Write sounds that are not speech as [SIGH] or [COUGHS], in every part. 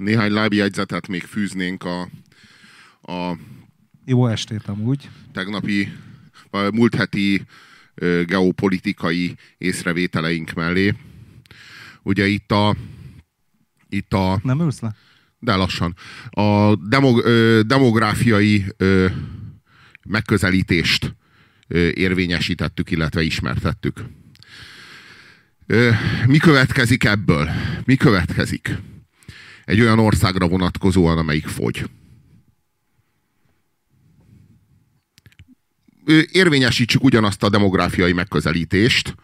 néhány lábjegyzetet még fűznénk a, a Jó estét amúgy. tegnapi, vagy múlt heti geopolitikai észrevételeink mellé. Ugye itt a, itt a Nem ülsz le? de lassan. A demog, ö, demográfiai ö, megközelítést ö, érvényesítettük, illetve ismertettük. Ö, mi következik ebből? Mi következik? Egy olyan országra vonatkozóan, amelyik fogy. Érvényesítsük ugyanazt a demográfiai megközelítést,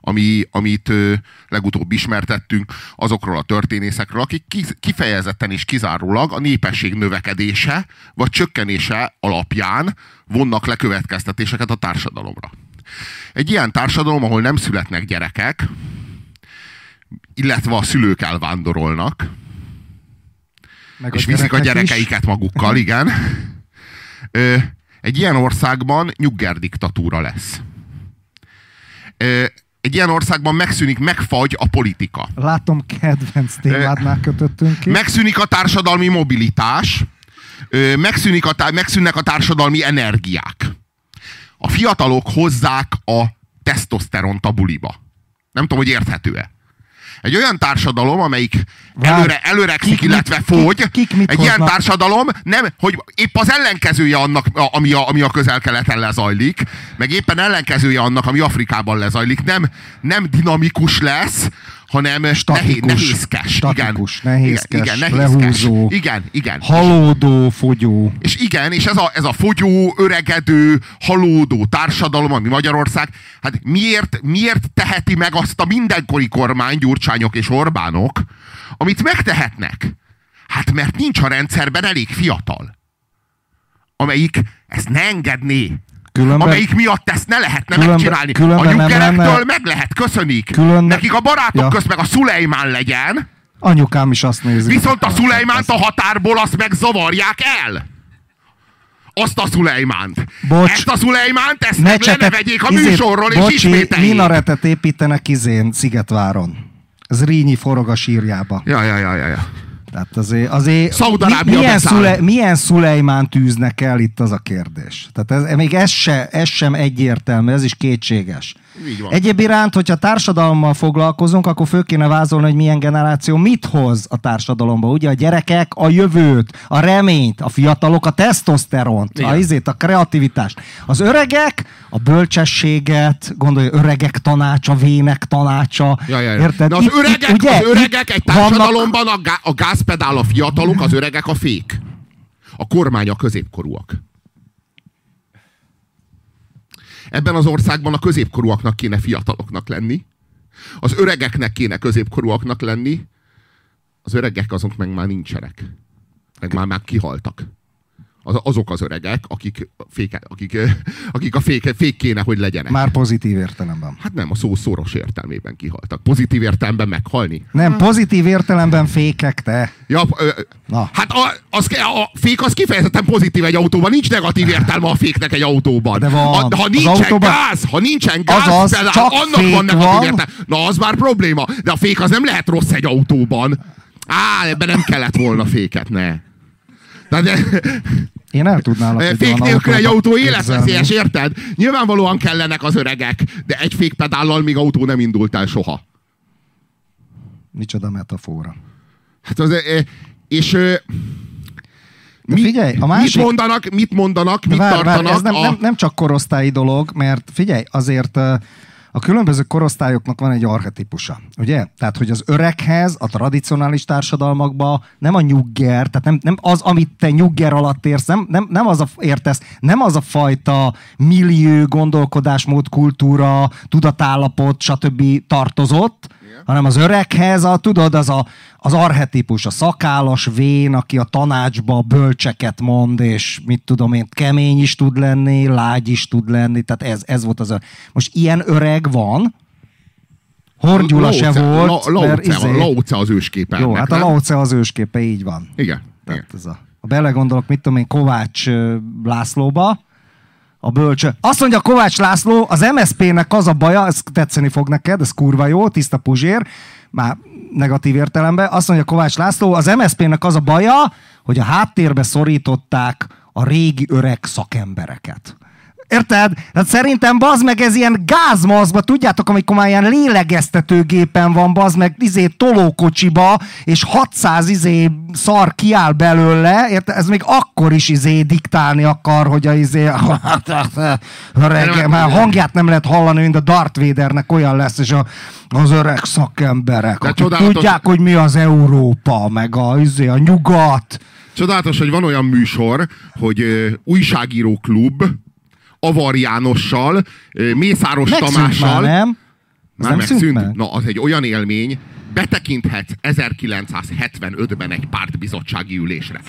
ami, amit ö, legutóbb ismertettünk azokról a történészekről, akik kifejezetten és kizárólag a népesség növekedése vagy csökkenése alapján vonnak le következtetéseket a társadalomra. Egy ilyen társadalom, ahol nem születnek gyerekek, illetve a szülők elvándorolnak, Meg és viszik a gyerekek is. gyerekeiket magukkal, [LAUGHS] igen. Ö, egy ilyen országban nyugger diktatúra lesz. Ö, egy ilyen országban megszűnik, megfagy a politika. Látom, kedvenc témádnál kötöttünk ki. Megszűnik a társadalmi mobilitás, ö, megszűnik a, tá- megszűnnek a társadalmi energiák. A fiatalok hozzák a tesztoszteront a buliba. Nem tudom, hogy érthető-e. Egy olyan társadalom, amelyik Várj, előre, előrekszik, kik illetve kik- fogy, kik mit egy ilyen társadalom, nem, hogy épp az ellenkezője annak, ami a, ami a közel-keleten lezajlik, meg éppen ellenkezője annak, ami Afrikában lezajlik, nem, nem dinamikus lesz, hanem Statikus, nehézkes. statikus, igen. nehézkes, igen, igen, nehézkes. lehúzó. Igen, igen. Halódó, fogyó. És igen, és ez a, ez a fogyó, öregedő, halódó társadalom, ami Magyarország, hát miért, miért teheti meg azt a mindenkori kormány, Gyurcsányok és Orbánok, amit megtehetnek? Hát mert nincs a rendszerben elég fiatal, amelyik ezt ne engedné. Különben- amelyik miatt ezt ne lehetne Különben- megcsinálni. különben a nyuggerektől lenne- meg lehet, köszönik. Különben- Nekik a barátok Ja. közt meg a Szulejmán legyen, Anyukám is azt nézi. Viszont a Szulejmánt a határból azt meg zavarják el. Azt a Szulejmánt. Bocs. Ezt a Szulejmánt, ezt meg le ne vegyék a izét- műsorról, és bocsi, ismételjék. minaretet építenek izén, Szigetváron. Ez Rínyi forog a sírjába. Ja, ja, ja, ja, ja. Tehát azért, azért Szaúd-Arábia milyen, beszáll. szule, milyen Szulejmán tűznek el itt az a kérdés. Tehát ez, még ez, se, ez sem egyértelmű, ez is kétséges. Így van. Egyéb iránt, hogyha társadalommal foglalkozunk, akkor föl kéne vázolni, hogy milyen generáció mit hoz a társadalomba. Ugye a gyerekek a jövőt, a reményt, a fiatalok a tesztoszteront, Igen. a izét, a kreativitást. Az öregek a bölcsességet, gondolj, öregek tanácsa, vének tanácsa. Ja, ja, ja. Érted? De az Itt- itt, öregek, ugye, az itt öregek egy vannak- társadalomban a, gá, a gázpedál a fiatalok, az öregek a fék. A kormány a középkorúak. Ebben az országban a középkorúaknak kéne fiataloknak lenni. Az öregeknek kéne középkorúaknak lenni. Az öregek azok meg már nincsenek. Meg már, már kihaltak. Az, azok az öregek, akik, féke, akik, akik a fék, fék kéne, hogy legyenek. Már pozitív értelemben. Hát nem, a szó szoros értelmében kihaltak. Pozitív értelemben meghalni. Nem, pozitív értelemben fékek, te. Ja, ö, Na. hát a, az, a fék az kifejezetten pozitív egy autóban, nincs negatív értelme a féknek egy autóban. De van. Ha, ha Az nincsen autóban- gáz, ha nincsen gáz, Azaz, pedál, csak annak fék van negatív van. értelme. Na, az már probléma. De a fék az nem lehet rossz egy autóban. Á, ebben nem kellett volna féket, ne. De, de, Én el tudnálak egy fék nélkül egy autó életveszélyes, érted? Nyilvánvalóan kellenek az öregek, de egy fékpedállal még autó nem indult el soha. Micsoda metafora. Hát az, eh, és eh, De figyelj, a másik... mit mondanak, mit mondanak, mit Vár, vár, tartanak ez nem, a... nem, nem csak korosztályi dolog, mert figyelj, azért ö, a különböző korosztályoknak van egy archetipusa, ugye? Tehát, hogy az öreghez, a tradicionális társadalmakban nem a nyugger, tehát nem, nem az, amit te nyugger alatt érsz, nem, nem, nem az a, értesz, nem az a fajta millió, gondolkodásmód, kultúra, tudatállapot, stb. tartozott, hanem az öreghez, a, tudod, az a, az arhetipus, a szakállas vén, aki a tanácsba bölcseket mond, és mit tudom én, kemény is tud lenni, lágy is tud lenni, tehát ez, ez volt az öreg. Most ilyen öreg van, Horgyula se volt, La, mert Laoce, izé- az ősképe. Jó, hát a nem? Laoce az ősképe, így van. Igen. igen. Tehát ez a, ha belegondolok, mit tudom én, Kovács Lászlóba, a bölcső. Azt mondja Kovács László, az MSZP-nek az a baja, ez tetszeni fog neked, ez kurva jó, tiszta puzsér, már negatív értelemben. Azt mondja Kovács László, az MSZP-nek az a baja, hogy a háttérbe szorították a régi öreg szakembereket. Érted? Tehát szerintem bazd meg ez ilyen gázmaszba, tudjátok, amikor már ilyen lélegeztetőgépen van, bazd meg izé tolókocsiba, és 600 izé szar kiáll belőle, érted? Ez még akkor is izé diktálni akar, hogy a izé [LAUGHS] reggel, már hangját nem lehet hallani, mint a Darth Vadernek olyan lesz, és a, az öreg szakemberek, akik csodálatos- tudják, hogy mi az Európa, meg a, izé, a nyugat. Csodálatos, hogy van olyan műsor, hogy ö, újságíró klub, Avar Jánossal, Mészáros Megszűnt Tamással. már, nem? Már nem szűnt megszűnt? meg? Na, az egy olyan élmény, betekinthetsz 1975-ben egy pártbizottsági ülésre.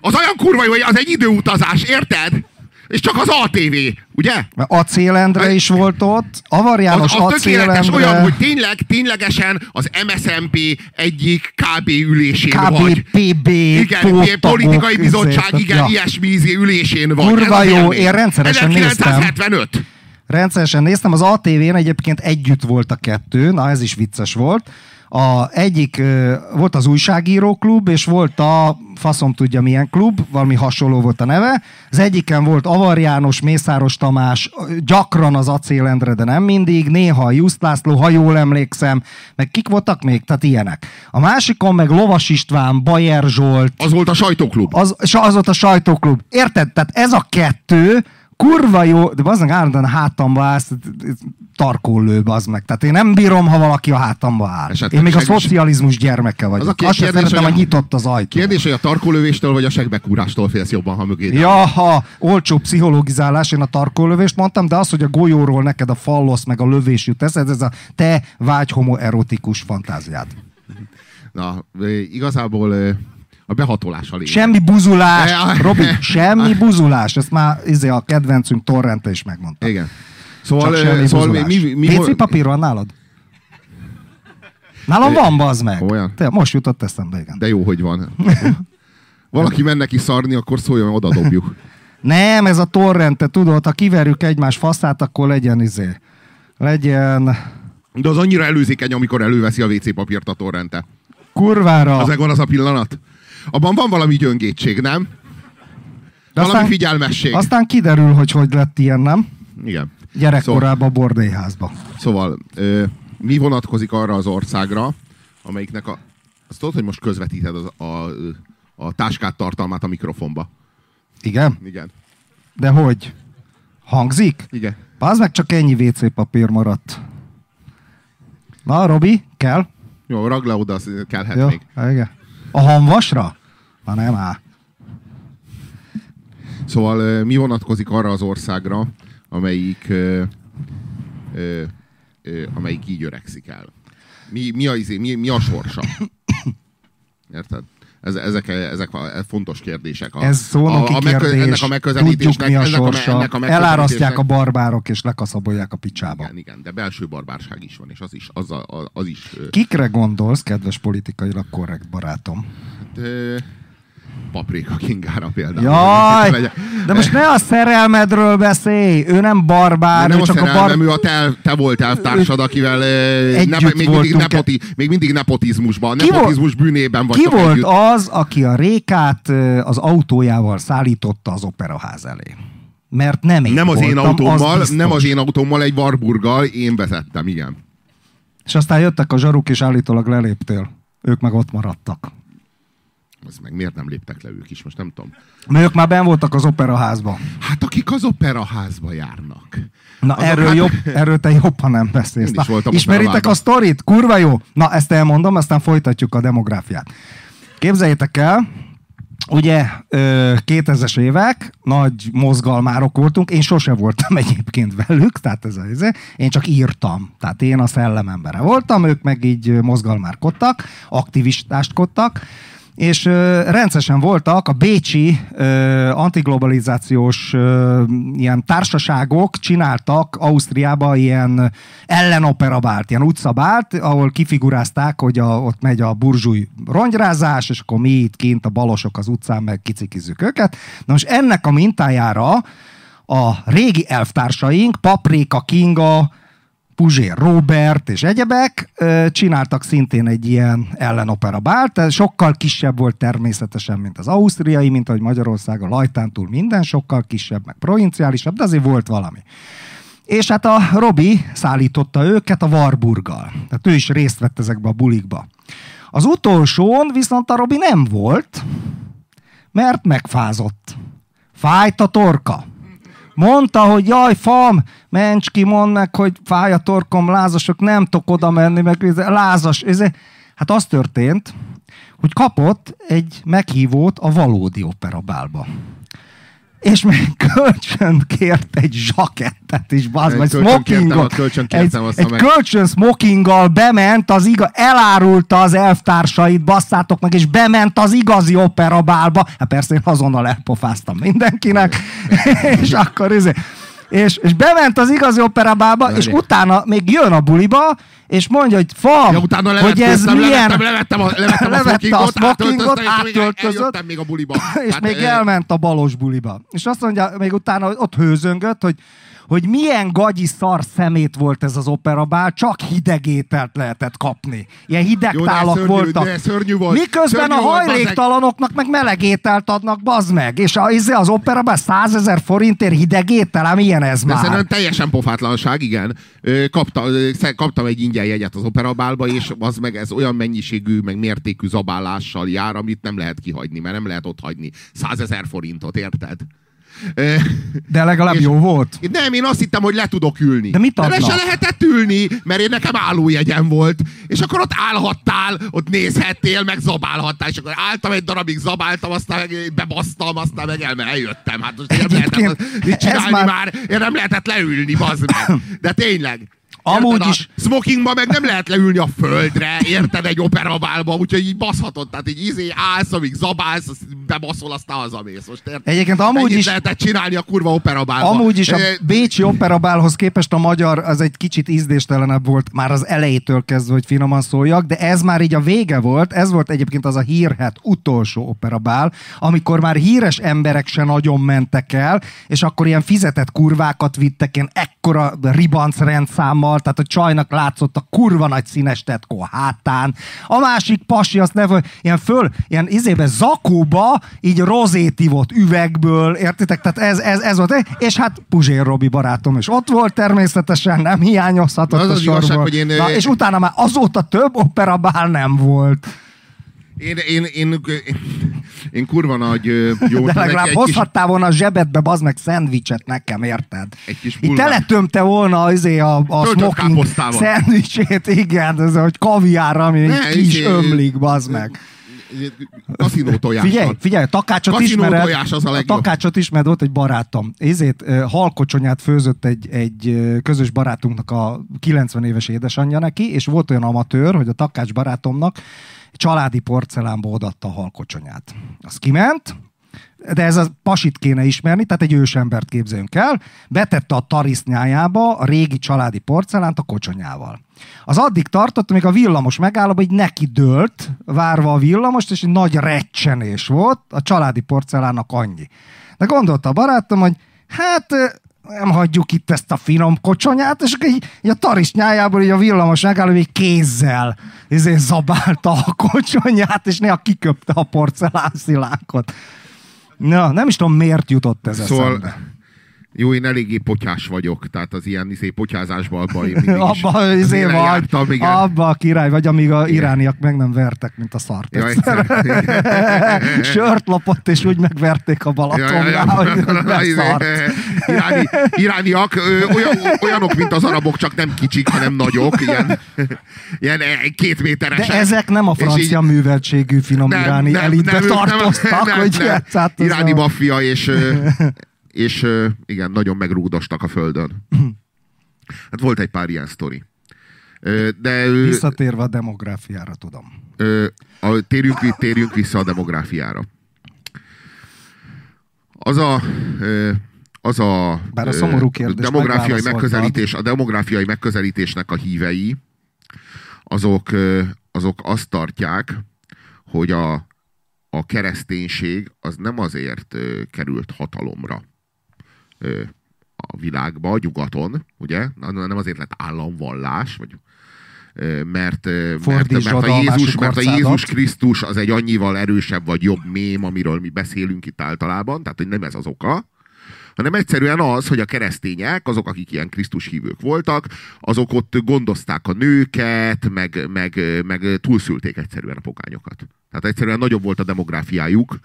Az olyan kurva jó, hogy az egy időutazás, érted? És csak az ATV, ugye? Mert Acélendre is volt ott, Avar János Az, az tökéletes olyan, hogy tényleg, ténylegesen az MSMP egyik KB ülésén vagy. KBPB Igen, politikai bizottság, közé, igen, ja. ilyesmi izé ülésén vagy. Kurva jó, én rendszeresen 1975. Rendszeresen néztem, az ATV-n egyébként együtt volt a kettő, na ez is vicces volt. A egyik volt az újságíróklub, és volt a faszom tudja milyen klub, valami hasonló volt a neve. Az egyiken volt Avar János, Mészáros Tamás, gyakran az Acélendre, de nem mindig, néha Just László, ha jól emlékszem, meg kik voltak még? Tehát ilyenek. A másikon meg Lovas István, Bajer Zsolt, Az volt a sajtóklub. az, és az ott a sajtóklub. Érted? Tehát ez a kettő kurva jó, de az meg állandóan a hátamba állsz, tarkól lő, bazd meg. Tehát én nem bírom, ha valaki a hátamba áll. Esetleg én még a szocializmus gyermeke vagyok. Az a Azt sem kérdés, szeretem, hogy a- nyitott az ajtó. Kérdés, hogy a tarkólövéstől vagy a segbekúrástól félsz jobban, ha mögé. Ja, ha olcsó pszichologizálás, én a tarkólövést mondtam, de az, hogy a golyóról neked a fallosz meg a lövés jut eszed, ez a te vágy homoerotikus fantáziád. Na, igazából a behatolás a lényeg. Semmi buzulás. Robi, [LAUGHS] semmi buzulás. Ezt már izé, a kedvencünk Torrente is megmondta. Igen. Szóval, Csak szóval mi, mi, mi, papír van nálad? Nálam van, bazd meg. Olyan? Te, most jutott eszembe, igen. De jó, hogy van. [LAUGHS] Valaki menne ki szarni, akkor szóljon, oda dobjuk. [LAUGHS] Nem, ez a torrente, tudod, ha kiverjük egymás faszát, akkor legyen izé. Legyen De az annyira előzékeny, amikor előveszi a WC papírt a torrente. kurvára. Az megvan az a pillanat. Abban van valami gyöngétség, nem? De valami figyelmesség. Aztán kiderül, hogy hogy lett ilyen, nem? Igen. Gyerekkorában a bordélyházba. Szóval, ö, mi vonatkozik arra az országra, amelyiknek a... Azt tudod, hogy most közvetíted az, a, a táskát tartalmát a mikrofonba. Igen? Igen. De hogy? Hangzik? Igen. Az meg csak ennyi WC papír maradt. Na, Robi, kell? Jó, ragd le oda, az kellhet Jó, még. igen. A hamvasra? Na nem áll. Szóval mi vonatkozik arra az országra, amelyik, ö, ö, ö, amelyik így öregszik el? Mi, mi, a, izé- mi, mi a sorsa? [COUGHS] Érted? Ez, ezek, ezek a fontos kérdések. A, Ez szónoki a, a megkö- kérdés. ennek a megközelítésnek, Tudjuk mi a ennek a, sorsa. ennek a Elárasztják a barbárok és lekaszabolják a picsába. Igen, igen, de belső barbárság is van, és az is, az, a, az is Kikre gondolsz, kedves politikailag korrekt barátom? ö, paprika kingára például. Jaj, de most ne a szerelmedről beszélj, ő nem barbár, nem ő a csak a szerelmem, bar... ő a te, te voltál társad, akivel ne, még, mindig nepoti, még mindig nepotizmusban, Ki volt- nepotizmus bűnében Ki vagytok volt együtt. az, aki a rékát az autójával szállította az operaház elé? Mert nem én Nem az én voltam, autómmal, biztos. nem az én autómmal, egy Warburggal én vezettem, igen. És aztán jöttek a zsaruk, és állítólag leléptél. Ők meg ott maradtak. Az meg miért nem léptek le ők is, most nem tudom. Mert ők már ben voltak az operaházban. Hát akik az operaházba járnak. Na Azok erről, hát- jobb, erről te jobban nem beszélsz. Én is voltam ismeritek a sztorit? Kurva jó. Na ezt elmondom, aztán folytatjuk a demográfiát. Képzeljétek el, ugye ö, 2000-es évek, nagy mozgalmárok voltunk, én sose voltam [LAUGHS] egyébként velük, tehát ez a izé. én csak írtam, tehát én a szellemembere voltam, ők meg így mozgalmárkodtak, aktivistáskodtak, és rendszeresen voltak a bécsi antiglobalizációs ilyen társaságok csináltak Ausztriába ilyen ellenoperabált, ilyen utcabált, ahol kifigurázták, hogy a, ott megy a burzsúj rongyrázás, és akkor mi itt kint a balosok az utcán meg kicikizzük őket. Na most ennek a mintájára a régi elvtársaink, Paprika, Kinga, Puzsér Robert és egyebek csináltak szintén egy ilyen ellenopera bált, ez sokkal kisebb volt természetesen, mint az ausztriai, mint ahogy Magyarország a Lajtán túl minden sokkal kisebb, meg provinciálisabb, de azért volt valami. És hát a Robi szállította őket a Warburggal. Tehát ő is részt vett ezekbe a bulikba. Az utolsón viszont a Robi nem volt, mert megfázott. Fájt a torka. Mondta, hogy jaj, fam, mencs ki, mondd meg, hogy fáj a torkom, lázasok, nem tudok oda menni, meg lázas. Ez, hát az történt, hogy kapott egy meghívót a valódi operabálba és még kölcsön kért egy zsakettet is, bazd, vagy smokingot. Kölcsön egy, azt egy meg. kölcsön smokinggal bement, az iga, elárulta az elvtársait, basszátok meg, és bement az igazi operabálba. Hát persze én azonnal elpofáztam mindenkinek, és akkor ezért és, és bement az igazi operabába, és utána még jön a buliba, és mondja, hogy fam, Ja, utána hogy ez milyen... levettem, levettem a, levettem a [LAUGHS] a smokingot, átöltözött, még a buliba. [LAUGHS] és Hát, még ö, elment a balos buliba. És azt mondja, még utána ott hőzöngött, hogy hogy milyen gagyi szar szemét volt ez az operabál, csak hideg ételt lehetett kapni. Ilyen hideg Jó, tálak szörnyű- voltak. de szörnyű volt. Miközben Szörnyű a hajléktalanoknak meg meleg ételt adnak, bazd meg. És izé az operabál 100 ezer forintért hideg étel, ám ilyen ez De már. szerintem teljesen pofátlanság, igen. Kapta, kaptam egy ingyen jegyet az operabálba, és az meg ez olyan mennyiségű, meg mértékű zabálással jár, amit nem lehet kihagyni, mert nem lehet ott hagyni. Százezer forintot, érted? De legalább és- jó volt. Nem, én azt hittem, hogy le tudok ülni. De mit adnak? se lehetett ülni, mert én nekem állójegyem volt. És akkor ott állhattál, ott nézhettél, meg zabálhattál, és akkor álltam egy darabig, zabáltam, aztán meg bebasztam, aztán meg el, eljöttem. Hát most nem Egyébként lehetett mit csinálni már... már, én nem lehetett leülni, bazd meg. De tényleg. Amúgy Érted, is- A smokingba meg nem lehet leülni a földre, érted, egy operabálba, úgyhogy így baszhatod. Tehát így izé állsz, amíg zabálsz, bebaszol, aztán hazamész. Most érted? Egyébként amúgy Ennyit is- lehetett csinálni a kurva operabálba. Amúgy is a Bécsi operabálhoz képest a magyar az egy kicsit ízdéstelenebb volt már az elejétől kezdve, hogy finoman szóljak, de ez már így a vége volt. Ez volt egyébként az a hírhet utolsó operabál, amikor már híres emberek se nagyon mentek el, és akkor ilyen fizetett kurvákat vittek, ilyen ekkora ribanc rendszámmal, tehát a csajnak látszott a kurva nagy színes tetkó hátán. A másik pasi azt nevel, ilyen föl, ilyen izébe zakóba, így rozét ivott üvegből, értitek? Tehát ez, ez, ez volt. És hát Puzsér Robi barátom is ott volt természetesen, nem hiányozhatott Az a az igazság, sorból. hogy én, Na, és utána már azóta több operabál nem volt. Én, én, én, én, én kurva nagy jó. De legalább egy kis- hozhattál volna a zsebedbe, bazd meg szendvicset nekem, érted? Egy kis Itt teletömte volna izé a, a smoking szendvicsét, igen, ez hogy kaviárra, ami Ne, egy kis izé, ömlik, bazd meg. Kaszinó tojással. Figyelj, figyelj, a takácsot ismered. tojás az a legjobb. takácsot ismered, volt egy barátom. Ezért halkocsonyát főzött egy, egy közös barátunknak a 90 éves édesanyja neki, és volt olyan amatőr, hogy a takács barátomnak családi porcelánba odatta a halkocsonyát. Az kiment, de ez a pasit kéne ismerni, tehát egy ősembert képzeljünk el, betette a tarisznyájába a régi családi porcelánt a kocsonyával. Az addig tartott, amíg a villamos megállóba így neki dőlt, várva a villamost, és egy nagy recsenés volt, a családi porcelánnak annyi. De gondolta a barátom, hogy hát nem hagyjuk itt ezt a finom kocsonyát, és akkor így, így a tarisznyájából így a villamos megálló, így kézzel ezért zabálta a kocsonyát, és néha kiköpte a porcelánszilánkot. Na, nem is tudom, miért jutott ez Szóval, eszembe. Jó, én eléggé potyás vagyok, tehát az ilyen izé, potyázásban abban én mindig is Abba izé vagy, jártam, igen. abba a király vagy, amíg a irániak meg nem vertek, mint a szart. Ja. [LAUGHS] Sört lopott, és úgy megverték a Balatonnál, [LAUGHS] hogy beszart. Iráni, irániak ö, olyan, olyanok, mint az arabok, csak nem kicsik, hanem nagyok, ilyen, ilyen eh, két méteresek. De ezek nem a francia így- műveltségű finom iráni elitbe ők tartoztak, nem, hogy nem, Iráni maffia, és, [LAUGHS] és igen, nagyon megrúdostak a földön. [CLEARS THROAT] Hát volt egy pár ilyen sztori. De Visszatérve a demográfiára, tudom. a, térjünk, térjünk vissza a demográfiára. Az a, az a, Bár a szomorú kérdés demográfiai megközelítés, a demográfiai megközelítésnek a hívei, azok, azok azt tartják, hogy a, a kereszténység az nem azért került hatalomra, a világba, a nyugaton, ugye? Nem azért lett államvallás, vagy mert, mert, mert, a Jézus, mert a Jézus Krisztus az egy annyival erősebb vagy jobb mém, amiről mi beszélünk itt általában, tehát hogy nem ez az oka, hanem egyszerűen az, hogy a keresztények, azok, akik ilyen Krisztus hívők voltak, azok ott gondozták a nőket, meg, meg, meg túlszülték egyszerűen a pogányokat. Tehát egyszerűen nagyobb volt a demográfiájuk,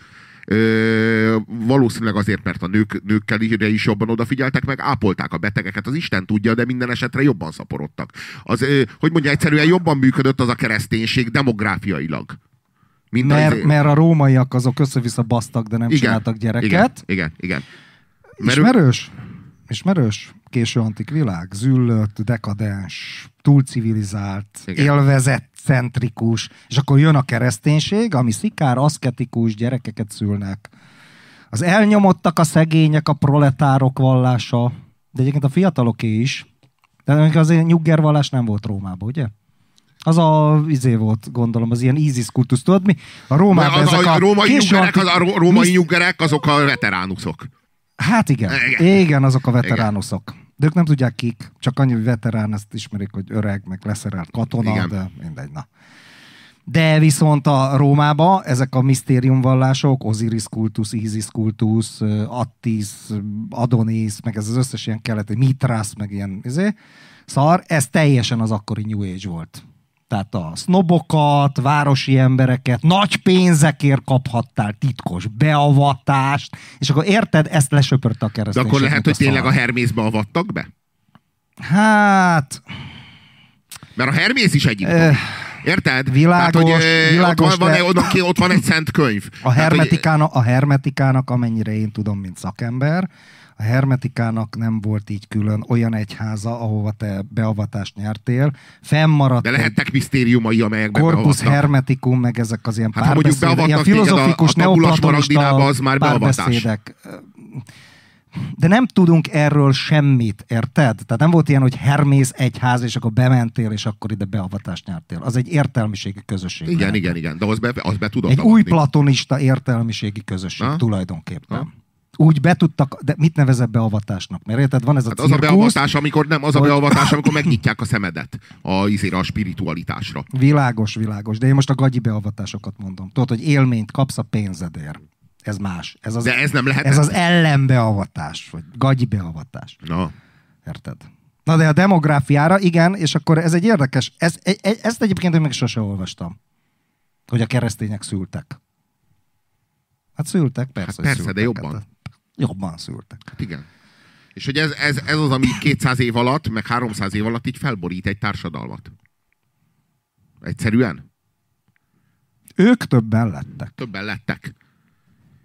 valószínűleg azért, mert a nők, nőkkel is jobban odafigyeltek, meg ápolták a betegeket, az Isten tudja, de minden esetre jobban szaporodtak. Az, hogy mondja, egyszerűen jobban működött az a kereszténység demográfiailag. Mint mert, az, mert a rómaiak azok össze-vissza basztak, de nem igen, csináltak gyereket. Igen, igen. igen. Mert Ismerős? Ismerős? Késő antik világ, züllött, dekadens, túlcivilizált, élvezetcentrikus, és akkor jön a kereszténység, ami szikár, aszketikus, gyerekeket szülnek. Az elnyomottak a szegények, a proletárok vallása, de egyébként a fiataloké is. De azért nyugger vallás nem volt Rómában, ugye? Az a izé volt, gondolom, az ilyen ISIS kultusz. Tudod mi? A Rómában ezek a, a, római, nyuggerek, az, a római nyuggerek, azok a veteránuszok. Hát igen. igen. Igen, azok a veteránuszok. De ők nem tudják kik, csak annyi, hogy veterán, ezt ismerik, hogy öreg, meg leszerelt katona, igen. de mindegy, na. De viszont a Rómába ezek a misztériumvallások, Osiris kultusz, Isis kultusz, Attis, Adonis, meg ez az összes ilyen keleti, Mitrász, meg ilyen izé, szar, ez teljesen az akkori New Age volt. Tehát a sznobokat, városi embereket nagy pénzekért kaphattál titkos beavatást, és akkor érted, ezt lesöpörte a keresztény. De akkor lehet, hogy tényleg a Hermészbe avattak be? Hát... Mert a Hermész is egy uh, Érted? Világos, Tehát, hogy, világos, ott, van, van, ott, ott van egy szent könyv. A hermetikának, a hermetikának, amennyire én tudom, mint szakember, a hermetikának nem volt így külön olyan egyháza, ahova te beavatást nyertél. Fennmaradt De lehettek misztériumai, amelyekben Corpus beavatnak. hermeticum, meg ezek az ilyen hát, párbeszédek, ilyen filozofikus, a, a neoplatonista az már párbeszédek. De nem tudunk erről semmit, érted? Tehát nem volt ilyen, hogy Hermész egyház, és akkor bementél, és akkor ide beavatást nyertél. Az egy értelmiségi közösség. Igen, lehet. igen, igen. De az be, az be tudod Egy avatni. új platonista értelmiségi közösség Na? tulajdonképpen. Na? Úgy be tudtak, de mit nevezett beavatásnak? Mert érted, van ez a hát az a beavatás, amikor nem, az a beavatás, amikor megnyitják a szemedet a, izére, a spiritualitásra. Világos, világos. De én most a gagyi beavatásokat mondom. Tudod, hogy élményt kapsz a pénzedért. Ez más. Ez az, de ez nem lehet. Ez az ellenbeavatás, vagy gagyi beavatás. Na. Érted? Na de a demográfiára, igen, és akkor ez egy érdekes, ez, e, e, ezt egyébként én még sose olvastam, hogy a keresztények szültek. Hát szültek, persze. Hát persze, szültek, de jobban. Hát, jobban szültek. Hát igen. És hogy ez, ez, ez az, ami 200 év alatt, meg 300 év alatt így felborít egy társadalmat. Egyszerűen. Ők többen lettek. Többen lettek.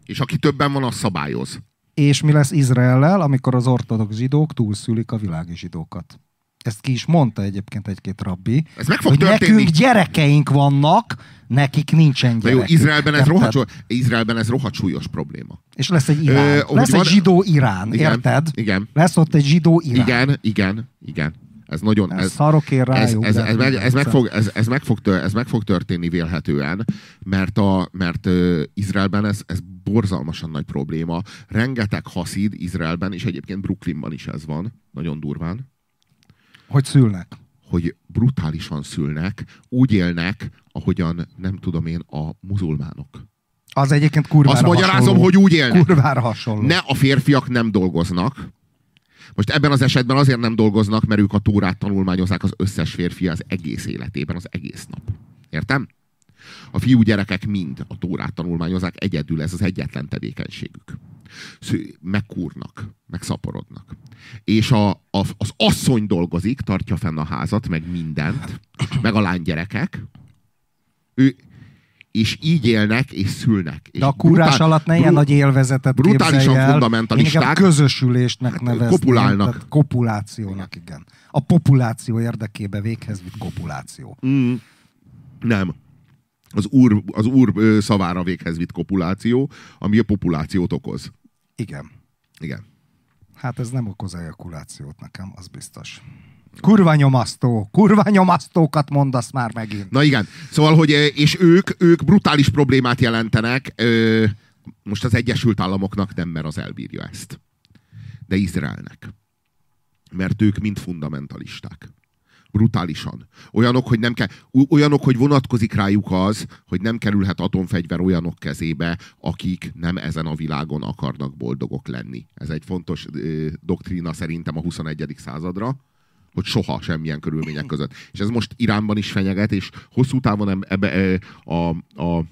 És aki többen van, az szabályoz. És mi lesz Izraellel, amikor az ortodox zsidók túlszülik a világi zsidókat? Ezt ki is mondta egyébként egy-két rabbi. Ez meg fog hogy történni. nekünk gyerekeink vannak, nekik nincsen gyerek. Jó, Izraelben ez, rohadt, Izraelben ez rohadt súlyos probléma. És lesz egy Irán. Ö, lesz van, egy zsidó Irán, igen, érted? Igen. Lesz ott egy zsidó Irán. Igen, igen, igen. Ez nagyon... Ez, ez szarok én rájuk. Ez, ez, ez, meg, ez, meg fog, ez, ez, meg fog, ez meg fog történni vélhetően, mert, a, mert uh, Izraelben ez, ez borzalmasan nagy probléma. Rengeteg haszid Izraelben, és egyébként Brooklynban is ez van, nagyon durván hogy szülnek? Hogy brutálisan szülnek, úgy élnek, ahogyan nem tudom én a muzulmánok. Az egyébként kurvára Azt magyarázom, hasonló. hogy úgy élnek. Kurvára hasonló. Ne, a férfiak nem dolgoznak. Most ebben az esetben azért nem dolgoznak, mert ők a tórát tanulmányozzák az összes férfi az egész életében, az egész nap. Értem? A fiú gyerekek mind a tórát tanulmányozzák, egyedül ez az egyetlen tevékenységük megkúrnak, megszaporodnak. És a, a, az asszony dolgozik, tartja fenn a házat, meg mindent, meg a lánygyerekek. Ő, és így élnek, és szülnek. És De a kúrás brutál, alatt ne ilyen nagy élvezetet Brutálisan el. fundamentalisták. közösülésnek hát, nevezni. Kopulálnak. kopulációnak, igen. A populáció érdekébe véghez vitt kopuláció. Mm. Nem. Az úr, az úr szavára véghez vitt kopuláció, ami a populációt okoz. Igen. Igen. Hát ez nem okoz ejakulációt nekem, az biztos. Kurva nyomasztó, kurva nyomasztókat mondasz már megint. Na igen, szóval, hogy és ők, ők brutális problémát jelentenek, most az Egyesült Államoknak nem, mert az elbírja ezt. De Izraelnek. mert ők mind fundamentalisták. Brutálisan. Olyanok, hogy nem kell, olyanok, hogy vonatkozik rájuk az, hogy nem kerülhet atomfegyver olyanok kezébe, akik nem ezen a világon akarnak boldogok lenni. Ez egy fontos ö, doktrína szerintem a 21. századra hogy soha semmilyen körülmények között. És ez most Iránban is fenyeget, és hosszú távon ebbe a, a, a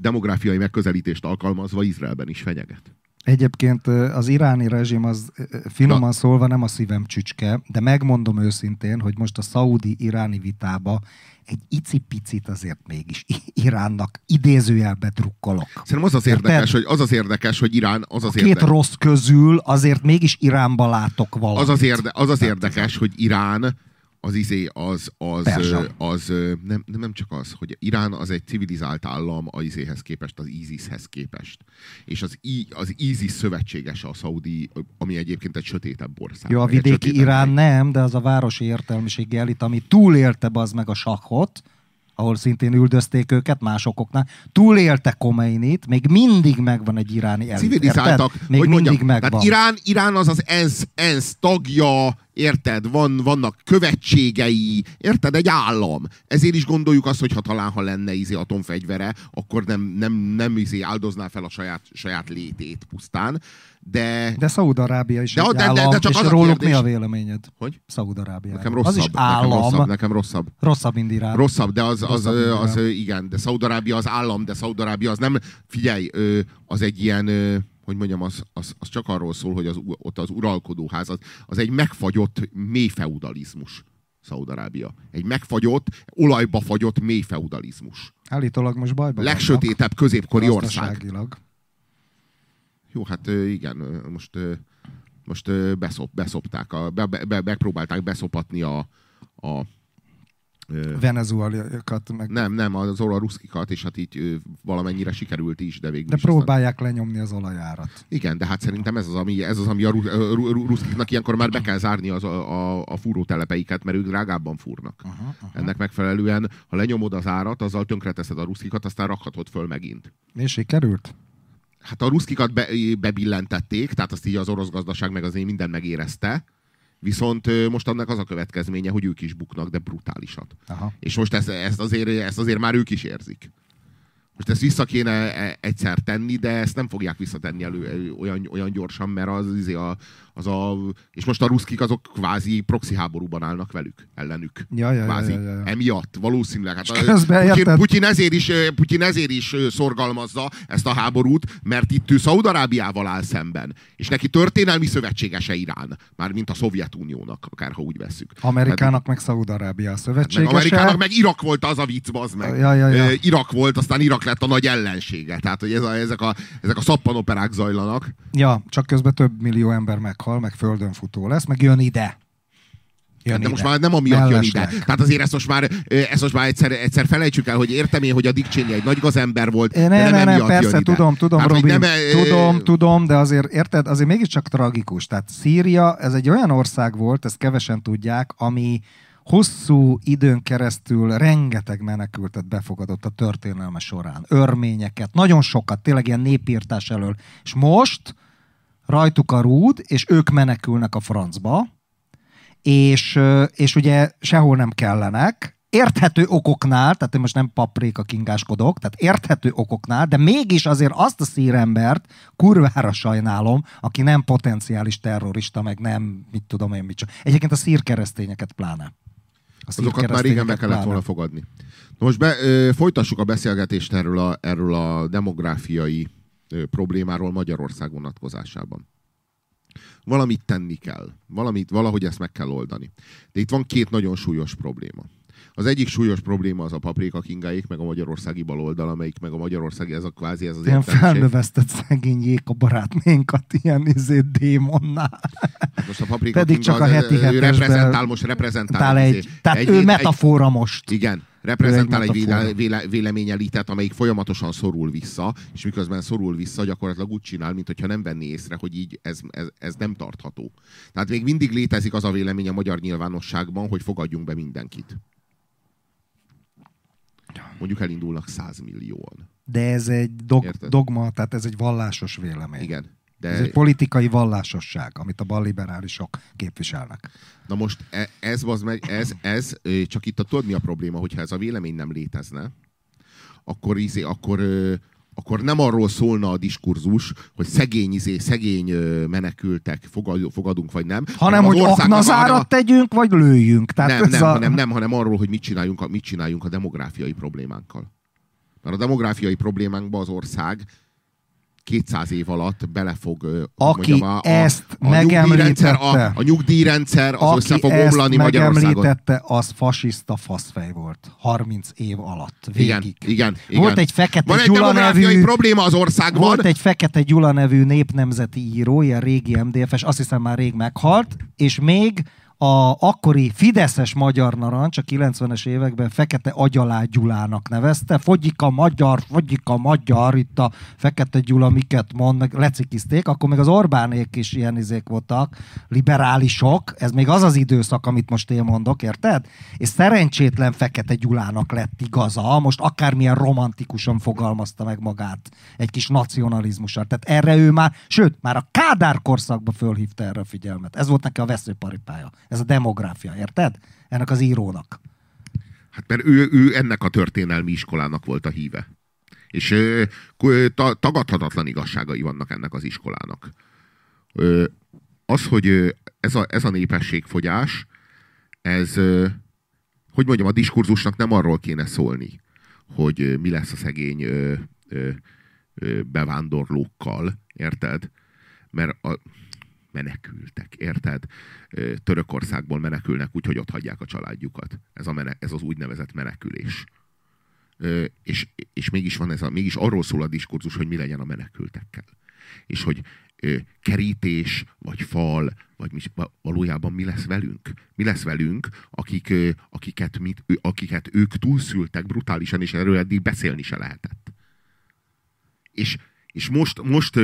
demográfiai megközelítést alkalmazva Izraelben is fenyeget. Egyébként az iráni rezsim az finoman Na. szólva nem a szívem csücske, de megmondom őszintén, hogy most a szaudi-iráni vitába egy icipicit azért mégis Iránnak idézőjelbe drukkolok. Szerintem az az érdekes, hogy az az érdekes, hogy Irán az az a két rossz közül azért mégis Iránba látok valamit. Az az, érde, az, az érdekes, hogy Irán az izé, az, az, az, az nem, nem csak az, hogy Irán az egy civilizált állam az izéhez képest, az ISIShez képest. És az, I, az ISIS szövetségese a Szaudi, ami egyébként egy sötétebb ország. Jó, a vidéki Irán nem, de az a városi értelmiségi elit, ami túlélte az meg a sakot, ahol szintén üldözték őket más okoknál. Túlélte Komeinit, még mindig megvan egy iráni elit. Civilizáltak. Még hogy mindig mondjam, megvan. Tehát Irán, Irán az az ENSZ, ENSZ tagja, Érted? Van, vannak követségei, érted? Egy állam. Ezért is gondoljuk azt, hogy ha talán ha lenne izé atomfegyvere, akkor nem, nem, nem izé áldozná fel a saját, saját létét pusztán. De, de Szaúd-Arábia is de, egy de, állam, de, de csak és az róluk kérdés... mi a véleményed? Hogy? Szaúd-Arábia. Nekem rosszabb. Az is állam. Nekem rosszabb. Nekem rosszabb, rosszabb mint Irán. Rosszabb, de az, az, az, az, az igen, de Szaúd-Arábia az állam, de Szaúd-Arábia az nem, figyelj, az egy ilyen hogy mondjam, az, az, az csak arról szól, hogy az, ott az uralkodóház az, az egy megfagyott mély feudalizmus. Szaudarábia. Egy megfagyott, olajba fagyott mély feudalizmus. Állítólag most bajban Legsötétebb középkori ország. Jó, hát igen, most, most beszop, beszopták, a, be, be, megpróbálták beszopatni a, a venezueliakat. Meg... Nem, nem, az olaruszkikat, és hát így valamennyire sikerült is, de végül De is próbálják aztán... lenyomni az olajárat. Igen, de hát szerintem ez az, ami, ez az, ami a ruszkiknak ilyenkor már be kell zárni az, a, a, a fúrótelepeiket, mert ők drágábban fúrnak. Aha, aha. Ennek megfelelően, ha lenyomod az árat, azzal tönkreteszed a ruszkikat, aztán rakhatod föl megint. És sikerült? Hát a ruszkikat be, bebillentették, tehát azt így az orosz gazdaság meg azért minden megérezte, Viszont most annak az a következménye, hogy ők is buknak, de brutálisat. Aha. És most ezt, ezt, azért, ezt azért már ők is érzik. Most ezt vissza kéne e, egyszer tenni, de ezt nem fogják visszatenni elő, olyan, olyan gyorsan, mert az, az, izé a, az a... És most a ruszkik azok kvázi proxy háborúban állnak velük, ellenük. Ja, ja, kvázi. Ja, ja, ja. Emiatt, valószínűleg. Hát, Putyin, Putyin, ezért is, Putyin ezért is szorgalmazza ezt a háborút, mert itt ő Szaudarábiával áll szemben. És neki történelmi szövetségese Irán. Mármint a Szovjetuniónak, akár ha úgy veszük. Amerikának hát, meg Szaudarábia a szövetségese. Meg Amerikának meg Irak volt az a vicc, az meg. Ja, ja, ja. Irak volt, aztán Irak lett a nagy ellensége. Tehát, hogy ez a, ezek, a, ezek a szappanoperák zajlanak. Ja, csak közben több millió ember meghal, meg földön futó lesz, meg jön ide. Jön de ide. most már nem amiatt jön ide. Tehát azért ezt most már, ezt most már egyszer, egyszer felejtsük el, hogy értem én, hogy a Dick Cheney egy nagy gazember volt, ne, de nem, ne, nem, persze, jön tudom, ide. tudom, Tehát, Robin, nem, tudom, tudom, de azért érted, azért mégiscsak tragikus. Tehát Szíria, ez egy olyan ország volt, ezt kevesen tudják, ami hosszú időn keresztül rengeteg menekültet befogadott a történelme során. Örményeket, nagyon sokat, tényleg ilyen népírtás elől. És most rajtuk a rúd, és ők menekülnek a francba, és, és ugye sehol nem kellenek, érthető okoknál, tehát én most nem paprika kingáskodok, tehát érthető okoknál, de mégis azért azt a szírembert kurvára sajnálom, aki nem potenciális terrorista, meg nem, mit tudom én, mit csak. Egyébként a szírkeresztényeket pláne. Azokat már régen be kellett volna fogadni. Most be, ö, folytassuk a beszélgetést erről a, erről a demográfiai ö, problémáról Magyarország vonatkozásában. Valamit tenni kell. Valamit, valahogy ezt meg kell oldani. De itt van két nagyon súlyos probléma. Az egyik súlyos probléma az a paprika kingáik, meg a magyarországi baloldal, amelyik meg a magyarországi, ez a kvázi, ez az Ilyen felnövesztett szegény a barátnénkat ilyen izé démonnál. Hát most a paprika Pedig kinga, csak a heti ő reprezentál, most reprezentál. Egy, izé, tehát egy, ő metafora egy, most. Igen, reprezentál egy, véle, véle, véleményelitet, amelyik folyamatosan szorul vissza, és miközben szorul vissza, gyakorlatilag úgy csinál, mintha nem venné észre, hogy így ez, ez, ez nem tartható. Tehát még mindig létezik az a vélemény a magyar nyilvánosságban, hogy fogadjunk be mindenkit mondjuk elindulnak 100 millióan. De ez egy dog- dogma, tehát ez egy vallásos vélemény. Igen. De... Ez egy politikai vallásosság, amit a balliberálisok képviselnek. Na most e- ez, az meg, ez, ez, csak itt a tudod mi a probléma, hogyha ez a vélemény nem létezne, akkor, izé, akkor, akkor nem arról szólna a diskurzus, hogy szegény, izé, szegény menekültek fogad- fogadunk, vagy nem. Hanem, hogy aknazárat hanem- tegyünk, vagy lőjünk. Tehát nem, nem, a... hanem, nem, hanem arról, hogy mit csináljunk, a, mit csináljunk a demográfiai problémánkkal. Mert a demográfiai problémánkba az ország 200 év alatt bele fog... Aki mondjam, a, a, ezt a nyugdíjrendszer, a, a nyugdíjrendszer az Aki össze fog omlani Magyarországon. az fasiszta faszfej volt. 30 év alatt. Végig. Igen, igen, igen. Volt egy Fekete Van egy Gyula nevű... probléma az országban. Volt egy Fekete Gyula nevű népnemzeti író, ilyen régi MDF-es, azt hiszem már rég meghalt, és még a akkori Fideszes magyar narancs a 90-es években Fekete Agyalá Gyulának nevezte. Fogyik a magyar, fogyik a magyar, itt a Fekete Gyula miket mond, meg lecikizték, akkor még az Orbánék is ilyen izék voltak, liberálisok, ez még az az időszak, amit most én mondok, érted? És szerencsétlen Fekete Gyulának lett igaza, most akármilyen romantikusan fogalmazta meg magát egy kis nacionalizmussal. Tehát erre ő már, sőt, már a Kádár korszakban fölhívta erre a figyelmet. Ez volt neki a veszőparipája. Ez a demográfia, érted? Ennek az írónak. Hát mert ő, ő ennek a történelmi iskolának volt a híve. És ö, ö, ta, tagadhatatlan igazságai vannak ennek az iskolának. Ö, az, hogy ez a, ez a népességfogyás, ez, ö, hogy mondjam, a diskurzusnak nem arról kéne szólni, hogy mi lesz a szegény ö, ö, ö, bevándorlókkal, érted? Mert a menekültek, érted? Törökországból menekülnek úgy, hogy ott hagyják a családjukat. Ez, a mene, ez az úgynevezett menekülés. És, és mégis van ez a, mégis arról szól a diskurzus, hogy mi legyen a menekültekkel. És hogy kerítés, vagy fal, vagy mi, valójában mi lesz velünk? Mi lesz velünk, akik, akiket, mit, akiket ők túlszültek brutálisan, és erről eddig beszélni se lehetett. És, és most, most,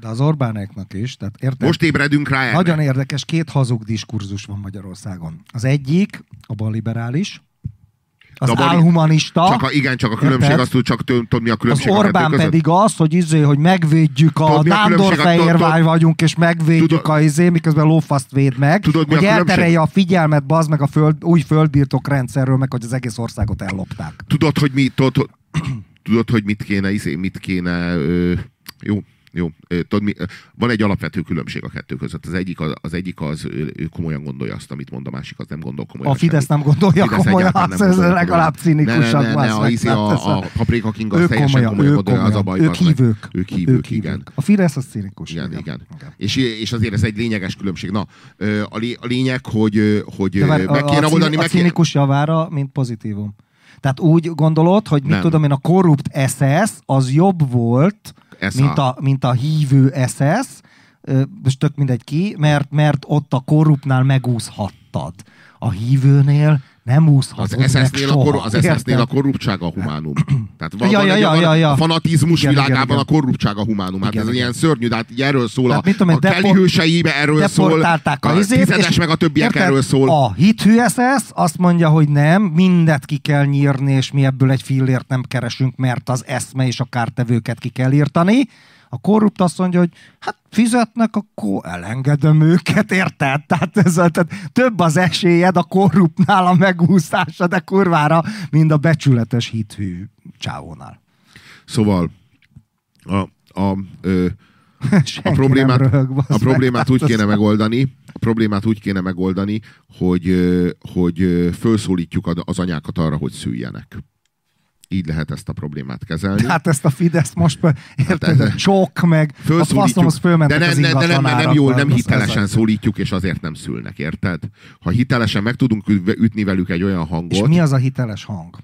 De az Orbánéknak is, tehát érted? most ébredünk rá erre. Nagyon érdekes, két hazug diskurzus van Magyarországon. Az egyik, a balliberális, az De a álhumanista, Csak a, igen, csak a különbség, Érted? azt tud, csak tudod mi a az különbség a kettő Orbán között? pedig az, hogy izé, hogy megvédjük a a a- tudod- vagyunk, és megvédjük tudod- a izé, miközben lófaszt véd meg, Tudod, a hogy különbség? elterelje a figyelmet, bazd meg a föld, új földbirtok rendszerről, meg hogy az egész országot ellopták. Tudod, hogy mi, tudod, tudod, hogy mit kéne, izé, mit kéne, ö, jó, jó, tudod, mi, van egy alapvető különbség a kettő között. Az egyik az, az, egyik az ő, komolyan gondolja azt, amit mond, a másik az nem gondol komolyan. A Fidesz semmit. nem gondolja Fidesz komolyan, egyáltalán az nem ez legalább komolyan. cinikusabb. Ne, ne, ne, ne, a, izé, meg, a, a paprika king az teljesen komolyan, komolyan gondolja, az a komolyan. baj. Ők hívők. Ők hívők, Ők igen. A Fidesz az cinikus. Igen, igen. És, és azért ez egy lényeges különbség. Na, a, lé, a lényeg, hogy, hogy meg kéne oldani, a cinikus javára, mint pozitívum. Tehát úgy gondolod, hogy mit Nem. tudom én, a korrupt SS az jobb volt, SA. mint a, mint a hívő SS, most tök mindegy ki, mert, mert ott a korruptnál megúszhattad. A hívőnél nem úszhatod Az SS-nél a, kor, az SS-nél a korruptság a humánum. [CLEARS THROAT] Tehát van, Ja, ja, ja, ja, ja. A fanatizmus Igen, igen, világában igen. a korruptság a humánum. Hát Igen, ez igen. ilyen szörnyű, de hát így erről szól. Tehát A, tudom a Kelly deport- hőseibe erről szól. a, A izét, tizedes meg a többiek érted? erről szól. A hithű SS azt mondja, hogy nem, mindet ki kell nyírni, és mi ebből egy fillért nem keresünk, mert az eszme és a kártevőket ki kell írtani. A korrupt azt mondja, hogy hát fizetnek, akkor elengedem őket, érted? Tehát, ez, tehát több az esélyed a korruptnál a megúszása, de kurvára, mint a becsületes hithű csávónál. Szóval a, a, ö, [LAUGHS] a problémát, röhög, a meg. problémát úgy kéne megoldani, a problémát úgy kéne megoldani, hogy, hogy felszólítjuk az anyákat arra, hogy szüljenek. Így lehet ezt a problémát kezelni. Hát ezt a Fidesz most, be- érted, a csok meg, a faszom, Fölszólítjuk, az fölmentek de, az nem, de, de, nem, nem, nem ingatlanárak, jól, nem az- az- hitelesen az- szólítjuk, és azért nem szülnek, érted? Ha hitelesen meg tudunk üt- ütni velük egy olyan És hangot, mi az a hiteles hang?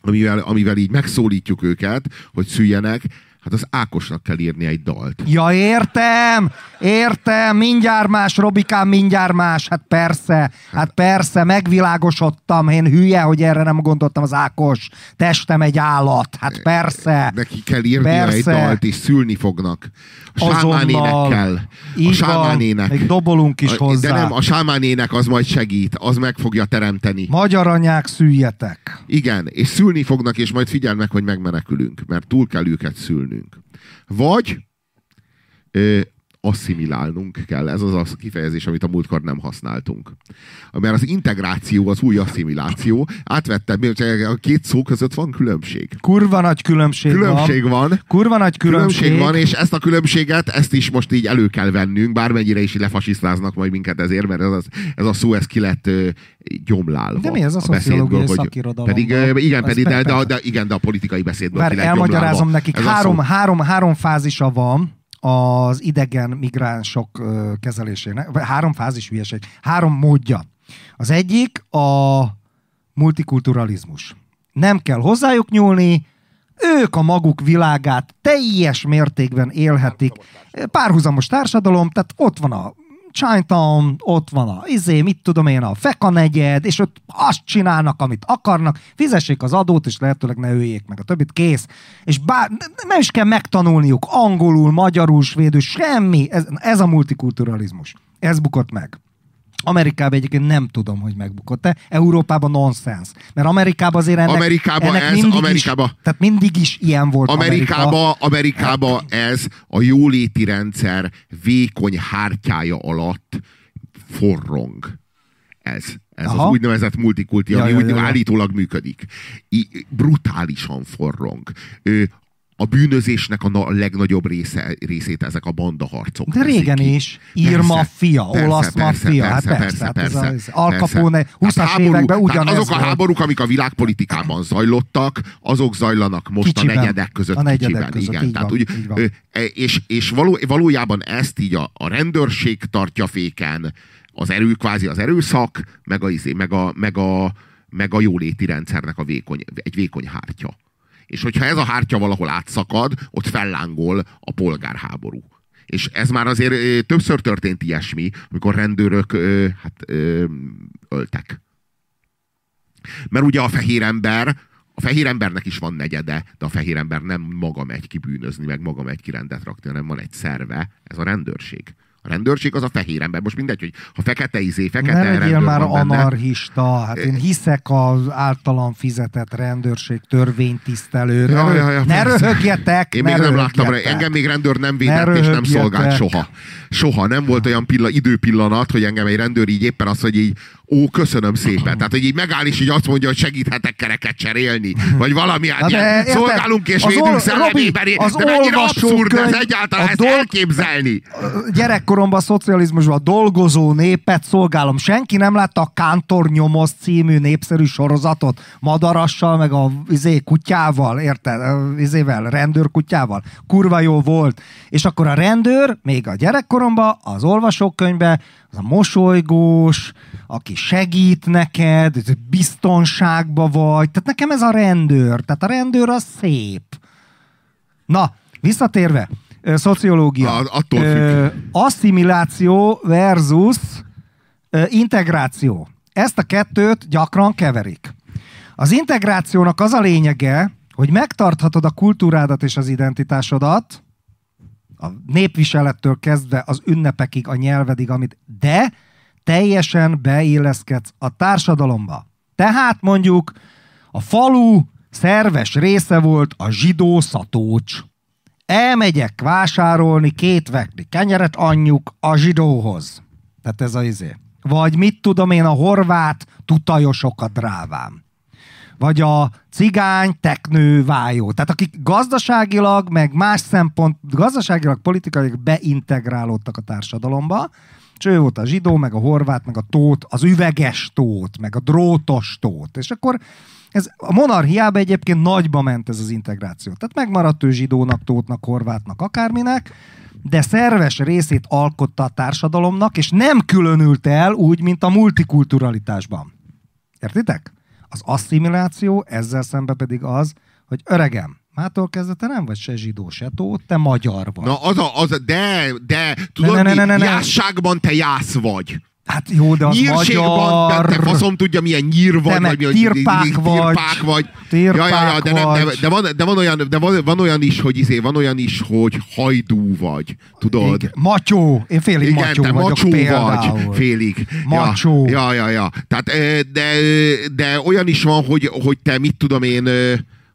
amivel, amivel így megszólítjuk őket, hogy szüljenek, hát az Ákosnak kell írni egy dalt. Ja, értem, értem, mindjárt más, Robikám, mindjárt más, hát persze, hát persze, megvilágosodtam, én hülye, hogy erre nem gondoltam az Ákos, testem egy állat, hát persze. Neki kell írnia egy Persze. dalt, és szülni fognak. A sámán Azonnal. énekkel. A Így sámán van, ének. még dobolunk is hozzá. De nem, a sámán ének az majd segít, az meg fogja teremteni. Magyar anyák, szüljetek. Igen, és szülni fognak, és majd figyeld meg, hogy megmenekülünk, mert túl kell őket szülnünk. Vagy ö, asszimilálnunk kell. Ez az a kifejezés, amit a múltkor nem használtunk. Mert az integráció az új asszimiláció. Átvettem, a két szó között van különbség. Kurva nagy különbség, Különbség van. van. Kurva nagy különbség. különbség van, és ezt a különbséget, ezt is most így elő kell vennünk, bármennyire is lefasisztáznak majd minket ezért, mert ez, az, ez a szó, ez ki lett ö, gyomlálva. De mi ez a, a szociológiai szakirodalom? Pedig, igen, pedig, de, de, de, igen, de a politikai beszédből Bár elmagyarázom nekik, három, három, három fázisa van, az idegen migránsok kezelésének, három fázis hülyeség, három módja. Az egyik a multikulturalizmus. Nem kell hozzájuk nyúlni, ők a maguk világát teljes mértékben élhetik. Párhuzamos társadalom, tehát ott van a Chinatown, ott van a izé, mit tudom én, a Feka negyed, és ott azt csinálnak, amit akarnak, fizessék az adót, és lehetőleg ne öljék meg a többit, kész. És bár, nem is kell megtanulniuk angolul, magyarul, svédül, semmi. Ez, ez a multikulturalizmus. Ez bukott meg. Amerikában egyébként nem tudom, hogy megbukott-e. Európában nonsens. Mert Amerikában azért ennek, Amerikában ennek ez, mindig Amerikába, is, tehát mindig is ilyen volt Amerikába, Amerika. Amerikába ez a jóléti rendszer vékony hártyája alatt forrong. Ez. Ez Aha. az úgynevezett multikulti, ami ja, ja, ja. állítólag működik. I, brutálisan forrong. Ő, a bűnözésnek a legnagyobb része, részét ezek a bandaharcok. De régen ki. is. Ír maffia, olasz maffia. Hát persze, persze, persze. persze, Al Capone 20-as években ugyanez Azok a háborúk, amik a világpolitikában zajlottak, azok zajlanak most Kicsiben. a negyedek között a negyedek kicsiben. Között, igen, tehát van, úgy, van. E, és, és való, valójában ezt így a, a rendőrség tartja féken, az erő, kvázi az erőszak, meg a, izé, meg a, meg a, meg a jóléti rendszernek a vékony, egy vékony hártya. És hogyha ez a hártya valahol átszakad, ott fellángol a polgárháború. És ez már azért többször történt ilyesmi, amikor rendőrök hát, öltek. Mert ugye a fehér ember, a fehér embernek is van negyede, de a fehér ember nem maga megy ki meg maga megy ki rendet rakni, hanem van egy szerve, ez a rendőrség. Rendőrség az a fehér ember. Most mindegy, hogy ha fekete izé, fekete Ne legyél már anarchista. Hát én hiszek az általam fizetett rendőrség törvénytisztelőről. Ja, ja, ja, ne persze. röhögjetek! Én ne még nem láttam, engem még rendőr nem védett és nem szolgált soha. Soha. Nem volt olyan pilla, időpillanat, hogy engem egy rendőr így éppen azt, hogy így ó, köszönöm szépen. Tehát, hogy így megáll és így azt mondja, hogy segíthetek kereket cserélni, vagy valami hát ilyen, szolgálunk és védünk szellemében. De mennyire abszurd ez egyáltalán ezt elképzelni. Gyerekkoromban a szocializmusban a dolgozó népet szolgálom. Senki nem látta a Kántor nyomoz című népszerű sorozatot madarassal, meg a izé, kutyával, érted? Izével, rendőrkutyával. Kurva jó volt. És akkor a rendőr, még a gyerekkoromban, az olvasókönyvben, az a mosolygós, aki segít neked, biztonságba vagy. Tehát nekem ez a rendőr. Tehát a rendőr az szép. Na, visszatérve, szociológia. A, attól ö, asszimiláció versus ö, integráció. Ezt a kettőt gyakran keverik. Az integrációnak az a lényege, hogy megtarthatod a kultúrádat és az identitásodat, a népviselettől kezdve az ünnepekig, a nyelvedig, amit, de teljesen beilleszkedsz a társadalomba. Tehát mondjuk a falu szerves része volt a zsidó szatócs. Elmegyek vásárolni két vekni kenyeret anyjuk a zsidóhoz. Tehát ez a izé. Vagy mit tudom én, a horvát tutajosok a drávám vagy a cigány, teknő, vájó. Tehát akik gazdaságilag, meg más szempont, gazdaságilag, politikailag beintegrálódtak a társadalomba, és ő volt a zsidó, meg a horvát, meg a tót, az üveges tót, meg a drótos tót. És akkor ez a monarchiában egyébként nagyba ment ez az integráció. Tehát megmaradt ő zsidónak, tótnak, horvátnak, akárminek, de szerves részét alkotta a társadalomnak, és nem különült el úgy, mint a multikulturalitásban. Értitek? Az asszimiláció ezzel szemben pedig az, hogy öregem, mától kezdve te nem vagy se zsidó, se tó, te magyar vagy. Na az a, az a de, de, tudod ne, ne, ne, ne, ne, jásságban te jász vagy. Hát jó, de az magyar... De, te faszom tudja, milyen nyír vagy, vagy milyen tirpák, tirpák vagy. Tirpák vagy. Tirpák ja, ja, ja, de, nem, de, de, van, de, van, olyan, de van, van olyan is, hogy izé, van olyan is, hogy hajdú vagy, tudod? Igen. Matyó. Én félig Igen, matyó te vagyok macsó például. vagy, félig. Macsó. Ja, ja, ja. ja. Tehát, de, de olyan is van, hogy, hogy te mit tudom én,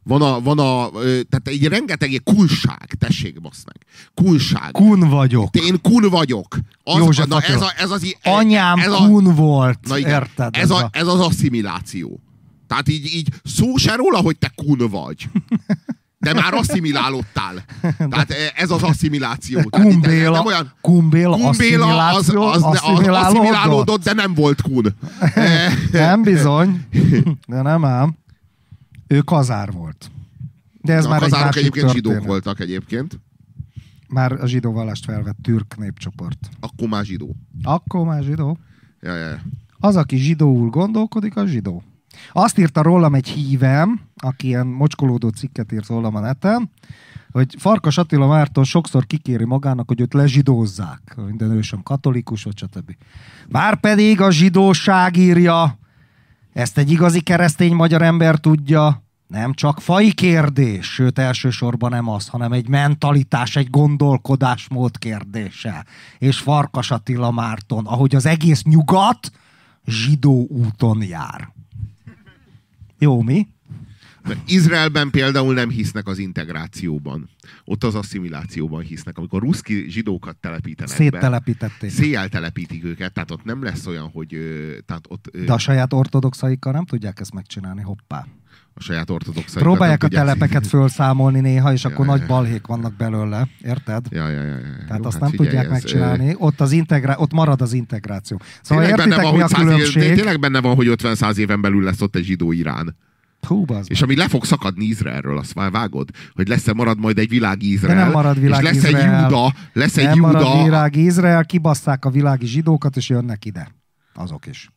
Van a, van a, tehát egy rengeteg kunság, tessék, meg. Kunság. Kun vagyok. Én kun vagyok. Az, József na, ez, a, ez az, Anyám ez a, kun volt, na igen, érted? Ez, a, ez az asszimiláció. Tehát így, így szó se róla, hogy te kun vagy. De már [LAUGHS] asszimilálódtál. Tehát ez az asszimiláció. Kumbéla, nem olyan, Kumbéla, Kumbéla az, az, az, asszimilálódott, de nem volt kun. [LAUGHS] Nem bizony, [LAUGHS] de nem ám. Ő kazár volt. De ez Na, már a egy kazárok másik egyébként történet. zsidók voltak egyébként. Már a zsidó vallást felvett türk népcsoport. Akkor már zsidó. Akkor már zsidó. Ja, ja, ja. Az, aki zsidóul gondolkodik, az zsidó. Azt írta rólam egy hívem, aki ilyen mocskolódó cikket írt rólam a neten, hogy Farkas Attila Márton sokszor kikéri magának, hogy őt lezsidózzák. Minden ősöm katolikus, vagy stb. Márpedig a zsidóság írja, ezt egy igazi keresztény magyar ember tudja, nem csak fai kérdés, sőt elsősorban nem az, hanem egy mentalitás, egy gondolkodásmód kérdése. És Farkas Attila Márton, ahogy az egész nyugat zsidó úton jár. Jó, mi? Mert Izraelben például nem hisznek az integrációban. Ott az asszimilációban hisznek. Amikor ruszki zsidókat telepítenek be, Széttelepítették. széjjel telepítik őket, tehát ott nem lesz olyan, hogy tehát ott De a saját ortodoxaikkal nem tudják ezt megcsinálni, hoppá. A saját ortodox Próbálják a telepeket fölszámolni néha, és Ja, akkor ja, nagy balhék vannak belőle, érted? Ja, ja, ja, ja. Tehát Jó, azt hát nem figyelj, tudják ez, megcsinálni. Ott, az integrá... ott marad az integráció. Szóval Tényleg benne, értitek, van, mi a száz év, különbség? tényleg benne van, hogy 50-100 éven belül lesz ott egy zsidó Irán. Hú, És ami le fog szakadni Izraelről, azt már vágod, hogy lesz-e marad majd egy világi Izrael. De nem marad világi és lesz Izrael. egy Júda, lesz egy nem Júda. marad világ Izrael, kibasszák a világi zsidókat, és jönnek ide. Azok is.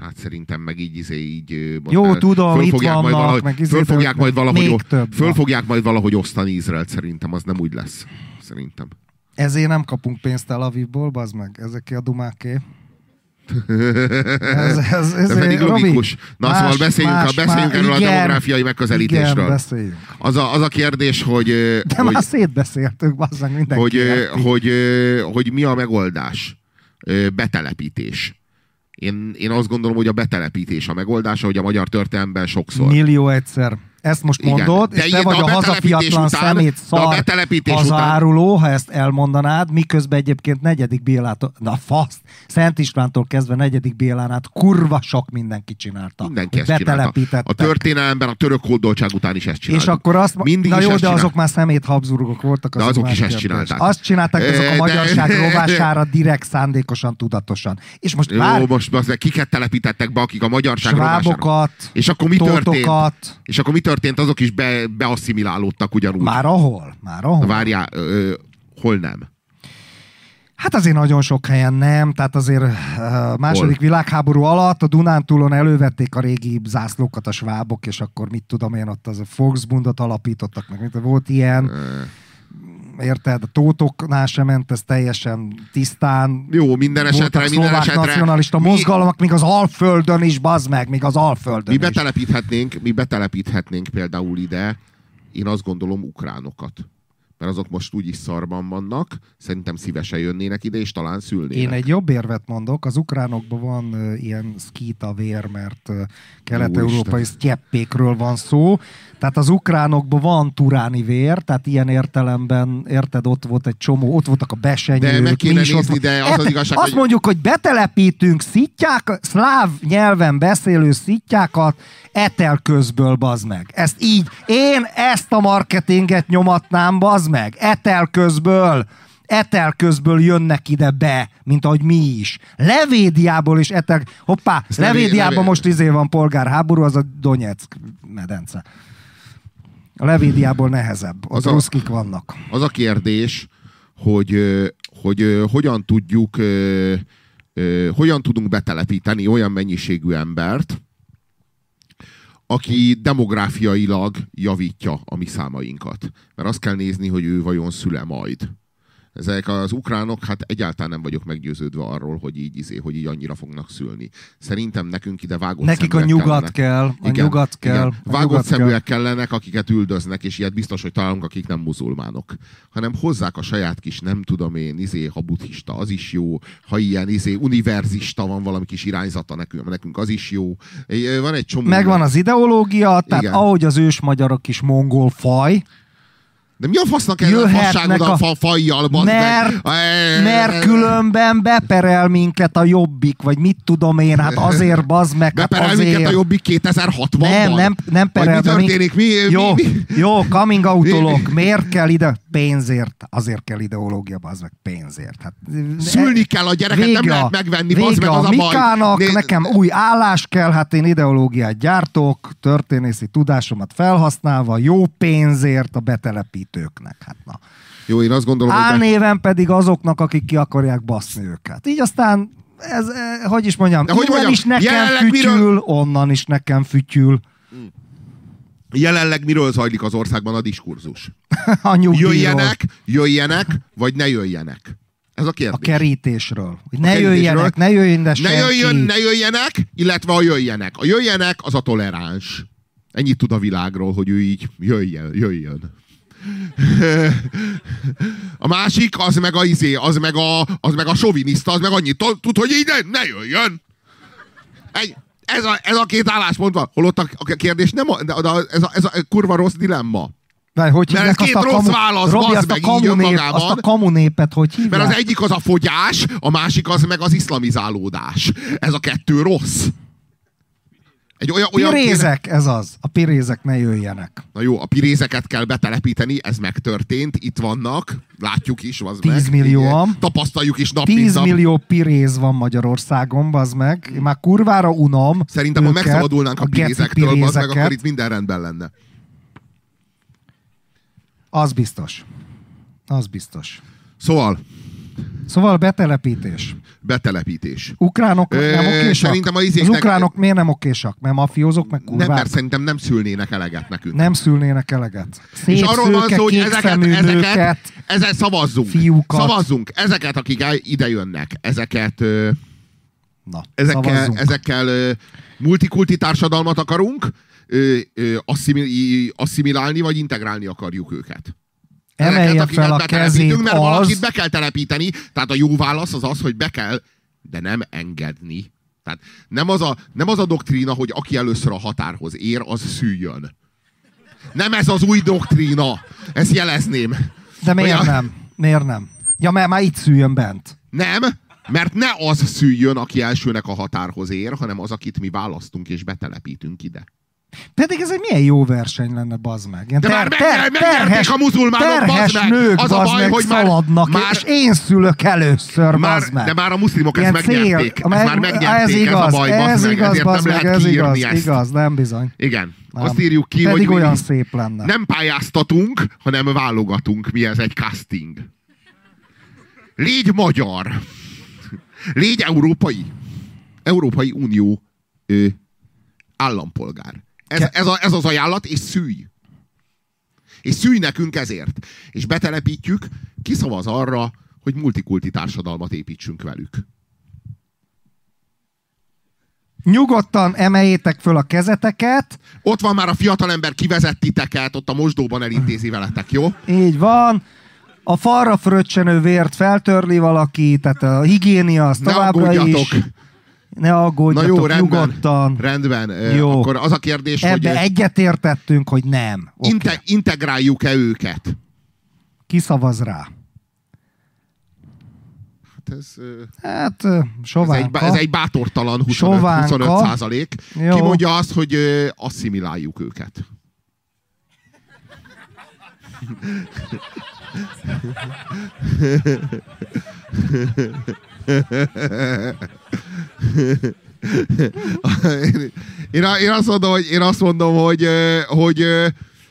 Hát szerintem meg így, izé, így Jó, már tudom, itt vannak, majd valahogy, meg izé, fölfogják majd valahogy, fölfogják majd valahogy osztani Izraelt, szerintem az nem úgy lesz. Szerintem. Ezért nem kapunk pénzt Tel Avivból, bazd meg. Ezeké a dumáké. [LAUGHS] Ez, ez, ez, Ez pedig logikus. Na más- szóval beszéljünk, más- a, beszéljünk más- erről igen, a demográfiai megközelítésről. Igen, beszéljünk. az, a, az a kérdés, hogy, De hogy, már szétbeszéltük, bazd meg mindenki. hogy, hogy, ö, hogy mi a megoldás. Betelepítés. Én, én azt gondolom, hogy a betelepítés a megoldás, ahogy a magyar történelemben sokszor. Millió egyszer. Ezt most Igen. mondod, De és te vagy de a a hazafiatlan után- szemét de szar betelepítés hazaáruló, ha ezt elmondanád, miközben egyébként negyedik Bélától, na fasz, Szent Istvántól kezdve negyedik Bélán át kurva sok mindenki csinálta. Mindenki ezt csinálta. A történelemben a török hódoltság után is ezt csinálták. És akkor azt Mindig na jó, de azok csinálták. már szemét Habsburgok voltak. De azok is ezt csinálták. Azt csinálták, de azok a de- magyarság rovására direkt, szándékosan, tudatosan. És most Jó, várj, most az, kiket telepítettek be, akik a magyarság rovására- svábokat, És akkor mi történt? És akkor mi történt? Azok is be, beasszimilálódtak ugyanúgy. már ahol, már ahol. Várjál, ö, hol nem? Hát azért nagyon sok helyen nem, tehát azért uh, második Hol? világháború alatt a Dunántúlon elővették a régi zászlókat a svábok, és akkor mit tudom én, ott az a Volksbundot alapítottak meg, volt ilyen, érted, a tótoknál sem ment ez teljesen tisztán, Jó, minden esetre, minden esetre. nacionalista mi, mozgalmak, még az Alföldön is, bazd meg, még az Alföldön mi is. betelepíthetnénk, mi betelepíthetnénk például ide, én azt gondolom, ukránokat. Mert azok most úgyis szarban vannak, szerintem szívesen jönnének ide, és talán szülnének. Én egy jobb érvet mondok, az ukránokban van uh, ilyen szkíta vér, mert uh, kelet-európai sztyeppékről van szó. Tehát az ukránokban van turáni vér, tehát ilyen értelemben, érted, ott volt egy csomó, ott voltak a besenyők. De meg kéne ott nézni, volt. de az az igazság, Azt hogy- mondjuk, hogy betelepítünk szittyák, szláv nyelven beszélő szittyákat etel közből, bazd meg. Ezt így, én ezt a marketinget nyomatnám, bazd meg. Etel közből etel közből jönnek ide be, mint ahogy mi is. Levédiából is etel... Hoppá, Ezt levé- Levédiában levé- most izé van polgárháború, az a Donetsk medence. A Levédiából nehezebb. Ott Az a- ruszkik vannak. Az a kérdés, hogy, hogy ö, hogyan tudjuk, hogyan tudunk betelepíteni olyan mennyiségű embert, aki demográfiailag javítja a mi számainkat. Mert azt kell nézni, hogy ő vajon szüle majd Ezek az ukránok, hát egyáltalán nem vagyok meggyőződve arról, hogy így, izé, hogy így annyira fognak szülni. Szerintem nekünk ide vágott Nekik a nyugat kellene. kell, a Igen, nyugat kell. Igen. Vágott nyugat szeműek kellenek, akiket üldöznek, és ilyet biztos, hogy találunk, akik nem muzulmánok. Hanem hozzák a saját kis, nem tudom én, izé, ha buddhista, az is jó. Ha ilyen izé, univerzista van valami kis irányzata nekünk, nekünk az is jó. Van egy csomó... Megvan az ideológia, tehát Igen. ahogy az ős magyarok is mongol faj, De mi a fasznak ez a fasságod a, fa, fajjal, Mert- meg? mert különben beperel minket a jobbik, vagy mit tudom én, hát azért bazd meg, hát Beperel azért. minket a jobbik 2060-ban? Nem, nem, nem Vagy perel mi be történik? Mi, Jó, mi, mi? jó, coming outolok. Miért kell ide? Pénzért. Azért kell ideológia, bazd meg, pénzért. Hát, Szülni kell a gyereket, nem lehet megvenni, bazd vége meg, az a baj. Mikának, Né- nekem új állás kell, hát én ideológiát gyártok, történészi tudásomat felhasználva, jó pénzért a betelepítőknek. Hát na. Jó, én azt gondolom, hogy... Álnéven pedig azoknak, akik ki akarják baszni őket. Így aztán ez, eh, hogy is mondjam, De hogy mondjam, is nekem fütyül, miről- onnan is nekem fütyül. Jelenleg miről zajlik az országban a diskurzus? [LAUGHS] A nyugdíjról, Jöjjenek, jöjjenek, vagy ne jöjjenek? Ez a a kérdés. kerítésről. Hogy ne kerítésről. jöjjenek, ne jöjjön, de ne, jöjjön, ne jöjjenek, illetve a jöjjenek. A jöjjenek az a toleráns. Ennyit tud a világról, hogy ő így jöjjön, jöjjön. A másik, az meg a izé, az meg a, az meg a soviniszta, az meg annyit tud, hogy így ne, ne jöjjön. Egy, ez, a, ez a két álláspont van. Holott a, a kérdés nem a, de, de ez, a, ez a kurva rossz dilemma. Vagy hogy Mert ez két azt a rossz kamu, válasz, Robi, azt a meg így kamu, nép, azt a kamu népet, hogy hívják? Mert az egyik az a fogyás, a másik az meg az iszlamizálódás. Ez a kettő rossz. Egy olyan, olyan kéne- Pirézek, ez az. A pirézek ne jöjjenek. Na jó, a pirézeket kell betelepíteni, ez megtörtént, itt vannak, látjuk is, az meg. 10 millióan. Igen, Tapasztaljuk is nap, mint 10 nap. millió piréz van Magyarországon, bazd meg. Én már kurvára unom Szerintem, ha őket, megszabadulnánk a, geci pirézektől, az meg, akkor itt minden rendben lenne. Az biztos. Az biztos. Szóval, Szóval betelepítés. betelepítés. Ukránok Ö, nem okésak? szerintem a Az izéknek- ukránok miért nem okésak? Mert mafiózok, meg Nem, kurvák? mert szerintem nem szülnének eleget nekünk. nem szülnének eleget. És Szép arról van szőke, szó, hogy ezeket, ezeket, nőket, ezen szavazzunk. fiúkat. Szavazzunk. Ezeket, akik ide jönnek, ezeket, ö, Na, ezekkel, szavazzunk. ezekkel ö, multikulti társadalmat akarunk, ö, ö, asszimi- asszimilálni, vagy integrálni akarjuk őket. Emelje fel a kezét mert valakit az, be kell telepíteni, tehát a jó válasz az az, hogy be kell, de nem engedni. Tehát nem az a, nem az a doktrína, hogy aki először a határhoz ér, az szüljön. Nem ez az új doktrína. Ezt jelezném. de miért Olyan- nem? Miért nem? Ja, mert már itt szüljön bent. Nem, mert ne az szüljön, aki elsőnek a határhoz ér, hanem az, akit mi választunk és betelepítünk ide. Pedig ez egy milyen jó verseny lenne, bazd meg. Ilyen De már meg- megnyerték a muzulmánok, terhes bazd meg! nők, Az a bazd baj, meg, hogy szaladnak, már- és én szülök először, Már, bazd meg. de már a muszlimok Ilyen ezt megnyerték. cél- ezt már megnyerték, ez igaz, ez a baj, ez meg, igaz, ezért bazd nem meg, lehet ez igaz, ezt. igaz, nem bizony. Igen, Nem. azt írjuk ki, Pedig hogy olyan szép lenne. nem pályáztatunk, hanem válogatunk. Mi ez egy casting. Légy magyar. Légy európai. Európai Unió ö, állampolgár. Ez, ez, a, ez az ajánlat, és szűj. És szűj nekünk ezért. És betelepítjük, kiszavaz arra, hogy multikulti társadalmat építsünk velük. Nyugodtan emeljétek föl a kezeteket, Ott van már a fiatalember, kivezett titeket, ott a mosdóban elintézi veletek, jó? így van. A falra fröccsenő vért feltörli valaki, tehát a higiénia az Ne továbbra is. Ne Na aggódjatok, jó, rendben. nyugodtan. Rendben. Jó. Akkor az a kérdés, Ebbe hogy egyetértettünk, hogy nem. Okay. inte, integráljuk-e őket? Ki szavaz rá? Hát ez, Hát, ö, ez, egy, sovánka. ez egy bátortalan 25, Sovánka. 25 százalék. Jó. Ki mondja azt, hogy asszimiláljuk őket? [LAUGHS] én, én, én azt mondom, hogy, én azt mondom, hogy, hogy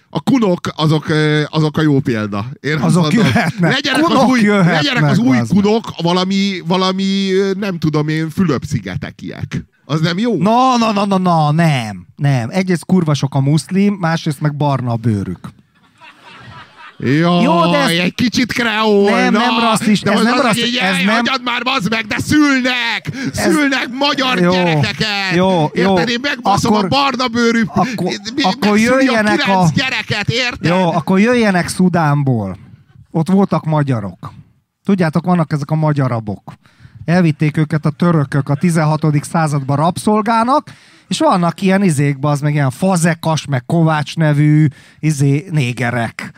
a kunok azok, azok a jó példa. Én Azok mondom, jöhetnek. Legyenek az Kunok új, jöhetnek, legyenek az új kunok valami, valami, nem tudom én, Fülöp-szigetekiek. Az nem jó? Na, na, na, na, na, nem. Nem. Egyrészt kurva sok a muszlim, másrészt meg barna a bőrük. Jaj, Jó, de ez- egy kicsit kreol. Nem, nem rasszista, ez nem rasszista, ez jaj, nem- Hagyjad már, bazd meg, de szülnek! Szülnek magyar Jó, gyerekeket! jó, jó. Érted? Én megbaszom Akkor- a barna bőrű... akkor- akkor jöjjenek a... kilenc a- gyereket, érted? Jó, akkor jöjjenek Szudánból. Ott voltak magyarok. Tudjátok, vannak ezek a magyarabok. Elvitték őket a törökök a 16. században rabszolgának, és vannak ilyen izékben, az meg ilyen fazekas, meg Kovács nevű izé, négerek.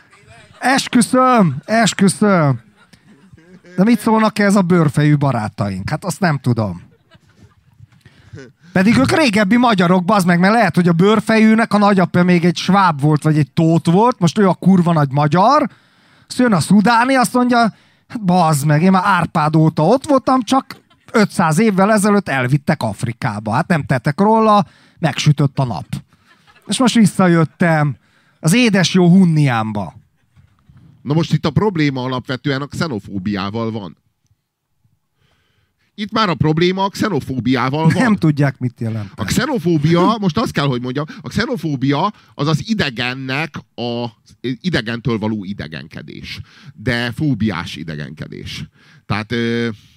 Esküszöm, esküszöm. De mit szólnak ez a bőrfejű barátaink? Hát azt nem tudom. Pedig ők régebbi magyarok, bazd meg, mert lehet, hogy a bőrfejűnek a nagyapja még egy sváb volt, vagy egy tót volt, most ő a kurva nagy magyar, azt jön a szudáni, azt mondja, hát bazd meg, én már Árpád óta ott voltam, csak 500 évvel ezelőtt elvittek Afrikába. Hát nem tettek róla, megsütött a nap. És most visszajöttem az édes jó Hunniámba. Na most itt a probléma alapvetően a xenofóbiával van. Itt már a probléma a xenofóbiával van. Nem tudják, mit jelent. A xenofóbia, most azt kell, hogy mondjam, a xenofóbia az az idegennek a idegentől való idegenkedés. De fóbiás idegenkedés. Tehát,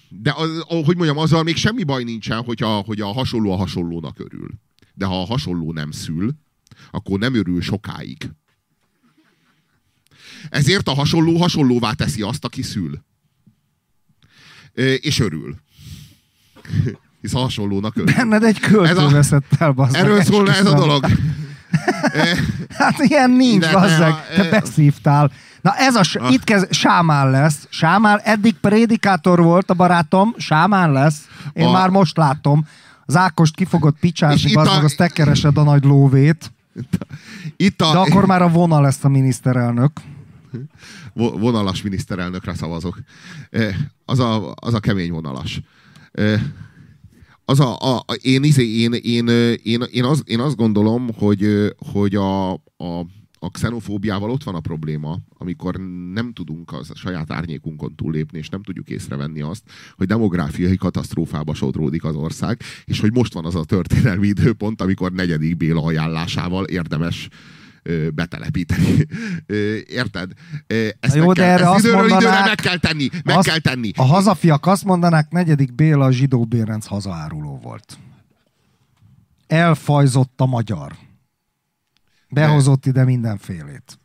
de az, hogy mondjam, azzal még semmi baj nincsen, hogy a, hogy a hasonló a hasonlónak örül. De ha a hasonló nem szül, akkor nem örül sokáig. Ezért a hasonló hasonlóvá teszi azt, aki szül. És örül. [LAUGHS] Hisz a hasonlónak örül. Benned egy költő a- veszett el, bazd meg, Erről szólna ez a dolog. [LAUGHS] Hát ilyen nincs, De- bazzeg. de- Te beszívtál. Na ez a, Ah. itt kezd, Sámán lesz. Sámán eddig prédikátor volt a barátom, Sámán lesz. Én A- már most látom. Az Ákost ki fogod picsázni, bazd a- azt te keresed a nagy lóvét. Itt a De akkor már a vona lesz a miniszterelnök. Vo- vonalas miniszterelnökre szavazok. Eh, Az a, az a kemény vonalas. Eh, Az a, a, a én, izé, én, én, én, én, az, én azt gondolom, hogy, hogy a, a, a xenofóbiával ott van a probléma, amikor nem tudunk a saját árnyékunkon túllépni, és nem tudjuk észrevenni azt, hogy demográfiai katasztrófába sodródik az ország, és hogy most van az a történelmi időpont, amikor negyedik Béla ajánlásával érdemes betelepíteni. Érted? Ezt jó, meg de kell, erre ezt azt időről időre mondanák- meg kell tenni. Meg Azt- kell tenni. A hazafiak azt mondanák, negyedik Béla a zsidó Bérenc hazaáruló volt. Elfajzott a magyar. Behozott ide mindenfélét.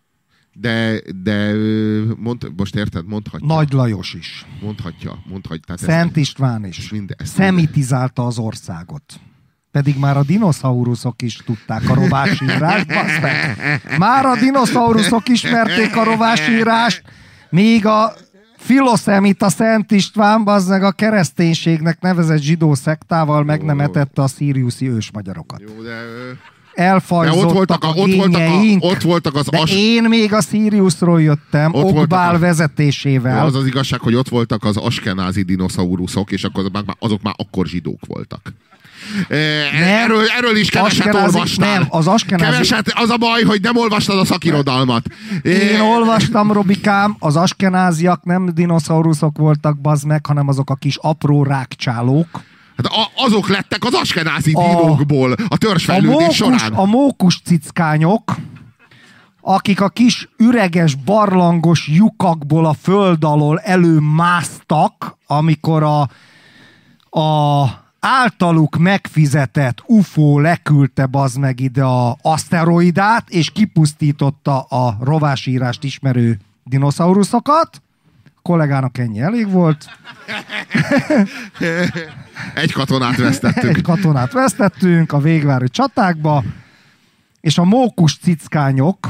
De, de mond, most érted, mondhatja. Nagy Lajos is. Mondhatja, mondhatja. Tehát Szent István ez is. minden- ez Szemitizálta az országot. Pedig már a dinoszauruszok is tudták a rovásírást, bassz meg. Már a dinoszauruszok ismerték a rovásírást, míg a filoszemita Szent István, meg a kereszténységnek nevezett zsidó szektával meg nem etette a szíriuszi ősmagyarokat. Jó, de... Elfajzottak De ott voltak a- a, ott voltak a- ott voltak az De as- én még a Siriusról jöttem, Ott Okbál a- vezetésével. Az az igazság, hogy ott voltak az askenázi dinoszauruszok, és akkor azok már, azok már akkor zsidók voltak. E, erről, erről is keveset Askenázi- olvastál. nem, az askenázi- Keveset, az a baj, hogy nem olvastad a szakirodalmat. Én olvastam, Robikám, az askenáziak nem dinoszauruszok voltak, bazd meg, hanem azok a kis apró rákcsálók. Hát a, azok lettek az askenázi A- dinókból a A törzsfejlődés mókus, során. a mókus cickányok, akik a kis üreges, barlangos lyukakból a föld alól előmásztak, amikor a, a általuk megfizetett UFO leküldte bazd meg ide a aszteroidát, és kipusztította a rovásírást ismerő dinoszauruszokat. A kollégának ennyi elég volt. [LAUGHS] Egy katonát vesztettük. Egy katonát vesztettünk a végvári csatákba, és a mókus cickányok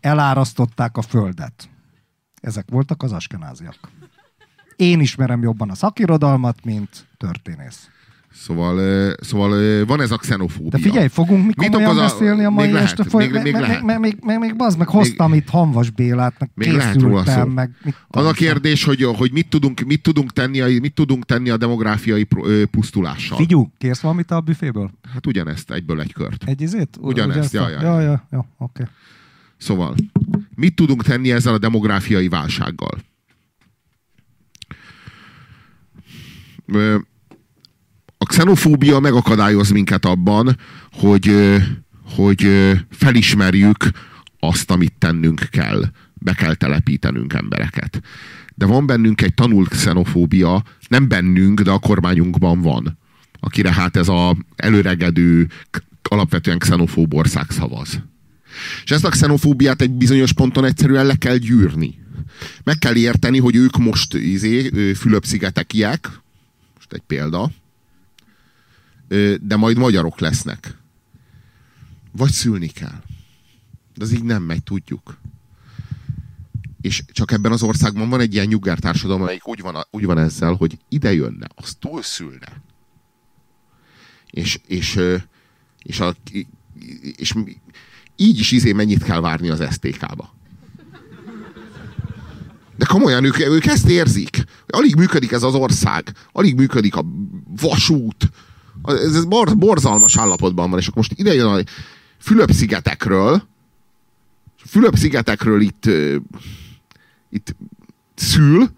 elárasztották a földet. Ezek voltak az askenáziak. Én ismerem jobban a szakirodalmat, mint történész. Szóval, szóval van ez a xenofóbia. De figyelj, fogunk mi Mit komolyan beszélni a mai még este foly- még- még lehet. me- Még, még, még, bazd meg, hoztam itt Hanvas Bélát, meg Még lehet róla szó. meg mit Az a kérdés, hogy, hogy mit, tudunk, mit, tudunk tenni, a- mit tudunk tenni a demográfiai pusztulással. Figyú, kérsz valamit a büféből? Hát ugyanezt, egyből egy kört. Egy izét? Ugyanezt, Ugyanezt ja, ja, ja, ja, ja, oké. Szóval, mit tudunk tenni ezzel a demográfiai válsággal? Ö, A xenofóbia megakadályoz minket abban, hogy, hogy felismerjük azt, amit tennünk kell. Be kell telepítenünk embereket. De van bennünk egy tanult xenofóbia, nem bennünk, de a kormányunkban van. Akire hát ez a előregedő, alapvetően xenofób ország szavaz. És ezt a xenofóbiát egy bizonyos ponton egyszerűen le kell gyűrni. Meg kell érteni, hogy ők most izé, Fülöp-szigetekiek, most egy példa, de majd magyarok lesznek. Vagy szülni kell. De az így nem megy, tudjuk. És csak ebben az országban van egy ilyen nyugger társadalom, amelyik úgy van, úgy van ezzel, hogy ide jönne, az túlszülne. És, és, és, a, és így is izé mennyit kell várni az STK-ba. De komolyan, ők, ők ezt érzik. Alig működik ez az ország. Alig működik a vasút. Ez, ez bor, borzalmas állapotban van. És akkor most ide jön a Fülöp-szigetekről. Fülöp-szigetekről itt, itt szül.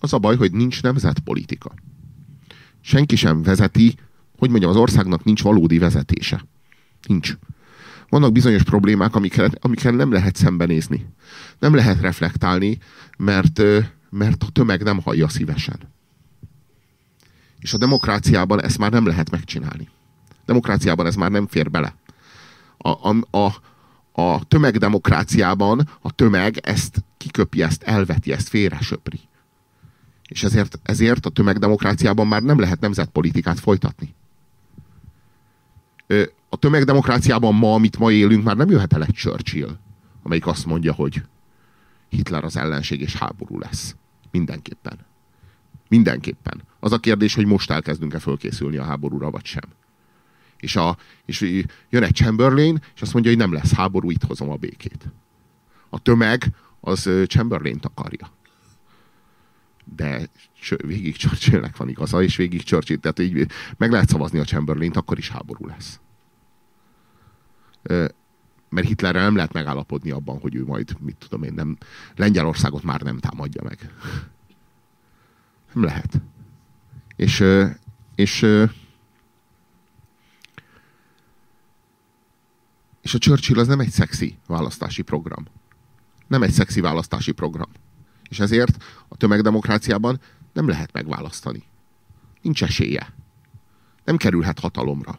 Az a baj, hogy nincs nemzetpolitika. Senki sem vezeti, hogy mondjam, az országnak nincs valódi vezetése. Nincs vannak bizonyos problémák, amikkel, amikkel nem lehet szembenézni. Nem lehet reflektálni, mert, mert a tömeg nem hallja szívesen. És a demokráciában ezt már nem lehet megcsinálni. Demokráciában ez már nem fér bele. A, a, a, a tömegdemokráciában a tömeg ezt kiköpi, ezt elveti, ezt félre söpri. És ezért, ezért a tömegdemokráciában már nem lehet nemzetpolitikát folytatni a tömegdemokráciában ma, amit ma élünk, már nem jöhet el egy Churchill, amelyik azt mondja, hogy Hitler az ellenség és háború lesz. Mindenképpen. Mindenképpen. Az a kérdés, hogy most elkezdünk-e fölkészülni a háborúra, vagy sem. És, a, és jön egy Chamberlain, és azt mondja, hogy nem lesz háború, itt hozom a békét. A tömeg az Chamberlain-t akarja. De végig Churchillnek van igaza, és végig Churchill, tehát így meg lehet szavazni a Chamberlain-t, akkor is háború lesz mert Hitlerrel nem lehet megállapodni abban, hogy ő majd, mit tudom én, nem, Lengyelországot már nem támadja meg. Nem lehet. És, és, és a Churchill az nem egy szexi választási program. Nem egy szexi választási program. És ezért a tömegdemokráciában nem lehet megválasztani. Nincs esélye. Nem kerülhet hatalomra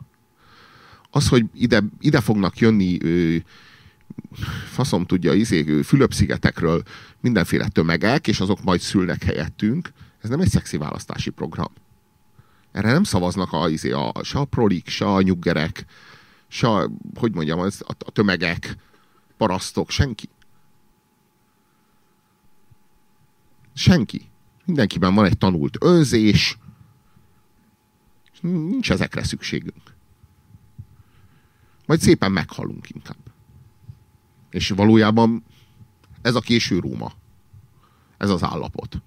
az, hogy ide, ide fognak jönni ö, faszom tudja, izé, Fülöp-szigetekről mindenféle tömegek, és azok majd szülnek helyettünk, ez nem egy szexi választási program. Erre nem szavaznak a, izé, a, se a prolik, se a nyuggerek, se a, hogy mondjam, az, a, a tömegek, parasztok, senki. Senki. Mindenkiben van egy tanult önzés, nincs ezekre szükségünk. Majd szépen meghalunk inkább. És valójában ez a késő Róma. Ez az állapot.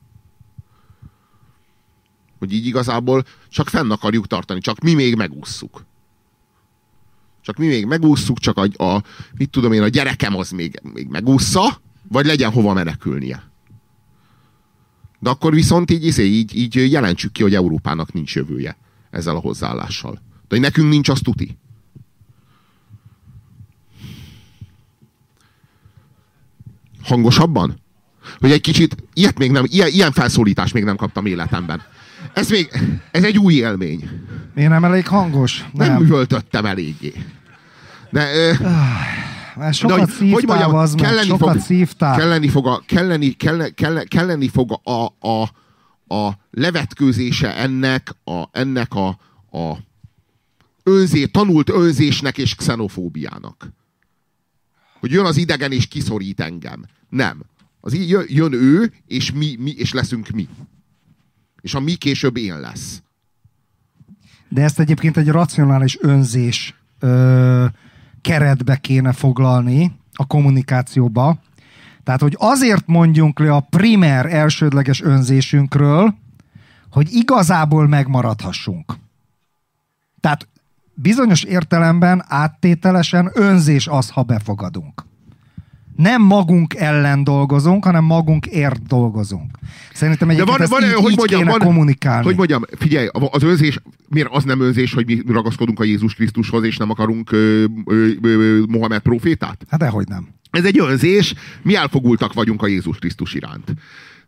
Hogy így igazából csak fenn akarjuk tartani, csak mi még megússzuk. Csak mi még megússzuk, csak a, a mit tudom én, a gyerekem az még, még megúszza, vagy legyen hova menekülnie. De akkor viszont így, izé, így, így jelentsük ki, hogy Európának nincs jövője ezzel a hozzáállással. De hogy nekünk nincs, az tuti. Hangosabban? Hogy egy kicsit, ilyet még nem, ilyen, ilyen felszólítást még nem kaptam életemben. Ez még, ez egy új élmény. Én nem elég hangos? Nem, nem művöltöttem eléggé. De, ö, mert sokat de, hogy, szívtál, hogy mondjam, az kelleni sokat fog, szívtál. Kelleni fog, a, kelleni, kelleni, kelleni, kelleni fog a, a, a levetkőzése ennek a, ennek a, a önzé, tanult önzésnek és xenofóbiának hogy jön az idegen és kiszorít engem. Nem. Az jön, jön ő, és mi, mi, és leszünk mi. És a mi később én lesz. De ezt egyébként egy racionális önzés ö, keretbe kéne foglalni a kommunikációba. Tehát, hogy azért mondjunk le a primer elsődleges önzésünkről, hogy igazából megmaradhassunk. Tehát bizonyos értelemben áttételesen önzés az, ha befogadunk. nem magunk ellen dolgozunk, hanem magunkért dolgozunk. Szerintem egyébként van, van, ezt így, hogy így mondjam, kéne van, kommunikálni. Hogy mondjam, figyelj, az önzés, miért az nem önzés, hogy mi ragaszkodunk a Jézus Krisztushoz, és nem akarunk ö, ö, ö, Mohamed profétát? Hát dehogy nem. Ez egy önzés, mi elfogultak vagyunk a Jézus Krisztus iránt.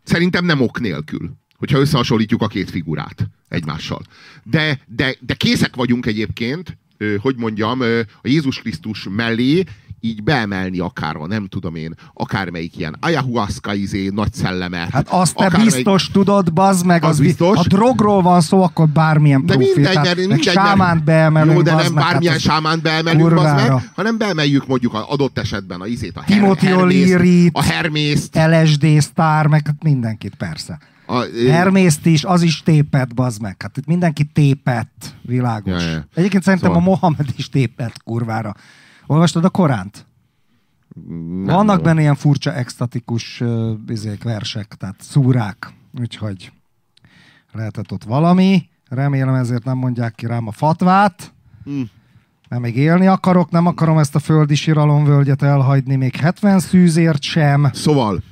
Szerintem nem ok nélkül, hogyha összehasonlítjuk a két figurát egymással. De, de, de készek vagyunk egyébként, hogy mondjam, a Jézus Krisztus mellé így beemelni akár a, nem tudom én, akármelyik ilyen ayahuasca izé, nagy szellemet. Hát azt te biztos tudod, bazd meg, Az az, biztos. Ha drogról van szó, akkor bármilyen De profétát, mindegy, mert mindegy, sámánt beemelünk, Jó, de bazd nem meg, bármilyen hát sámánt beemelünk, kurvára. meg, hanem beemeljük mondjuk az adott esetben a izét, a her, Timothy Hermészt, a Hermészt, LSD sztár, meg hát mindenkit persze. A, Hermészt is, az is tépett, bazd meg. Hát itt mindenki tépett, világos. Ja, ja. Egyébként szerintem Szóval- a Mohamed is tépett, kurvára. Olvastad a Koránt? nem Vannak jó. benne ilyen furcsa, extatikus uh, izék, versek, tehát szúrák. Úgyhogy lehetett ott valami. Remélem ezért nem mondják ki rám a fatvát. Hm. Mert még élni akarok, nem akarom ezt a földi siralomvölgyet elhagyni, még 70 szűzért sem. Szóval,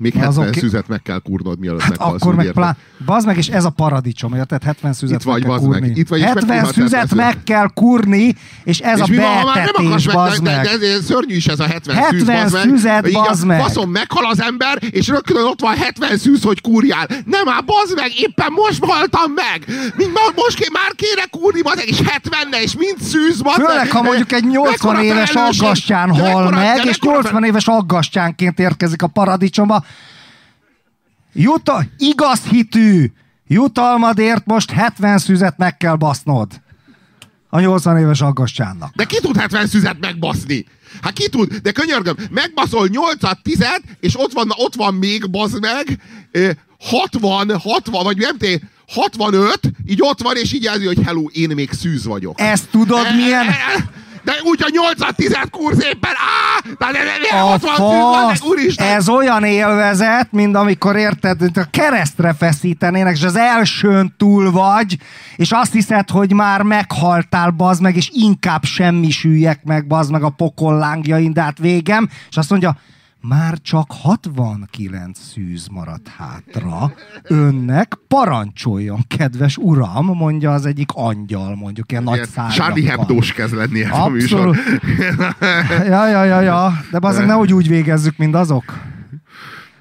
még Azok 70 ki- szüzet meg kell kurnod, mielőtt Hát meghalsz. akkor meg plá... Bazd meg, és ez a paradicsom, érted? 70 szüzet Itt vagy, meg kell bazd meg. Itt vagy, és 70 megkurhatsz szüzet 70 meg kell kurni, és ez és a mi van, már nem akarsz meg, meg. de, de, de, szörnyű is ez a 70, 70 szűz, bazd meg. szüzet, Igen, bazd meg. Faszom, meghal az ember, és rögtön ott van 70 szűz, hogy kurjál. Nem már, bazd meg, éppen most haltam meg. Mind, most ké, már kéne kurni, bazd meg, és 70 és mind szűz, bazd meg. Főleg, ha mondjuk egy 80 Mekkora éves aggastyán hal meg, és mekkora 80 éves aggastyánként érkezik a paradicsomba. Juta, igaz hitű jutalmadért most 70 szüzet meg kell basznod. A 80 éves aggastyánnak. De ki tud 70 szüzet megbaszni? Hát ki tud? De könyörgöm, megbaszol 8 10 és ott van, ott van még, bazd meg, ö, 60, 60, vagy nem té, 65, így ott van, és így jelzi, hogy hello, én még szűz vagyok. Ezt tudod milyen... De úgy a 8 10 kurz éppen, á! De, de, de, de, A 60 szűz van, fasz, úristen! ez olyan élvezet, mint amikor érted, mint a keresztre feszítenének, és az elsőn túl vagy, és azt hiszed, hogy már meghaltál, bazd meg, és inkább semmisüljek meg, bazd meg a pokol lángjain, de hát végem, és azt mondja, már csak 69 szűz maradt hátra. Önnek parancsoljon, kedves uram, mondja az egyik angyal, mondjuk ilyen nagy szárnyakkal. Charlie Hebdo-s kezd lenni ez a műsor. [LAUGHS] Ja, ja, ja, ja. De bazeg nehogy úgy végezzük, mint azok.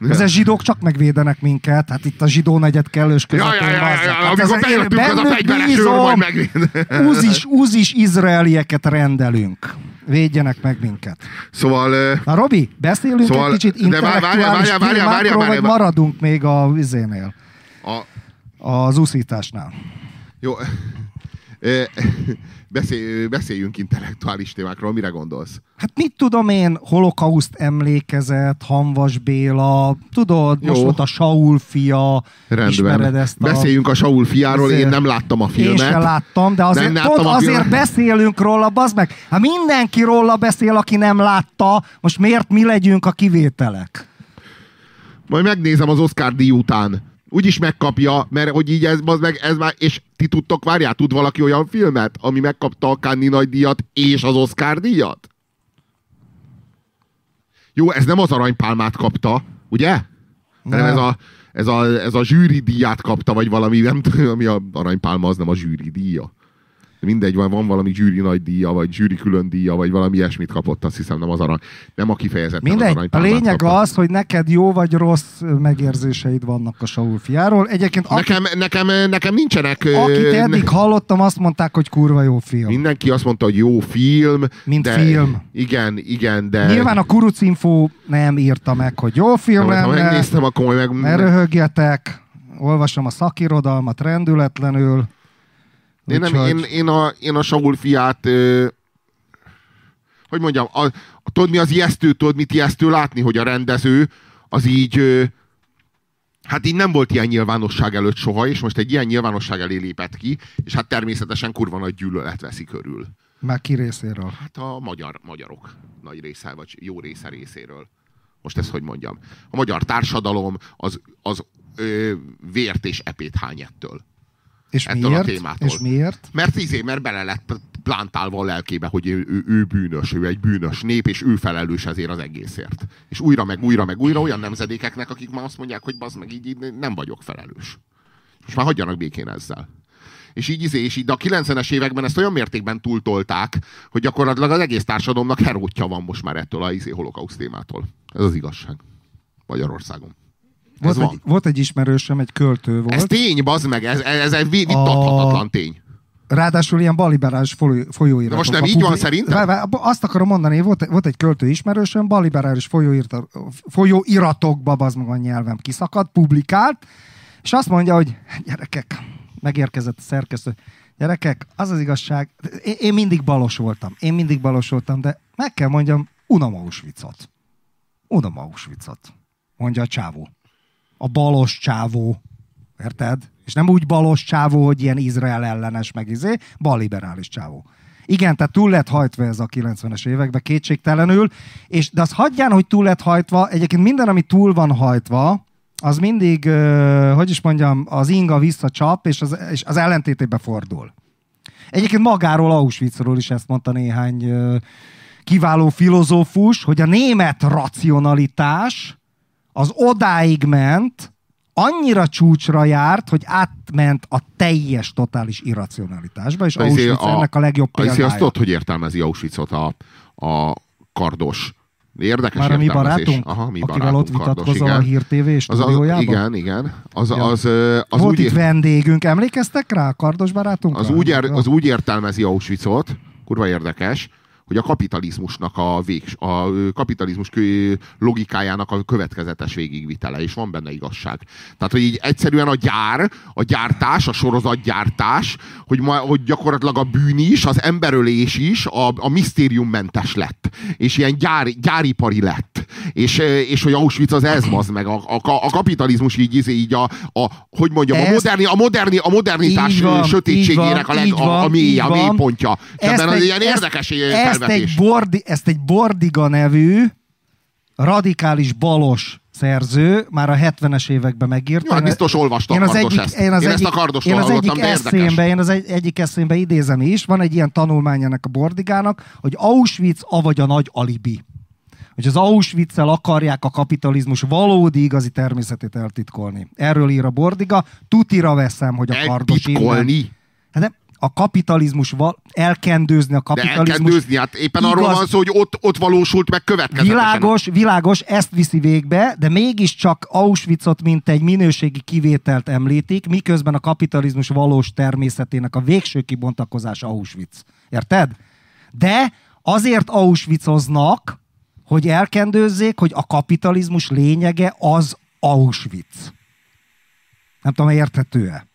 Ezek zsidók csak megvédenek minket, hát itt a zsidó negyed kellős Ja, közepén. ja, ja, ja, ja, Hát amikor bejöttünk, az a fegyveres őr majd megvéd. Úzis, úzis izraelieket rendelünk. Védjenek meg minket. Szóval... Na Robi, beszélünk Szóval- egy kicsit intellektuális témákról, vagy maradunk még a vizénél, A, az úszításnál. Jó. [LAUGHS] Beszélj, beszéljünk intellektuális témákról, mire gondolsz? Hát mit tudom én, holokauszt emlékezet, Hanvas Béla, tudod, Jó. most volt a Saul fia, ismered ezt a... Beszéljünk a Saul fiáról, Azért- én nem láttam a Én filmet. se láttam, de azért, Nem pont azért beszélünk róla, bazd meg. Hát mindenki róla beszél, aki nem látta, most miért mi legyünk a kivételek? Majd megnézem az Oscar díj után. Úgyis megkapja, mert hogy így ez, az meg, ez már, és ti tudtok, várjál, tud valaki olyan filmet, ami megkapta a Cannes nagy díjat és az Oscar díjat? Jó, ez nem az aranypálmát kapta, ugye? Hanem Nem. ez a, ez, a, ez a zsűri díját kapta, vagy valami, nem tudom, ami a aranypálma, az nem a zsűri díja. Mindegy, van, van valami zsűri nagy díja, vagy zsűri külön díja, vagy valami ilyesmit kapott, azt hiszem, nem az arany, nem a kifejezetten az Mindegy, a aranypálmát lényeg kapta. az, hogy neked jó vagy rossz megérzéseid vannak a Saul fiáról. Egyébként aki, Nekem, nekem, nekem nincsenek... akit ne- eddig hallottam, azt mondták, hogy kurva jó film. Mindenki azt mondta, hogy jó film. Mint de, film. Igen, igen, de... Nyilván a Kuruc Info nem írta meg, hogy jó film ha, ha lenne, megnéztem, akkor meg... ne röhögjetek, olvasom a szakirodalmat rendületlenül. Én, nem, én, én, a, én a Saul fiát... Ö, hogy mondjam, a, a, tudod mi az ijesztő, tudod mit ijesztő látni, hogy a rendező az így... Ö, hát így nem volt ilyen nyilvánosság előtt soha, és most egy ilyen nyilvánosság elé lépett ki, és hát természetesen kurva nagy gyűlölet veszi körül. Már ki részéről. Hát a magyar, magyarok nagy része, vagy jó része részéről. Most ezt hogy mondjam? A magyar társadalom az, az ö, vért és epét hány ettől. És ettől miért? a témától. És miért? Mert izé, mert bele lett plántálva a lelkébe, hogy ő, ő, ő bűnös, ő egy bűnös nép, és ő felelős ezért az egészért. És újra, meg újra, meg újra olyan nemzedékeknek, akik már azt mondják, hogy bazd meg, így, így nem vagyok felelős. Most már hagyjanak békén ezzel. És így, izé, és így de a 90-es években ezt olyan mértékben túltolták, hogy gyakorlatilag az egész társadalomnak herótja van most már ettől a izé, holokauszt témától. Ez az igazság. Magyarországon. Ez Volt van. egy, volt egy ismerősöm, egy költő volt. Ez tény, bazd meg, ez, ez egy vi- vitathatatlan tény. Ráadásul ilyen baliberális folyó, folyóiratokba. De most nem így van szerintem? Azt akarom mondani, volt, volt egy költő ismerősöm, baliberális folyóirata, folyóiratokba, az meg a nyelvem kiszakadt, publikált, és azt mondja, hogy gyerekek, megérkezett a szerkesztő, gyerekek, az az igazság, én, én mindig balos voltam, én mindig balos voltam, de meg kell mondjam, unom Auschwitzot. Unom Auschwitzot, mondja a csávó. A balos csávó. Érted? És nem úgy balos csávó, hogy ilyen Izrael ellenes meg izé, balliberális csávó. Igen, tehát túl lett hajtva ez a 90-es években, kétségtelenül, és, de az hagyján, hogy túl lett hajtva, egyébként minden, ami túl van hajtva, az mindig, hogy is mondjam, az inga visszacsap, és az, és az ellentétébe fordul. Egyébként magáról, Auschwitzról is ezt mondta néhány kiváló filozófus, hogy a német racionalitás az odáig ment, annyira csúcsra járt, hogy átment a teljes, totális irracionalitásba, és izé Auschwitz ennek a legjobb izé példája. azt tudod, hogy értelmezi Auschwitzot a, a kardos. Érdekes Már a mi barátunk, Aha, mi akivel barátunk ott kardos, vitatkozol igen. a Hír TV stúdiójában? igen, igen. Az, Ja. az, az, az, Volt úgy, itt vendégünk, emlékeztek rá, a kardos barátunk? az, úgy, ér, az úgy értelmezi Auschwitzot, kurva érdekes, hogy a kapitalizmusnak a, végs, a kapitalizmus logikájának a következetes végigvitele, és van benne igazság. Tehát, hogy így egyszerűen a gyár, a gyártás, a sorozatgyártás, hogy, ma, hogy gyakorlatilag a bűn is, az emberölés is a, a misztériummentes lett. És ilyen gyár, gyáripari lett. És, és hogy Auschwitz az ez, az meg. A, a, a kapitalizmus így, így, a, a, hogy mondjam, a, Ezt- moderni, a, moderni, a modernitás van, sötétségének van, a, leg, a, a, mély, a van. mély pontja. És ebben az egy- ilyen ezt- érdekes ezt felvetés. egy, bordi, ezt egy Bordiga nevű radikális balos szerző már a 70-es években megírta. Ja, biztos olvasta a én az egyik, ezt. én, az Én ezt egyik, a kardostól én az egyik eszémbe, én az egy, egyik eszémbe idézem is, van egy ilyen tanulmány ennek a Bordigának, hogy Auschwitz avagy a nagy alibi. Hogy az auschwitz akarják a kapitalizmus valódi igazi természetét eltitkolni. Erről ír a Bordiga, tutira veszem, hogy a kardos Eltitkolni. Hát nem, a kapitalizmus, val- elkendőzni a De kapitalizmus. elkendőzni, hát éppen Igaz- arról van szó, hogy ott, ott valósult meg következetesen. Világos, világos, ezt viszi végbe, de mégiscsak Auschwitzot, mint egy minőségi kivételt említik, miközben a kapitalizmus valós természetének a végső kibontakozás Auschwitz. Érted? De azért Auschwitzoznak, hogy elkendőzzék, hogy a kapitalizmus lényege az Auschwitz. Nem tudom, érthető-e?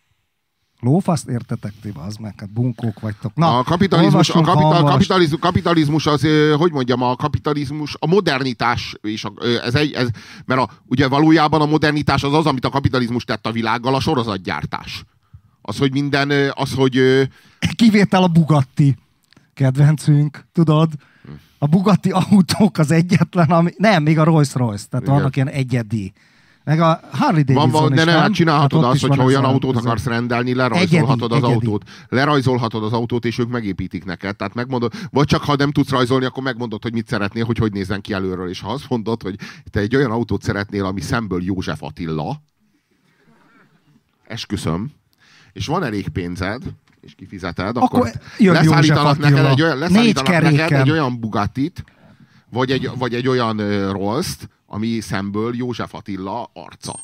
Lófaszt értetek ti, az meg, hát bunkók vagytok. Na, a kapitalizmus, a kapital, kapitalizmus, kapitalizmus az, hogy mondjam, a kapitalizmus, a modernitás, és a, ez egy, ez, mert a, ugye valójában a modernitás az az, amit a kapitalizmus tett a világgal, a sorozatgyártás. Az, hogy minden, az, hogy Kivétel a Bugatti. Kedvencünk, tudod? A Bugatti autók az egyetlen, ami... Nem, még a Rolls-Royce, tehát Igen. vannak ilyen egyedi. Meg a Harley Davidson van, de nem, hát csinálhatod ott azt, hogyha olyan a- autót akarsz rendelni, lerajzolhatod az Egyedi, egyedi. autót. Lerajzolhatod az autót, és ők megépítik neked. Tehát megmondod, vagy csak ha nem tudsz rajzolni, akkor megmondod, hogy mit szeretnél, hogy hogy nézzen ki előről. És ha azt mondod, hogy te egy olyan autót szeretnél, ami szemből József Attila, esküszöm, és van elég pénzed, és kifizeted, akkor, Akkor jön leszállítanak neked, egy olyan, leszállítanak neked egy olyan Bugattit, vagy egy, vagy egy olyan Rolls-t, ami szemből József Attila arca.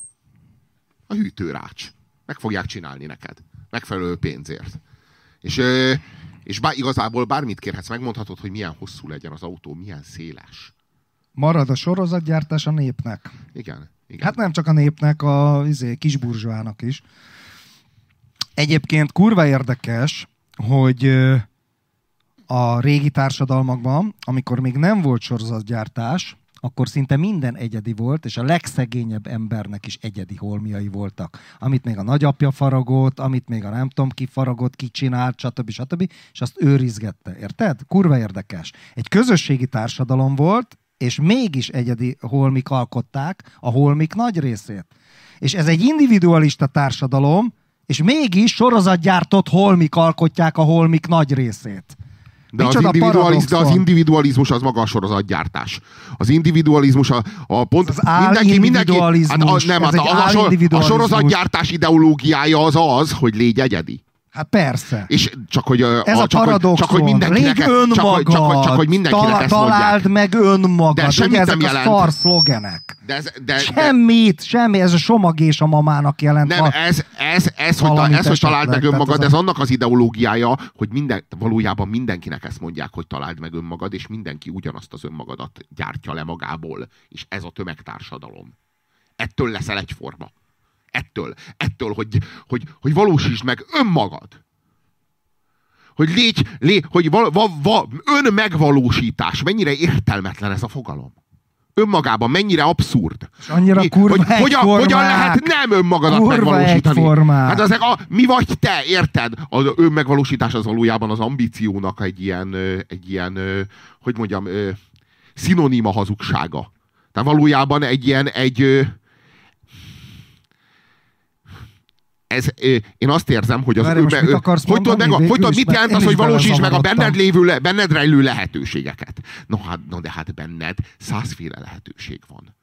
A hűtőrács. Meg fogják csinálni neked. Megfelelő pénzért. És, és bár, igazából bármit kérhetsz, megmondhatod, hogy milyen hosszú legyen az autó, milyen széles. Marad a sorozatgyártás a népnek. Igen. igen. Hát nem csak a népnek, a izé, kisburzsóának is. Egyébként kurva érdekes, hogy a régi társadalmakban, amikor még nem volt sorozatgyártás, akkor szinte minden egyedi volt, és a legszegényebb embernek is egyedi holmiai voltak. Amit még a nagyapja faragott, amit még a nem tudom ki faragott, ki csinált, stb. stb. És azt őrizgette. Érted? Kurva érdekes. Egy közösségi társadalom volt, és mégis egyedi holmik alkották a holmik nagy részét. És ez egy individualista társadalom, És mégis sorozatgyártott holmik alkotják a holmik nagy részét. De az, individualiz, de az individualizmus az maga a sorozatgyártás. Az individualizmus a, a pont... Az álindividualizmus. nem, Ez hát egy az a, sor, a álindividualizmus. sorozatgyártás ideológiája az az, hogy légy egyedi. Hát persze. És csak hogy, Ez a, csak, hogy, paradoxon. csak, hogy mindenkinek, Légy csak, hogy, önmagad. csak, hogy, csak, hogy mindenkinek Tala- ezt Találd mondják. meg önmagad. De semmit Ugye nem ezek a jelent. szar szlogenek. De ez, de, de, Semmit, semmi. Ez a somag és a mamának jelent. Nem, ez, ez, ez, hogy, ta, ez, hogy találd meg önmagad, ez a- annak az ideológiája, hogy minden, valójában mindenkinek ezt mondják, hogy találd meg önmagad, és mindenki ugyanazt az önmagadat gyártja le magából. És ez a tömegtársadalom. Ettől leszel egyforma. Ettől. Ettől, hogy, hogy, hogy valósítsd meg önmagad. Hogy légy, légy hogy va, va, va, önmegvalósítás. Mennyire értelmetlen ez a fogalom. Önmagában mennyire abszurd. És annyira kurva hogy, hogyan, hogyan lehet nem önmagadat Kurva megvalósítani? egyformák. Hát ezek a, mi vagy te, érted? Az önmegvalósítás az valójában az ambíciónak egy ilyen, egy ilyen hogy mondjam, szinoníma hazugsága. Tehát valójában egy ilyen, egy, ö, ez, én azt érzem, hogy az Várj, önme- mit akarsz hogy tudod, meg, hogy tudod, mit jelent az, hogy is valósítsd meg a benned, lévő, le- benned rejlő lehetőségeket. No, hát, no, de hát benned százféle lehetőség van.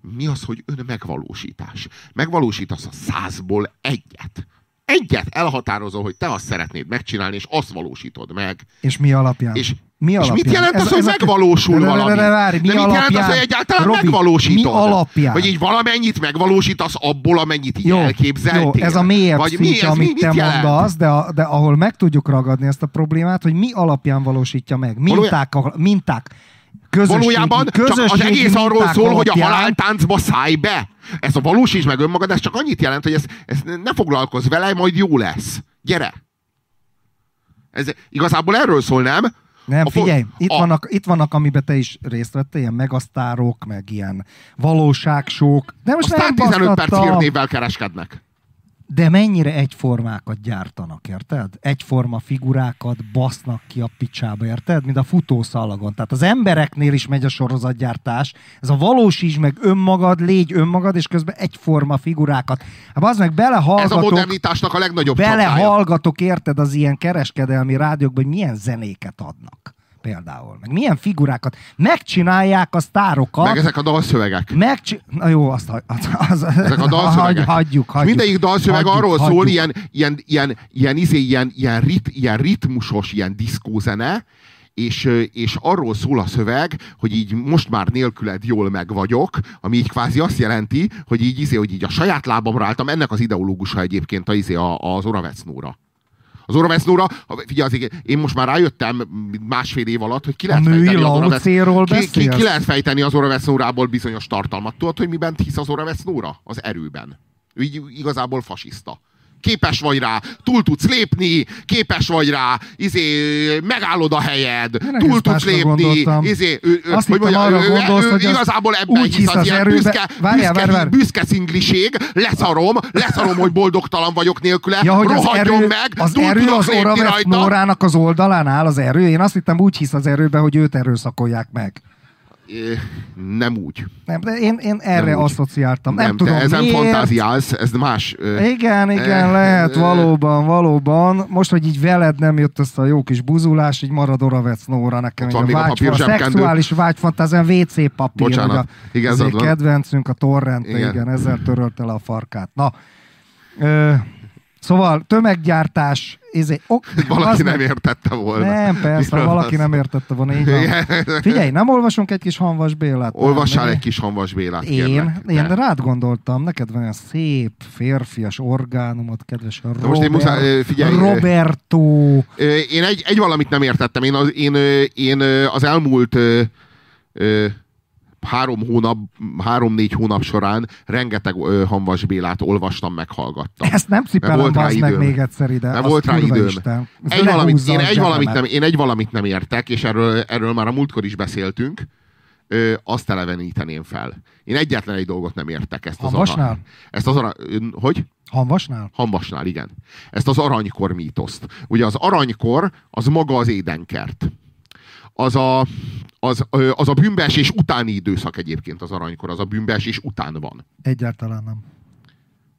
Mi az, hogy önmegvalósítás? Megvalósítasz a százból egyet. Egyet elhatározol, hogy te azt szeretnéd megcsinálni, és azt valósítod meg. És mi alapján? És, mi és alapján? mit jelent az, hogy megvalósul de, de, de, valami? de, várj, mi de mit alapján? jelent az, hogy egyáltalán Robi, megvalósítod? Mi alapján? Hogy így valamennyit megvalósítasz abból, amennyit így Jó, elképzeltél? jó, ez a mélyebb Vagy mi, ez mi, amit mit te jelent? mondasz, de, a, de ahol meg tudjuk ragadni ezt a problémát, hogy mi alapján valósítja meg. Minták, a, minták közösségi, Valójában csak az egész arról szól, hogy a haláltáncba szállj be. Ez a valósíts meg önmagad, ez csak annyit jelent, hogy ez, ez ne foglalkozz vele, majd jó lesz. Gyere! Ez igazából erről szól, nem? Nem, A figyelj, itt, a- vannak, itt vannak, amiben te is részt vettél, ilyen megasztárok, meg ilyen valóságsók. De most Aztán nem 15 perc hírnévvel kereskednek. De mennyire egyformákat gyártanak, érted? Egyforma figurákat basznak ki a picsába, érted? Mint a futószalagon. Tehát az embereknél is megy a sorozatgyártás. Ez a valósíts meg önmagad, légy önmagad, és közben egyforma figurákat. Hát az meg Ez a belehallgatok, modernitásnak a legnagyobb csapdája. belehallgatok, érted, az ilyen kereskedelmi rádiókban, hogy milyen zenéket adnak például. Meg milyen figurákat. Megcsinálják a sztárokat. Meg ezek a dalszövegek. Megcsi... Na jó, azt az, az, Ezek a dalszövegek. [LAUGHS] hagy, hagyjuk, hagyjuk. mindegyik dalszöveg hagyjuk, arról szól, hagyjuk. ilyen, ilyen, ilyen, ilyen, izé, ilyen, ilyen, rit, ilyen ritmusos, ilyen diszkózene, és, és arról szól a szöveg, hogy így most már nélküled jól meg vagyok, ami így kvázi azt jelenti, hogy így, izé, hogy így a saját lábamra álltam, ennek az ideológusa egyébként a, izé, a, az Oravecnóra. Az Oravecnóra, figyelj, azért én most már rájöttem másfél év alatt, hogy ki lehet fejteni az laucéról ki, ki, ki lehet fejteni az Oravecnórából bizonyos tartalmat. Tudod, hogy miben hisz az Oravecnóra? Az erőben. Ő így igazából fasiszta. Képes vagy rá, túl tudsz lépni, képes vagy rá, izé, megállod a helyed, Én túl tudsz lépni, gondoltam. izé, ő, Azt hogy mondja, arra ő, gondolsz, ő, hogy igazából ebben úgy hisz az, hisz az ilyen erőbe- büszke, Várjál, büszke, várj, várj. büszke szingliség, leszarom, leszarom, hogy boldogtalan vagyok nélküle, Ja, hogy az rohadjon erő, meg, az, túl erő az Oravec. Nórának az oldalán áll az erő. Én azt hittem úgy hisz az erőbe, hogy őt erőszakolják meg. Nem úgy. Nem, de én, én erre Nem asszociáltam. Nem, Nem, tudom te ezen miért. fantáziálsz, ez más. Igen, igen, Eh, lehet, eh. valóban, valóban. Most, hogy így veled nem jött össze a jó kis buzulás, így marad Oravec Nóra nekem. Van még a vágy, a szexuális vágyfantázia, WC papír. Bocsánat, igazad van. kedvencünk a torrent, Igen. igen. igen, ezzel törölte le a farkát. Na, ö, szóval tömeggyártás, izé, ok, [LAUGHS] Valaki az nem meg- értette volna. Nem, persze, Miről valaki van nem értette volna, így? Figyelj, nem olvasunk egy kis Hanvas Bélát? Nem, Olvassál meg- egy kis Hanvas Bélát, én, kérlek. én De. rád gondoltam, neked van olyan szép, férfias orgánumot, kedves Robert, most én muszáj- figyelj, Roberto. Én egy, egy valamit nem értettem. Én az, én, én az elmúlt ö, ö, három hónap, három-négy hónap során rengeteg ö, Hanvas Bélát olvastam, meghallgattam. Ezt nem cipelem, volt rá bazd meg időm. még egyszer ide. Az volt rá időm. Egy valamit, én, egy valamit nem, én egy valamit nem értek, és erről, erről már a múltkor is beszéltünk, ö, azt eleveníteném fel. Én egyetlen egy dolgot nem értek. Ezt az Hanvasnál? arany- Ezt az arany, hogy? Hanvasnál? Hanvasnál, igen. Ezt az aranykor mítoszt. Ugye az aranykor az maga az édenkert. Az a, az, az a bűnbeesés utáni időszak egyébként az aranykor, az a bűnbeesés után van. Egyáltalán nem.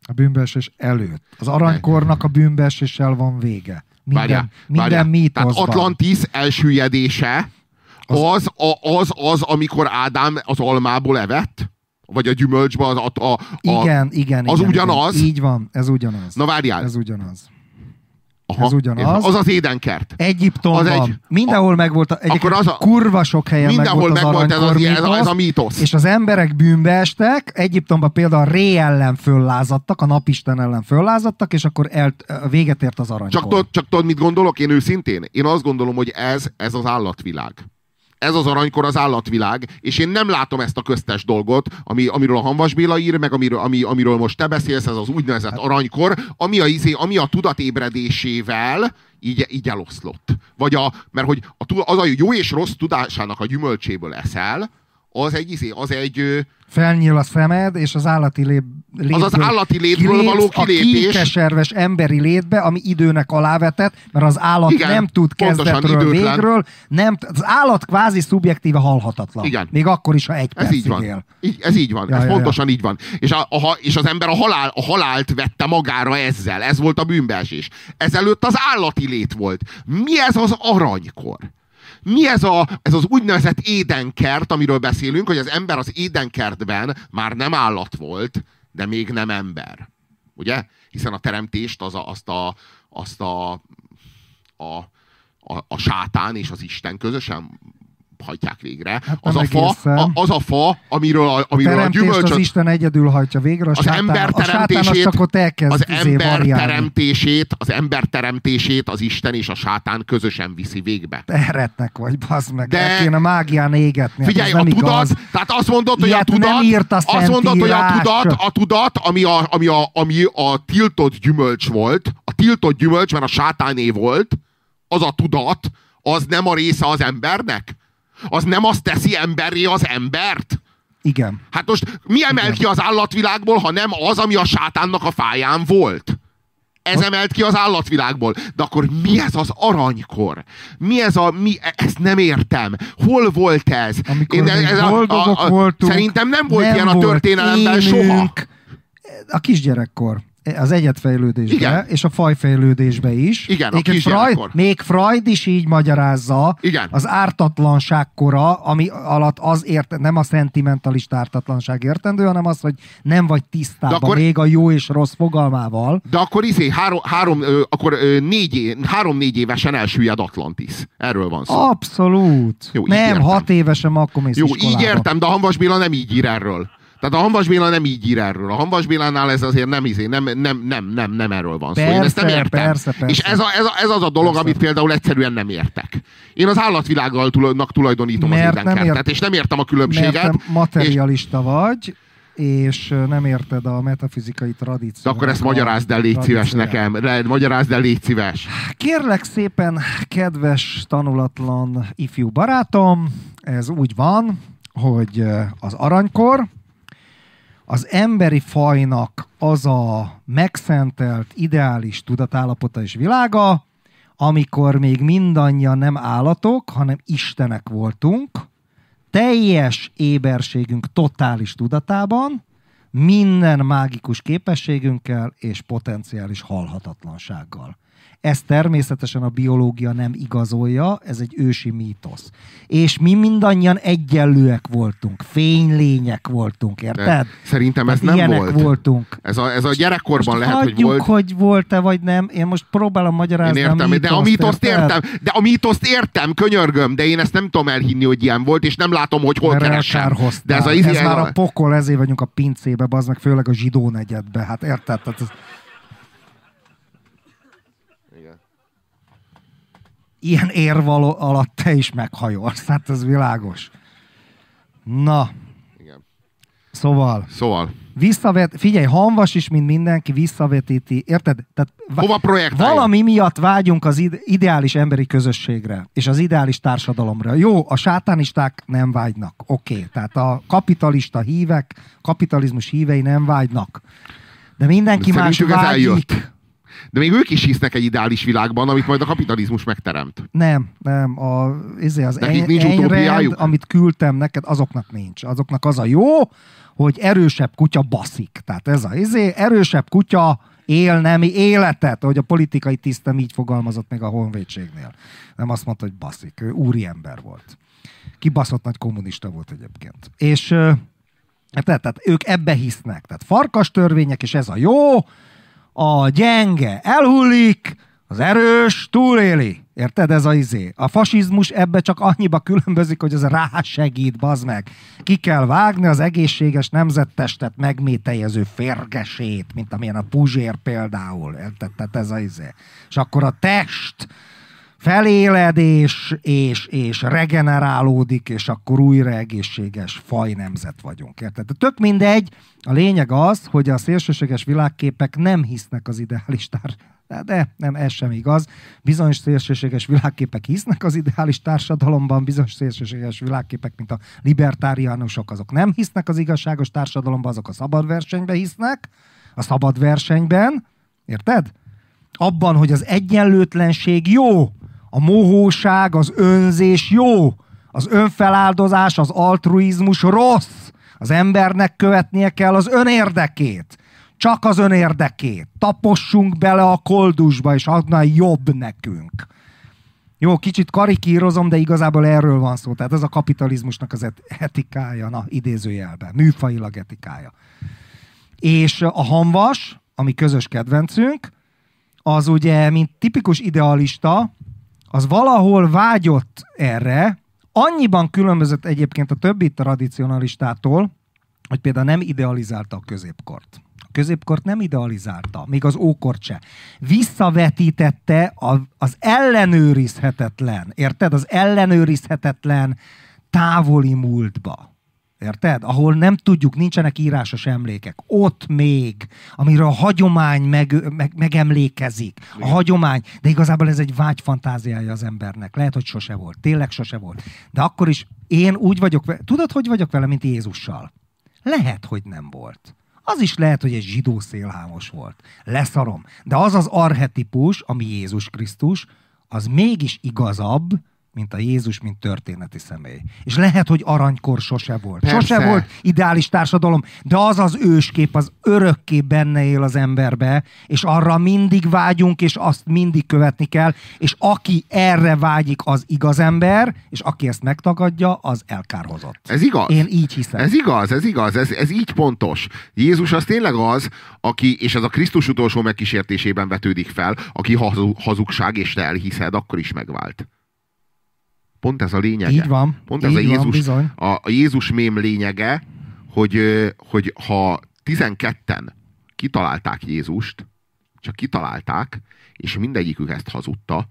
A bűnbeesés előtt. Az aranykornak a bűnbeeséssel van vége. Minden, Várjál, minden mítoszban. Tehát Atlantis elsüllyedése az, a, az, az, amikor Ádám az almából evett? Vagy a gyümölcsbe az, a, a, a, Igen, igen. az igen, ugyanaz? Igen. Így van, ez ugyanaz. Na várjál. Ez ugyanaz. Aha, ez ugyanaz. Az az édenkert. Egyiptomban. Az egy- mindenhol megvolt, Akkor az a- kurva sok helyen Mindenhol megvolt az megvolt ez, az, ez, a, ez a mítosz. És az emberek bűnbe estek, Egyiptomban például Ré ellen föllázadtak, a napisten ellen föllázadtak, és akkor el, véget ért az aranykor. Csak tudod, csak tudod, mit gondolok én őszintén? Én azt gondolom, hogy ez, ez az állatvilág. Ez az aranykor az állatvilág, és én nem látom ezt a köztes dolgot, ami, amiről a Hanvas Béla ír, meg amiről, ami, amiről most te beszélsz, ez az úgynevezett aranykor, ami a, izé, ami a tudat ébredésével így, így eloszlott. Vagy a, mert hogy a, az a jó és rossz tudásának a gyümölcséből eszel, az egy, izé, az egy, Felnyíl a szemed, és az állati lép, létből az az állati létből kilépsz való a kilépés. kékeserves emberi létbe, ami időnek alávetett, mert az állat Igen, nem tud kezdetről, időtlen. végről, nem, az állat kvázi szubjektíve halhatatlan. Igen. Még akkor is, ha egy Ez így van. él. Így, ez így van. Ja, ez ja, pontosan így van. És, a, a, és az ember a, halál, a halált vette magára ezzel. Ez volt a bűnbeesés. Ezelőtt az állati lét volt. Mi ez az aranykor? Mi ez, a, ez az úgynevezett édenkert, amiről beszélünk, hogy az ember az édenkertben már nem állat volt, de még nem ember. Ugye? Hiszen a teremtést az a, azt a, azt a, a, a, a sátán és az Isten közösen hajtják végre. Hát az, a fa, a, az a fa, amiről a, A amiről a teremtést gyümölcsöt... az Isten egyedül hajtja végre, a, az sátán, ember a teremtését, csak ott elkezd az izé ember variálni. teremtését, az ember teremtését az Isten és a sátán közösen viszi végbe. Eretnek vagy, bazd meg. De-. El kéne mágián égetni. Figyelj, hát a tudat, igaz. tehát azt mondod, hogy a Ilyet tudat, írt a azt mondod, hogy a tudat, a tudat, ami a, ami, a, ami a tiltott gyümölcs volt, a tiltott gyümölcs, mert a sátáné volt, az a tudat, az nem a része az embernek? Az nem azt teszi emberré az embert? Igen. Hát most mi emel ki az állatvilágból, ha nem az, ami a sátánnak a fáján volt? Ez emelt ki az állatvilágból. De akkor mi ez az aranykor? Mi ez a... Mi, ezt nem értem. Hol volt ez? Amikor Én, ez boldogok voltunk. Szerintem nem volt nem ilyen a volt történelemben énünk. soha. A kisgyerekkor. Az egyetfejlődésbe, Igen. és a fajfejlődésbe is. Igen, a Egyébként kisgyerekkor. Freud, még Freud is így magyarázza Igen. az ártatlanság kora, ami alatt az ért, nem a szentimentalista ártatlanság értendő, hanem az, hogy nem vagy tisztában De akkor- még a jó és rossz fogalmával. De akkor izé, három, három, ö, akkor ö, négy, három-négy évesen elsüllyed Atlantis. Erről van szó. Abszolút. Jó, nem, értem. hat évesen akkor mész Jó, iskolába. így értem, de a Hanvas Béla nem így ír erről. Tehát a Hanvas Béla nem így ír erről. A Hanvas Bélánál ez azért nem, izé, nem, nem, nem, nem, nem erről van szó. Én ezt nem Persze, értem. persze, persze. És ez, a, ez, a, ez az a dolog, Persze. amit például egyszerűen nem értek. Én az állatvilággal tulajdonítom Mert az édenkertet, ért- és nem értem a Mert különbséget. te materialista vagy, és nem érted a metafizikai tradíciót. De akkor ezt magyarázd el, légy szíves nekem. Le- Magyarázd el, légy szíves. Kérlek szépen, kedves tanulatlan ifjú barátom, ez úgy van, hogy az aranykor az emberi fajnak az a megszentelt, ideális tudatállapota és világa, amikor még mindannyian nem állatok, hanem istenek voltunk, teljes éberségünk totális tudatában, minden mágikus képességünkkel és potenciális halhatatlansággal. Ezt természetesen a biológia nem igazolja, ez egy ősi mítosz. És mi mindannyian egyenlőek voltunk, fénylények voltunk, érted? De szerintem ez Tehát nem volt. voltunk. Ez a, ez a gyerekkorban Most lehet, hogy volt. hogy volt-e vagy nem. Én most próbálom magyarázni Én értem, a de a mítoszt, mítoszt értem, de a mítoszt értem, könyörgöm, de én ezt nem tudom elhinni, hogy ilyen volt, és nem látom, hogy hol Mert keresem. De ez, a, ez izé- már a pokol, ezért vagyunk a pincébe, az meg főleg a zsidó negyedbe. Hát érted? Tehát ez... Igen. Ilyen érvaló alatt te is meghajolsz. Hát ez világos. Na, Igen. szóval Szóval, visszavet, figyelj, Hanvas is, mint mindenki visszavetíti, érted? Tehát va- hova projektáljon? valami miatt vágyunk az ide- ideális emberi közösségre, és az ideális társadalomra. Jó, a sátánisták nem vágynak, oké. Okay. Tehát a kapitalista hívek, kapitalizmus hívei nem vágynak. De mindenki más Szerintük ez vágyik. eljött. De még ők is hisznek egy ideális világban, amit majd a kapitalizmus megteremt. Nem, nem. A, izé az Nekik nincs utópiájuk? amit küldtem neked, azoknak nincs. Azoknak az a jó, hogy erősebb kutya baszik. Tehát ez a izé, erősebb kutya él nemi életet, ahogy a politikai tisztem így fogalmazott még a honvédségnél. Nem azt mondta, hogy baszik. Ő úriember volt. Kibaszott nagy kommunista volt egyébként. És hát, tehát, tehát ők ebbe hisznek. Tehát farkas törvények, és ez a jó, a gyenge elhullik, az erős túléli. Érted? Ez a izé. A fasizmus ebbe csak annyiba különbözik, hogy az rásegít, bazd meg. Ki kell vágni az egészséges nemzettestet megmételjező férgesét, mint amilyen a Puzsér például. Érted? Tehát ez a izé. És akkor a test feléled és, és, és regenerálódik, és akkor újra egészséges fajnemzet vagyunk. Érted? De tök mindegy, a lényeg az, hogy a szélsőséges világképek nem hisznek az ideális tár... De nem, ez sem igaz. Bizonyos szélsőséges világképek hisznek az ideális társadalomban, bizonyos szélsőséges világképek, mint a libertáriánusok, azok nem hisznek az igazságos társadalomban, azok a szabad versenyben hisznek, a szabad versenyben, érted? abban, hogy az egyenlőtlenség jó, a mohóság, az önzés jó, az önfeláldozás, az altruizmus rossz. Az embernek követnie kell az önérdekét. Csak az önérdekét. Tapossunk bele a koldusba, és adna jobb nekünk. Jó, kicsit karikírozom, de igazából erről van szó. Tehát ez a kapitalizmusnak az et- etikája, na, idézőjelben, műfajilag etikája. És a hamvas, ami közös kedvencünk, az ugye, mint tipikus idealista, az valahol vágyott erre, annyiban különbözött egyébként a többi tradicionalistától, hogy például nem idealizálta a középkort. A középkort nem idealizálta, még az ókort se. Visszavetítette az ellenőrizhetetlen, érted? Az ellenőrizhetetlen távoli múltba. Érted? Ahol nem tudjuk, nincsenek írásos emlékek. Ott még, amiről a hagyomány meg, meg, megemlékezik. A hagyomány, de igazából ez egy vágyfantáziája az embernek. Lehet, hogy sose volt. Tényleg sose volt. De akkor is én úgy vagyok, tudod, hogy vagyok vele, mint Jézussal? Lehet, hogy nem volt. Az is lehet, hogy egy zsidó szélhámos volt. Leszarom. De az az arhetipus, ami Jézus Krisztus, az mégis igazabb, mint a Jézus, mint történeti személy. És lehet, hogy aranykor sose volt. Persze. Sose volt ideális társadalom, de az az őskép, az örökké benne él az emberbe, és arra mindig vágyunk, és azt mindig követni kell, és aki erre vágyik, az igaz ember, és aki ezt megtagadja, az elkárhozott. Ez igaz. Én így hiszem. Ez igaz, ez igaz, ez, ez így pontos. Jézus az tényleg az, aki, és ez a Krisztus utolsó megkísértésében vetődik fel, aki hazu, hazugság, és te elhiszed, akkor is megvált. Pont ez a lényege. Így van, Pont ez így a van, Jézus, bizony. a, a Jézus mém lényege, hogy, hogy ha 12-en kitalálták Jézust, csak kitalálták, és mindegyikük ezt hazudta,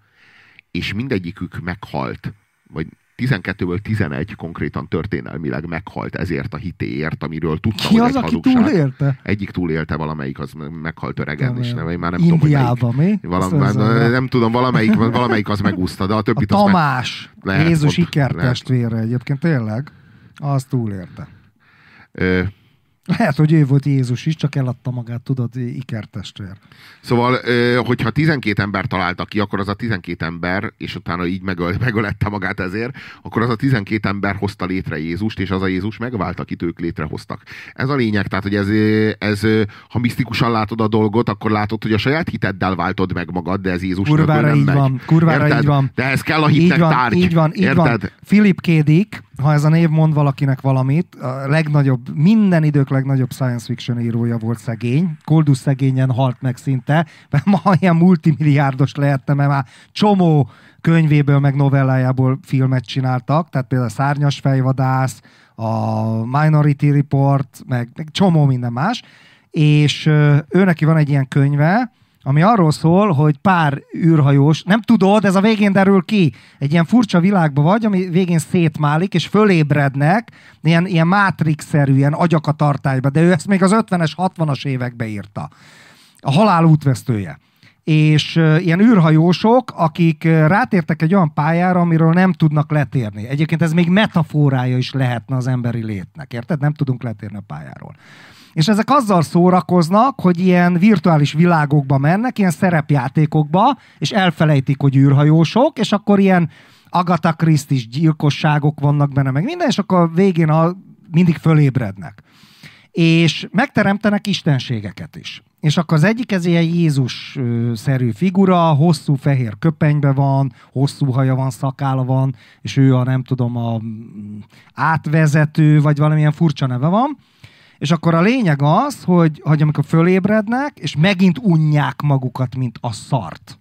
és mindegyikük meghalt, vagy 12-ből 11 konkrétan történelmileg meghalt ezért a hitéért, amiről tudta, Ki hogy az, egy aki hazugság. túlélte? Egyik túlélte, valamelyik, az meghalt öregen, és nem. már nem tudom, hogy Indiában, mi? melyik. Valam, mondom, nem tudom, valamelyik, valamelyik az megúszta, de a A többit az meg... Tamás, Lehet, Jézus ikertestvére egyébként, tényleg, az túlélte. Ö, Lehet, hogy ő volt Jézus is, csak eladta magát, tudod, ikertestvér. Szóval, hogyha 12 ember találta ki, akkor az a 12 ember, és utána így megöl, [LAUGHS] megölette magát ezért, akkor az a 12 ember hozta létre Jézust, és az a Jézus megvált, akit ők létrehoztak. Ez a lényeg, tehát, hogy ez, ez ha misztikusan látod a dolgot, akkor látod, hogy a saját hiteddel váltod meg magad, de ez Jézus Kurvára nem így megy. van, kurvára Érted? így van. De ehhez kell a Így hitnek van, tárgy. így van, így van. Érted? Philip K. Dick, ha ez a név mond valakinek valamit, a legnagyobb, minden idők legnagyobb science fiction írója volt szegény. Koldus szegényen halt meg szinte, mert ma ilyen multimilliárdos lehetne, mert már csomó könyvéből, meg novellájából filmet csináltak, tehát például a Szárnyas fejvadász, a Minority Report, meg, meg csomó minden más, és ő neki van egy ilyen könyve, ami arról szól, hogy pár űrhajós, nem tudod, ez a végén derül ki, egy ilyen furcsa világban vagy, ami végén szétmálik, és fölébrednek, ilyen, ilyen Matrix-szerű, ilyen agyak a tartályba, de ő ezt még az 50-es, 60-as évekbe írta. A halál útvesztője. És ilyen űrhajósok, akik rátértek egy olyan pályára, amiről nem tudnak letérni. Egyébként ez még metaforája is lehetne az emberi létnek, érted? Nem tudunk letérni a pályáról. És ezek azzal szórakoznak, hogy ilyen virtuális világokba mennek, ilyen szerepjátékokba, és elfelejtik, hogy űrhajósok, és akkor ilyen Agatha Christie gyilkosságok vannak benne, meg minden, és akkor végén a, mindig fölébrednek. És megteremtenek istenségeket is. És akkor az egyik ez ilyen Jézus-szerű figura, hosszú fehér köpenybe van, hosszú haja van, szakála van, és ő a nem tudom, a átvezető, vagy valamilyen furcsa neve van. És akkor a lényeg az, hogy, hogy amikor fölébrednek, és megint unják magukat, mint a szart.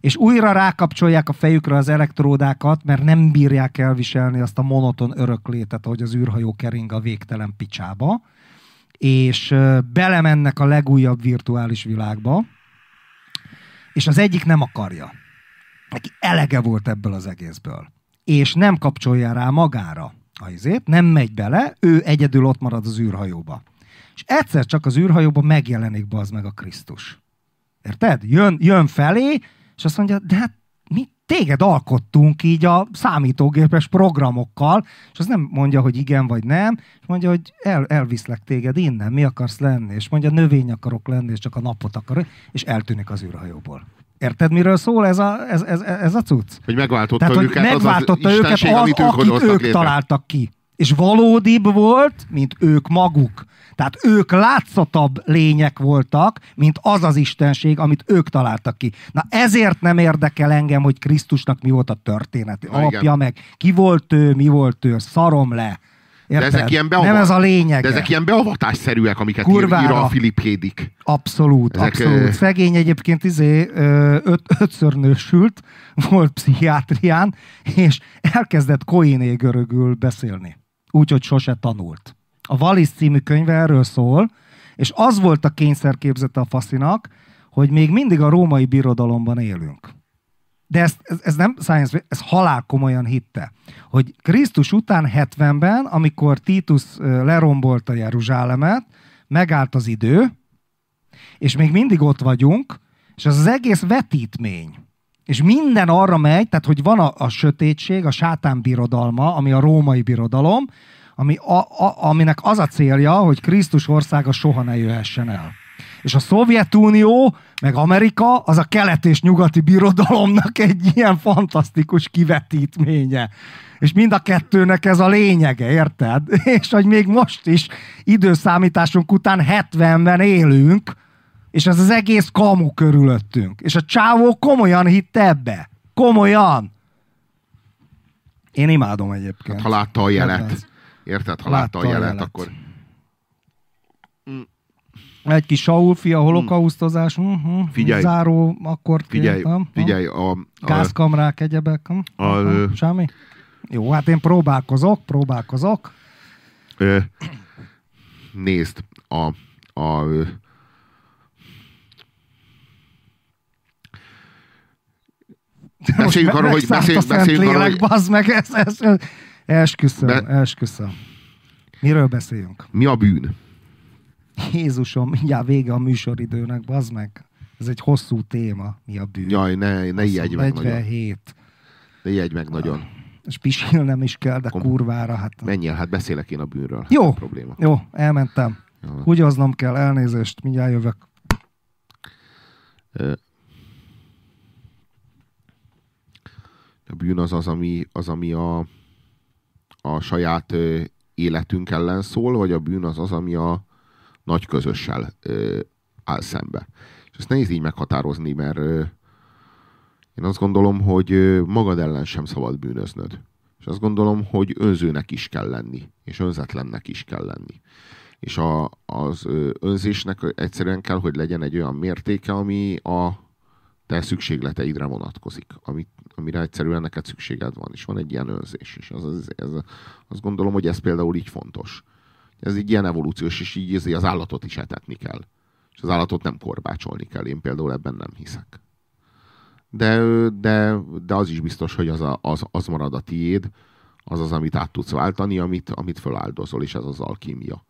És újra rákapcsolják a fejükre az elektródákat, mert nem bírják elviselni azt a monoton öröklétet, hogy az űrhajó kering a végtelen picsába és belemennek a legújabb virtuális világba, és az egyik nem akarja. Neki elege volt ebből az egészből. És nem kapcsolja rá magára a izét, nem megy bele, ő egyedül ott marad az űrhajóba. És egyszer csak az űrhajóba megjelenik az meg a Krisztus. Érted? Jön, jön felé, és azt mondja, de hát mi téged alkottunk így a számítógépes programokkal, és az nem mondja, hogy igen vagy nem, és mondja, hogy el, elviszlek téged innen, mi akarsz lenni, és mondja, növény akarok lenni, és csak a napot akarok, és eltűnik az űrhajóból. Érted, miről szól ez a, ez, ez, ez a cucc? Hogy megváltotta Tehát, őket, hogy megváltotta az az őket, az, amit ők hoztak ők létre. találtak ki. És valódibb volt, mint ők maguk. Tehát ők látszatabb lények voltak, mint az az istenség, amit ők találtak ki. Na ezért nem érdekel engem, hogy Krisztusnak mi volt a történeti Na, alapja, meg ki volt ő, mi volt ő, szarom le. De Érted? ezek ilyen, nem beavat... ez a lényeg. De ezek ilyen beavatásszerűek, amiket Kurvára. ír a Philip Hédik. Abszolút, Ezek, abszolút. Szegény egyébként izé, öt, ötször nősült, [LAUGHS] volt pszichiátrián, és elkezdett koiné görögül beszélni. Úgyhogy sose tanult. A Wallis című könyve erről szól, és az volt a kényszerképzete a faszinak, hogy még mindig a római birodalomban élünk. De ez, ez, ez nem science, ez halál komolyan hitte, hogy Krisztus után 70-ben, amikor Titus lerombolta Jeruzsálemet, megállt az idő, és még mindig ott vagyunk, és az az egész vetítmény. És minden arra megy, tehát hogy van a, a sötétség, a sátán birodalma, ami a római birodalom, ami a, a, aminek az a célja, hogy Krisztus országa soha ne jöhessen el. És a Szovjetunió, meg Amerika, az a kelet és nyugati birodalomnak egy ilyen fantasztikus kivetítménye. És mind a kettőnek ez a lényege, érted? [LAUGHS] És hogy még most is időszámításunk után 70-ben élünk, és ez az egész kamu körülöttünk. És a csávó komolyan hitte ebbe. Komolyan. Én imádom egyébként. Ha látta a jelet. Kedvenc. Érted? Ha Látta látta a a jelet, jelet. akkor... Egy kis Saul fia, holokausztozás, uh-huh, Figyelj. záró akkord Figyelj, kértem. figyelj, a, a, Gázkamrák, egyebek. A- ö- Semmi? Jó, hát én próbálkozok, próbálkozok. Ö, nézd, a, a, Beszéljünk arról, hogy beszéljünk, a beszéljünk arról, hogy bazd meg, ez, ez, ez, esküszöm, Be- esküszöm. Miről beszéljünk? mi a bűn? Jézusom, mindjárt vége a műsoridőnek, bazd meg. Ez egy hosszú téma, mi a bűn. Jaj, ne, ne ijedj meg nagyon. 47. Ne ijedj meg nagyon. És pisilnem is kell, de Kom- kurvára, hát... Menjél, hát beszélek én a bűnről. Jó. Nem probléma. Jó, elmentem. Jó. Húgyoznom kell, elnézést, mindjárt jövök. A bűn az az, ami, az, ami a, a saját életünk ellen szól, vagy a bűn az az, ami a nagy közössel ö, áll szembe. És ezt nehéz így meghatározni, mert ö, én azt gondolom, hogy ö, magad ellen sem szabad bűnöznöd. És azt gondolom, hogy önzőnek is kell lenni, és önzetlennek is kell lenni. És a, az önzésnek egyszerűen kell, hogy legyen egy olyan mértéke, ami a te szükségleteidre vonatkozik, amit, amire egyszerűen neked szükséged van, és van egy ilyen önzés. És az, az, ez, azt gondolom, hogy ez például így fontos. Ez egy ilyen evolúciós, és így ezért az állatot is etetni kell. És az állatot nem korbácsolni kell. Én például ebben nem hiszek. De, de, de az is biztos, hogy az, a, az, az marad a tiéd, az az, amit át tudsz váltani, amit, amit föláldozol, és ez az alkímia.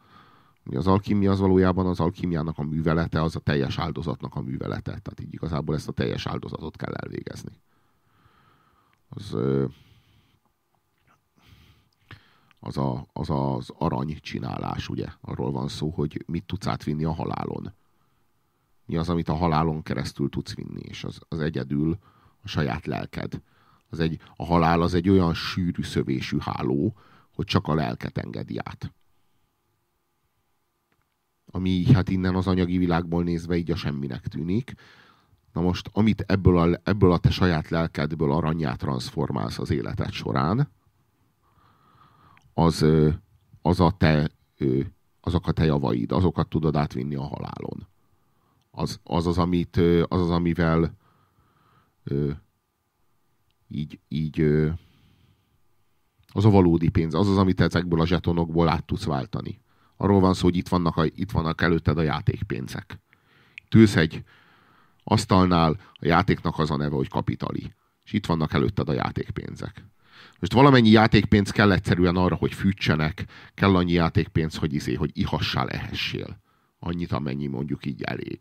Az alkímia az valójában az alkímiának a művelete, az a teljes áldozatnak a művelete. Tehát így igazából ezt a teljes áldozatot kell elvégezni. Az, az, a, az az arany csinálás, ugye? Arról van szó, hogy mit tudsz átvinni a halálon. Mi az, amit a halálon keresztül tudsz vinni, és az, az egyedül a saját lelked. Az egy, a halál az egy olyan sűrű szövésű háló, hogy csak a lelket engedi át. Ami hát innen az anyagi világból nézve így a semminek tűnik. Na most, amit ebből a, ebből a te saját lelkedből aranyát transformálsz az életed során, az, az a te, azok a te javaid, azokat tudod átvinni a halálon. Az az, az, amit, az, az amivel így, így az a valódi pénz, az az, amit ezekből a zsetonokból át tudsz váltani. Arról van szó, hogy itt vannak, a, itt vannak előtted a játékpénzek. Tűz egy asztalnál, a játéknak az a neve, hogy kapitali. És itt vannak előtted a játékpénzek. Most valamennyi játékpénz kell egyszerűen arra, hogy fűtsenek, kell annyi játékpénz, hogy izé, hogy ihassál, ehessél. Annyit, amennyi mondjuk így elég.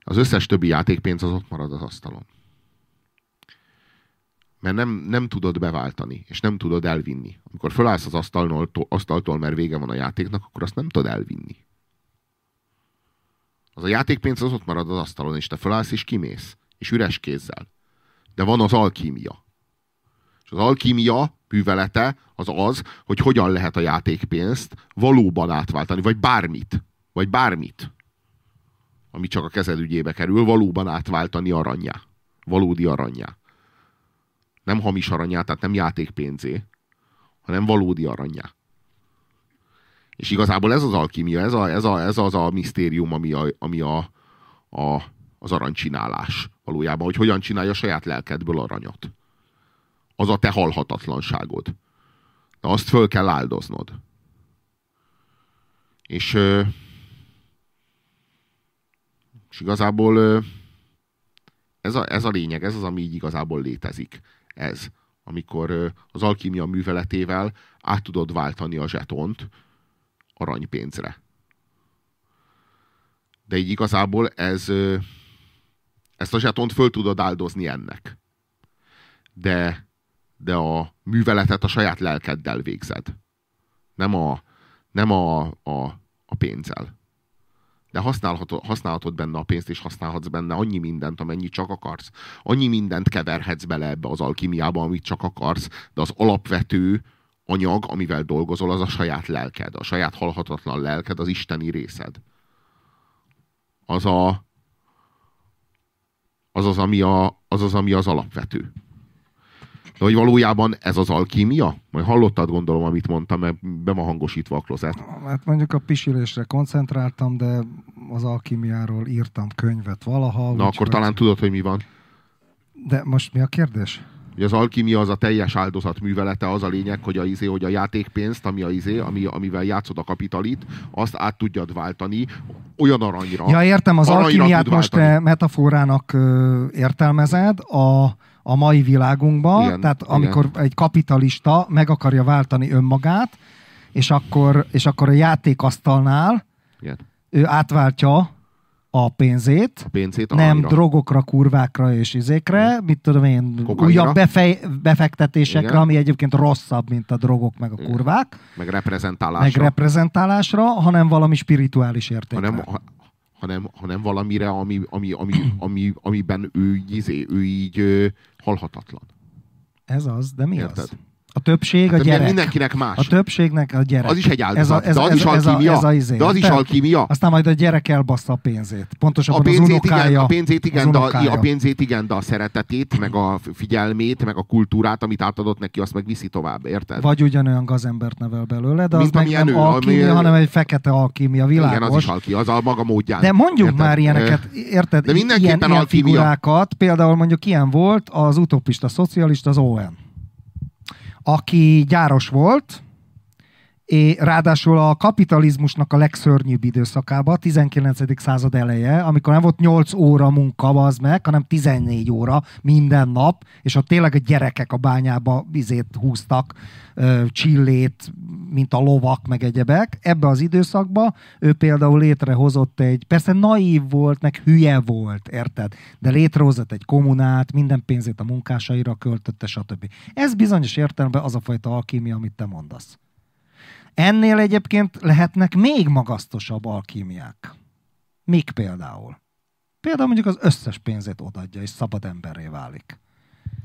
Az összes többi játékpénz az ott marad az asztalon. Mert nem, nem tudod beváltani, és nem tudod elvinni. Amikor fölállsz az asztaltól, asztaltól, mert vége van a játéknak, akkor azt nem tudod elvinni. Az a játékpénz az ott marad az asztalon, és te fölállsz és kimész. És üres kézzel. De van az alkímia. És az alkímia művelete az az, hogy hogyan lehet a játékpénzt valóban átváltani, vagy bármit. Vagy bármit. Ami csak a kezed ügyébe kerül, valóban átváltani aranyá. Valódi aranyá. Nem hamis aranyá, tehát nem játékpénzé, hanem valódi aranyá. És igazából ez az alkímia, ez, a, ez, a, ez az a misztérium, ami, a, ami a, a, az aranycsinálás valójában, hogy hogyan csinálja saját lelkedből aranyat az a te halhatatlanságod. De azt föl kell áldoznod. És, és igazából ez a, ez a lényeg, ez az, ami így igazából létezik. Ez, amikor az alkímia műveletével át tudod váltani a zsetont aranypénzre. De így igazából ez, ezt a zsetont föl tudod áldozni ennek. De de a műveletet a saját lelkeddel végzed. Nem a, nem a, a, a pénzzel. De használhatod, használhatod benne a pénzt, és használhatsz benne annyi mindent, amennyit csak akarsz. Annyi mindent keverhetsz bele ebbe az alkimiába, amit csak akarsz, de az alapvető anyag, amivel dolgozol, az a saját lelked, a saját halhatatlan lelked, az isteni részed. Az a, az az, ami, a, az, az, ami az alapvető. De hogy valójában ez az alkímia? Majd hallottad gondolom, amit mondtam, mert be van hangosítva a klozet. Hát mondjuk a pisilésre koncentráltam, de az alkímiáról írtam könyvet valaha. Na akkor talán tudod, hogy mi van. De most mi a kérdés? Hogy az alkímia az a teljes áldozat művelete, az a lényeg, hogy a, izé, hogy a játékpénzt, ami a izé, ami, amivel játszod a kapitalit, azt át tudjad váltani olyan aranyra. Ja, értem, az alkimiát most te metaforának ö, értelmezed, a a mai világunkban, igen, tehát amikor igen. egy kapitalista meg akarja váltani önmagát, és akkor, és akkor a játékasztalnál igen. ő átváltja a pénzét, a pénzét nem aranyra. drogokra, kurvákra és izékre, mm. mit tudom én, Kokainra. újabb befej, befektetésekre, Igen. ami egyébként rosszabb, mint a drogok meg a kurvák. Meg reprezentálásra. Meg reprezentálásra, hanem valami spirituális értékre. Hanem, hanem, hanem valamire, ami, ami, ami, [CLEARS THROAT] ami, amiben ő, izé, ő így ö, halhatatlan. Ez az, de mi Érted? az? A többség hát, a gyerek. Mindenkinek más. A többségnek a gyerek. Az is egy áldozat. Ez a, ez, de az ez, is alkímia. Ez a, ez a izé. De az is alkímia. Aztán majd a gyerek elbassza a pénzét. Pontosabban a pénzét, az unokája. Igen, a pénzét igen, de a, a pénzét igen, de a szeretetét, meg a figyelmét, meg a kultúrát, amit átadott neki, azt meg viszi tovább, érted? Vagy ugyanolyan gazembert nevel belőle, de Mint az meg nem ő, alkímia, ami, hanem egy fekete alkímia, világos. Igen, az is alkímia, az a maga módján. De mondjuk érted? már ilyeneket, érted? De mindenképpen ilyen, ilyen figurákat, például mondjuk ilyen volt az utopista szocialista, az ON aki gyáros volt, és ráadásul a kapitalizmusnak a legszörnyűbb időszakába, 19. század eleje, amikor nem volt 8 óra munka, az meg, hanem 14 óra minden nap, és ott tényleg a gyerekek a bányába vizét húztak, csillét, mint a lovak, meg egyebek. Ebbe az időszakba ő például létrehozott egy, persze naív volt, meg hülye volt, érted? De létrehozott egy kommunát, minden pénzét a munkásaira költötte, stb. Ez bizonyos értelemben az a fajta alkímia, amit te mondasz. Ennél egyébként lehetnek még magasztosabb alkímiák. Mik például? Például mondjuk az összes pénzét odadja, és szabad emberré válik.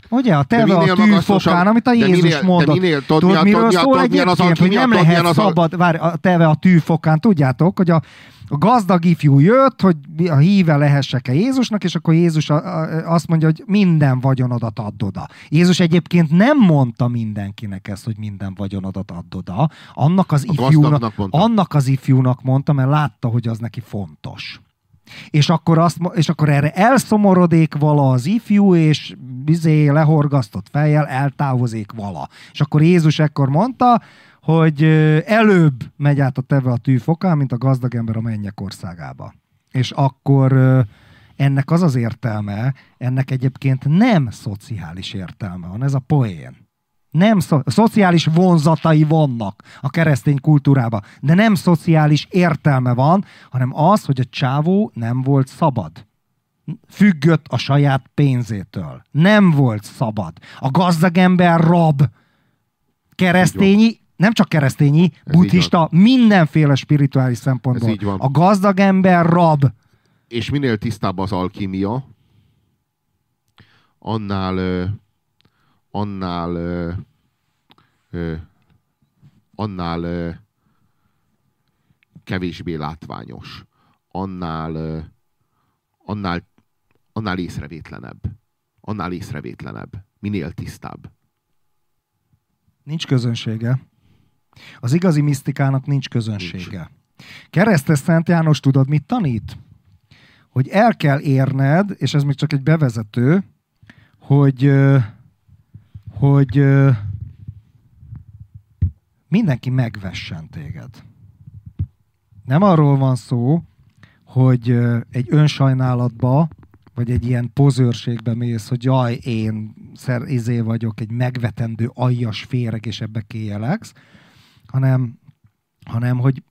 Ugye, a teve a tűfokán, amit a Jézus minél, mondott. Minél, tudod, tudod, miről szól egyébként, hogy nem lehet szabad, várj, a teve a tűfokán, tudjátok, hogy a, a gazdag ifjú jött, hogy a híve lehessek-e Jézusnak, és akkor Jézus azt mondja, hogy minden vagyonodat add oda. Jézus egyébként nem mondta mindenkinek ezt, hogy minden vagyonodat add oda. Annak az, ifjúnak, annak az ifjúnak mondta, mert látta, hogy az neki fontos. És akkor, azt, és akkor erre elszomorodik vala az ifjú, és bizé lehorgasztott fejjel eltávozik vala. És akkor Jézus ekkor mondta, hogy előbb megy át a teve a tűfokán, mint a gazdag ember a mennyek országába. És akkor ennek az az értelme, ennek egyébként nem szociális értelme van, ez a poén. Nem szo- szociális vonzatai vannak a keresztény kultúrában, de nem szociális értelme van, hanem az, hogy a csávó nem volt szabad. Függött a saját pénzétől. Nem volt szabad. A gazdag ember rab. Keresztényi nem csak keresztényi, Ez buddhista, mindenféle spirituális szempontból. A gazdag ember rab. És minél tisztább az alkímia, annál annál annál kevésbé látványos, annál annál annál észrevétlenebb. Annál észrevétlenebb. Minél tisztább. Nincs közönsége. Az igazi misztikának nincs közönsége. Nincs. Keresztes Szent János tudod, mit tanít? Hogy el kell érned, és ez még csak egy bevezető, hogy, hogy mindenki megvessen téged. Nem arról van szó, hogy egy önsajnálatba, vagy egy ilyen pozőrségbe mész, hogy jaj, én szer, izé vagyok, egy megvetendő aljas féreg, és ebbe kéjeleksz, hanem, hanem hogy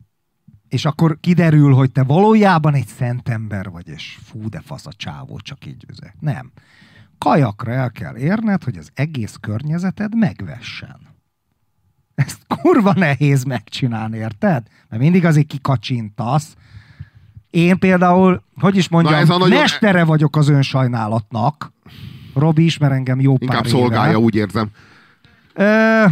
és akkor kiderül, hogy te valójában egy szent ember vagy, és fú, de fasz a csávó, csak így üzek. Nem. Kajakra el kell érned, hogy az egész környezeted megvessen. Ezt kurva nehéz megcsinálni, érted? Mert mindig azért kikacsintasz. Én például, hogy is mondjam, ez a nagyon... mestere vagyok az önsajnálatnak. Robi ismer engem jó Inkább pár szolgálja, éve. úgy érzem. Ö,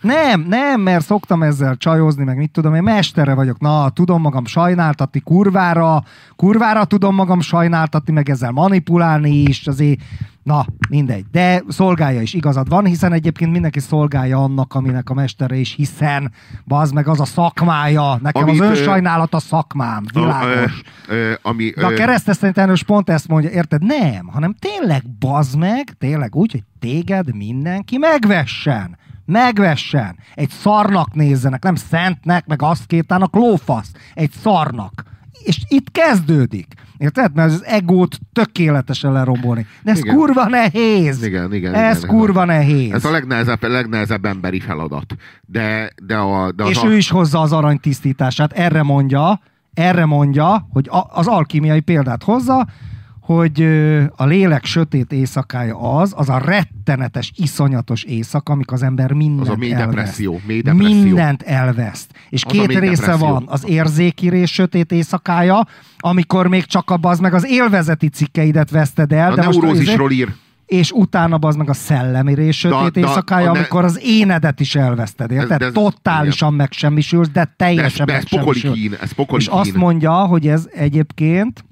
nem, nem, mert szoktam ezzel csajozni, meg mit tudom, én mestere vagyok. Na, tudom magam sajnáltatni kurvára, kurvára tudom magam sajnáltatni, meg ezzel manipulálni is, azért, na, mindegy. De szolgálja is, igazad van, hiszen egyébként mindenki szolgálja annak, aminek a mestere is, hiszen, az meg az a szakmája, nekem Amit, az önsajnálat a szakmám, világos. Ö, ö, ami, ö, De a kereszteszteni pont ezt mondja, érted? Nem, hanem tényleg bazd meg, tényleg úgy, hogy téged mindenki megvessen megvessen, egy szarnak nézzenek, nem szentnek, meg azt kétának lófasz, egy szarnak. És itt kezdődik. Érted? Mert az egót tökéletesen lerombolni. De ez igen. kurva nehéz. Igen, igen. Ez igen, kurva igen. nehéz. Ez a legnehezebb, legnehezebb emberi feladat. De, de a, de az És a... ő is hozza az arany tisztítását. Erre mondja, erre mondja, hogy az alkimiai példát hozza, hogy a lélek sötét éjszakája az, az a rettenetes, iszonyatos éjszaka, amik az ember mindent az a mély elveszt. depresszió, mély depresszió. Mindent elveszt. És az két része depresszió. van. Az érzéki rész sötét éjszakája, amikor még csak abban az meg az élvezeti cikkeidet veszted el. A de neurózisról ír és utána az meg a szellemi rész sötét da, éjszakája, da, amikor az énedet is elveszted, érted? Ez, Totálisan igen. megsemmisülsz, de teljesen de ez, de ez pokoli ez pokoli És kín. azt mondja, hogy ez egyébként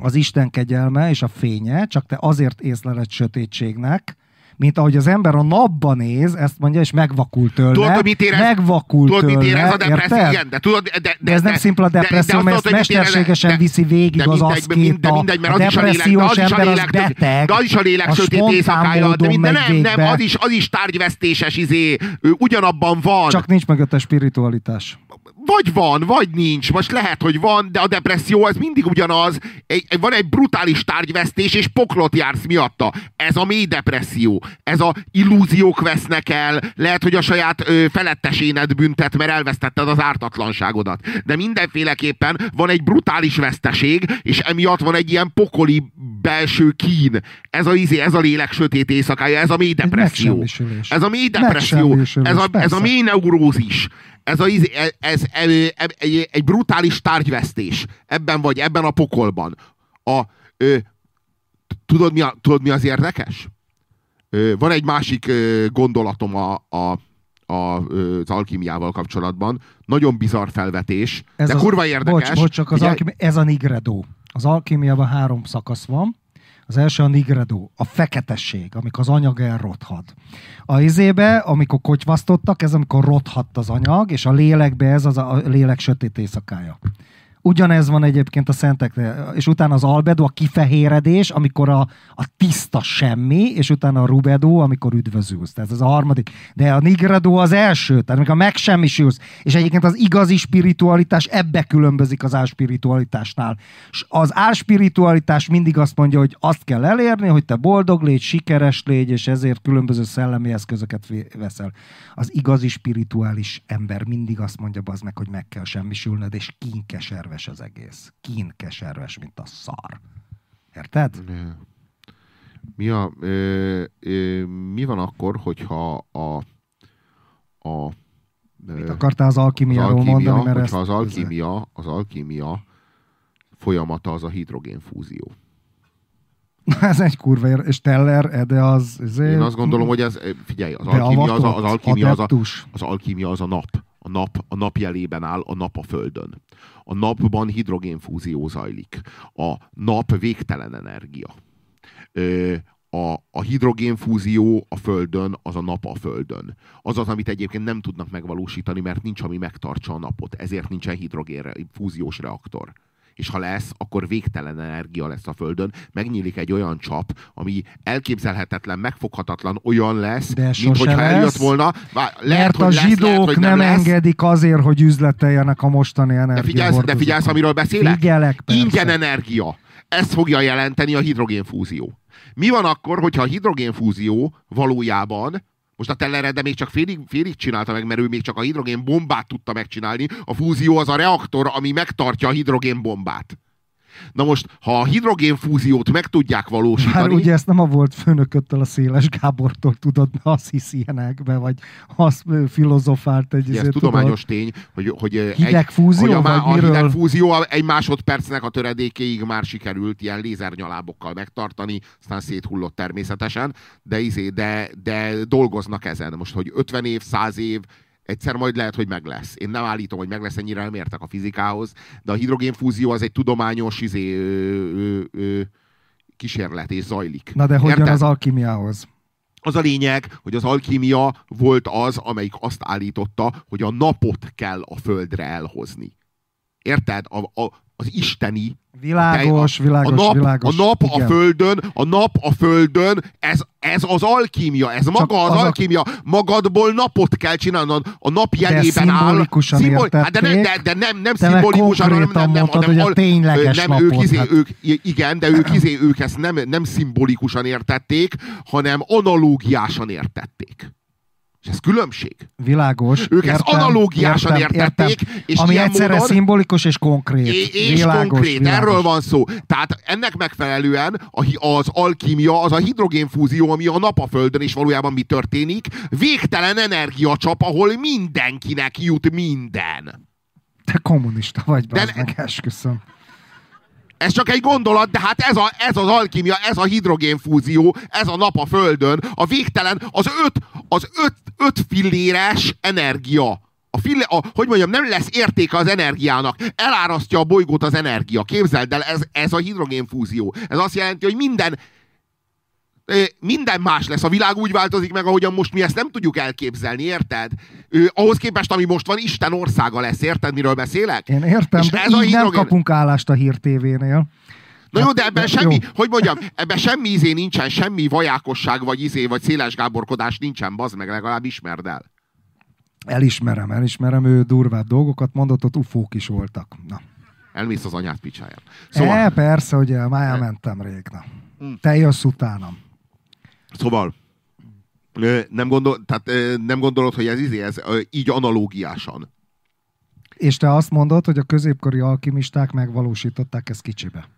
az Isten kegyelme és a fénye, csak te azért észleled sötétségnek, mint ahogy az ember a napban néz, ezt mondja, és megvakul tőle. Tudod, hogy mit érez? Megvakul tudod, tőle, mit érez a depresszió? Igen, de tudod, de, de, De ez nem szimpla depresszió, mert ezt mesterségesen viszi végig az aszkét. De mindegy, mert a az is a lélek, de az is a lélek, beteg. de az is a lélek a sötét éjszakája, de minden, nem, nem, az is, az is tárgyvesztéses, izé, ő ugyanabban van. Csak nincs mögötte spiritualitás. Vagy van, vagy nincs. Most lehet, hogy van, de a depresszió az mindig ugyanaz. Egy, van egy brutális tárgyvesztés, és poklot jársz miatta. Ez a mély depresszió. Ez a illúziók vesznek el. Lehet, hogy a saját ö, feletteséned büntet, mert elvesztetted az ártatlanságodat. De mindenféleképpen van egy brutális veszteség, és emiatt van egy ilyen pokoli belső kín. Ez a, izé, ez a lélek sötét éjszakája, ez a mély depresszió. Ez a mély depresszió. Ez a, ez a mély neurózis. Ez, a, izé- ez, ez, ez, ez egy, egy brutális tárgyvesztés. Ebben vagy, ebben a pokolban. A, ö, tudod, mi a, tudod, mi az érdekes? Ö, van egy másik ö, gondolatom a, a, a, az alkimiával kapcsolatban. Nagyon bizarr felvetés, de az, kurva érdekes. Bocs, bocs csak az alkimi, ez a nigredo. Az alkimiában három szakasz van. Az első a nigredo, a feketesség, amikor az anyag elrothad. A izébe, amikor kotyvasztottak, ez amikor rothadt az anyag, és a lélekbe ez az a lélek sötét éjszakája. Ugyanez van egyébként a szenteknél. És utána az albedo, a kifehéredés, amikor a, a tiszta semmi, és utána a rubedo, amikor üdvözülsz. Tehát ez a harmadik. De a nigredo az első, tehát amikor megsemmisülsz. És egyébként az igazi spiritualitás ebbe különbözik az álspiritualitásnál. S az álspiritualitás mindig azt mondja, hogy azt kell elérni, hogy te boldog légy, sikeres légy, és ezért különböző szellemi eszközöket veszel. Az igazi spirituális ember mindig azt mondja az meg, hogy meg kell semmisülnöd, és kínkeserves az egész. Kínkeserves, mint a szar. Érted? Mi, a, ö, ö, mi van akkor, hogyha a, a Mit akartál az alkimiáról az alkímia, mondani? Mert ezt, az alkímia, az alkímia folyamata az a hidrogénfúzió. [LAUGHS] Ez egy kurva ér, és Teller, Ede az... Ezért, Én azt gondolom, hogy ez, figyelj, az alkímia az, a, az, alkímia az, a, az alkímia az a nap. A nap, a nap jelében áll a nap a Földön. A napban hidrogénfúzió zajlik. A nap végtelen energia. Ö, a, a hidrogénfúzió a Földön, az a nap a Földön. Az az, amit egyébként nem tudnak megvalósítani, mert nincs, ami megtartsa a napot. Ezért nincsen hidrogénfúziós reaktor. És ha lesz, akkor végtelen energia lesz a Földön. Megnyílik egy olyan csap, ami elképzelhetetlen, megfoghatatlan olyan lesz, De mint hogyha eljött lesz, volna. Vá- Lehet, Mert hogy a lesz, zsidók lehet, hogy nem, nem lesz. engedik azért, hogy üzleteljenek a mostani De figyelsz, de figyelsz, amiről beszélek? Figyelek, persze. Ingyen energia. Ezt fogja jelenteni a hidrogénfúzió. Mi van akkor, hogyha a hidrogénfúzió valójában, most a Teller de még csak félig, félig csinálta meg, mert ő még csak a hidrogénbombát tudta megcsinálni. A fúzió az a reaktor, ami megtartja a hidrogénbombát. Na most, ha a hidrogénfúziót meg tudják Hát valósítani, ugye ezt nem a volt főnököttől, a Széles Gábortól tudod, mert azt hisz ilyenekbe, vagy azt filozofált egy... Ez izé, tudományos tény, hogy, hogy Hideg fúzió, hogy a, a miről? hideg fúzió a- egy másodpercnek a töredékéig már sikerült ilyen lézernyalábokkal megtartani, aztán széthullott természetesen, de, izé, de, de dolgoznak ezen. Most, hogy 50 év, 100 év, egyszer majd lehet, hogy meg lesz. Én nem állítom, hogy meg lesz, ennyire nem értek a fizikához, de a hidrogénfúzió az egy tudományos izé, ö, ö, ö, kísérlet, és zajlik. Na de hogyan Érted? az alkimiához? Az a lényeg, hogy az alkímia volt az, amelyik azt állította, hogy a napot kell a földre elhozni. Érted? A, a, az isteni Világos, a, világos, a nap, világos. A nap a Igen. földön, a nap a földön, ez, ez az alkímia, ez maga az, az a- alkímia. Magadból napot kell csinálni, a- a nap jelében áll. szimbolikusan hát de, nem, de, de nem, nem meg szimbolikusan, hanem nem, nem, mondtad, hanem hogy a tényleges nem, napot, ők, izé, hát. ők, igen, de ők, izé, ők ezt nem, nem szimbolikusan értették, hanem analógiásan értették. És ez különbség. Világos. Ők ezt analógiásan értették, és Ami egyszerre módon- szimbolikus és konkrét. É- és világos, konkrét, világos. erről van szó. Tehát ennek megfelelően az alkímia, az a hidrogénfúzió, ami a nap a Földön, és valójában mi történik, végtelen energiacsap, ahol mindenkinek jut minden. Te kommunista vagy, De meg esküszöm. Ez csak egy gondolat, de hát ez, a, ez az alkímia, ez a hidrogénfúzió, ez a nap a Földön, a végtelen, az öt, az öt, öt filléres energia. A fille, a, hogy mondjam, nem lesz értéke az energiának. Elárasztja a bolygót az energia. Képzeld el, ez, ez a hidrogénfúzió. Ez azt jelenti, hogy minden Minden más lesz. A világ úgy változik meg, ahogyan most mi ezt nem tudjuk elképzelni, érted? Ö, ahhoz képest, ami most van, Isten országa lesz, érted, miről beszélek? Én értem, És de ez a így nem hidrogén- kapunk állást a Hír TV-nél. Na jó, de ebben Hát, semmi, jó. hogy mondjam, ebben semmi izé nincsen, semmi vajákosság, vagy izé, vagy széles gáborkodás nincsen, bazd meg, legalább ismerd el. Elismerem, elismerem, ő durvább dolgokat mondott, ott ufók is voltak. Na. Elmész az anyát picsáját. Szóval... E, persze, hogy már elmentem rég. Na. Hm. Te jössz utánam. Szóval nem, gondol, tehát, nem gondolod, hogy ez izé, ez így analógiásan. És te azt mondod, hogy a középkori alkimisták megvalósították ezt kicsibe.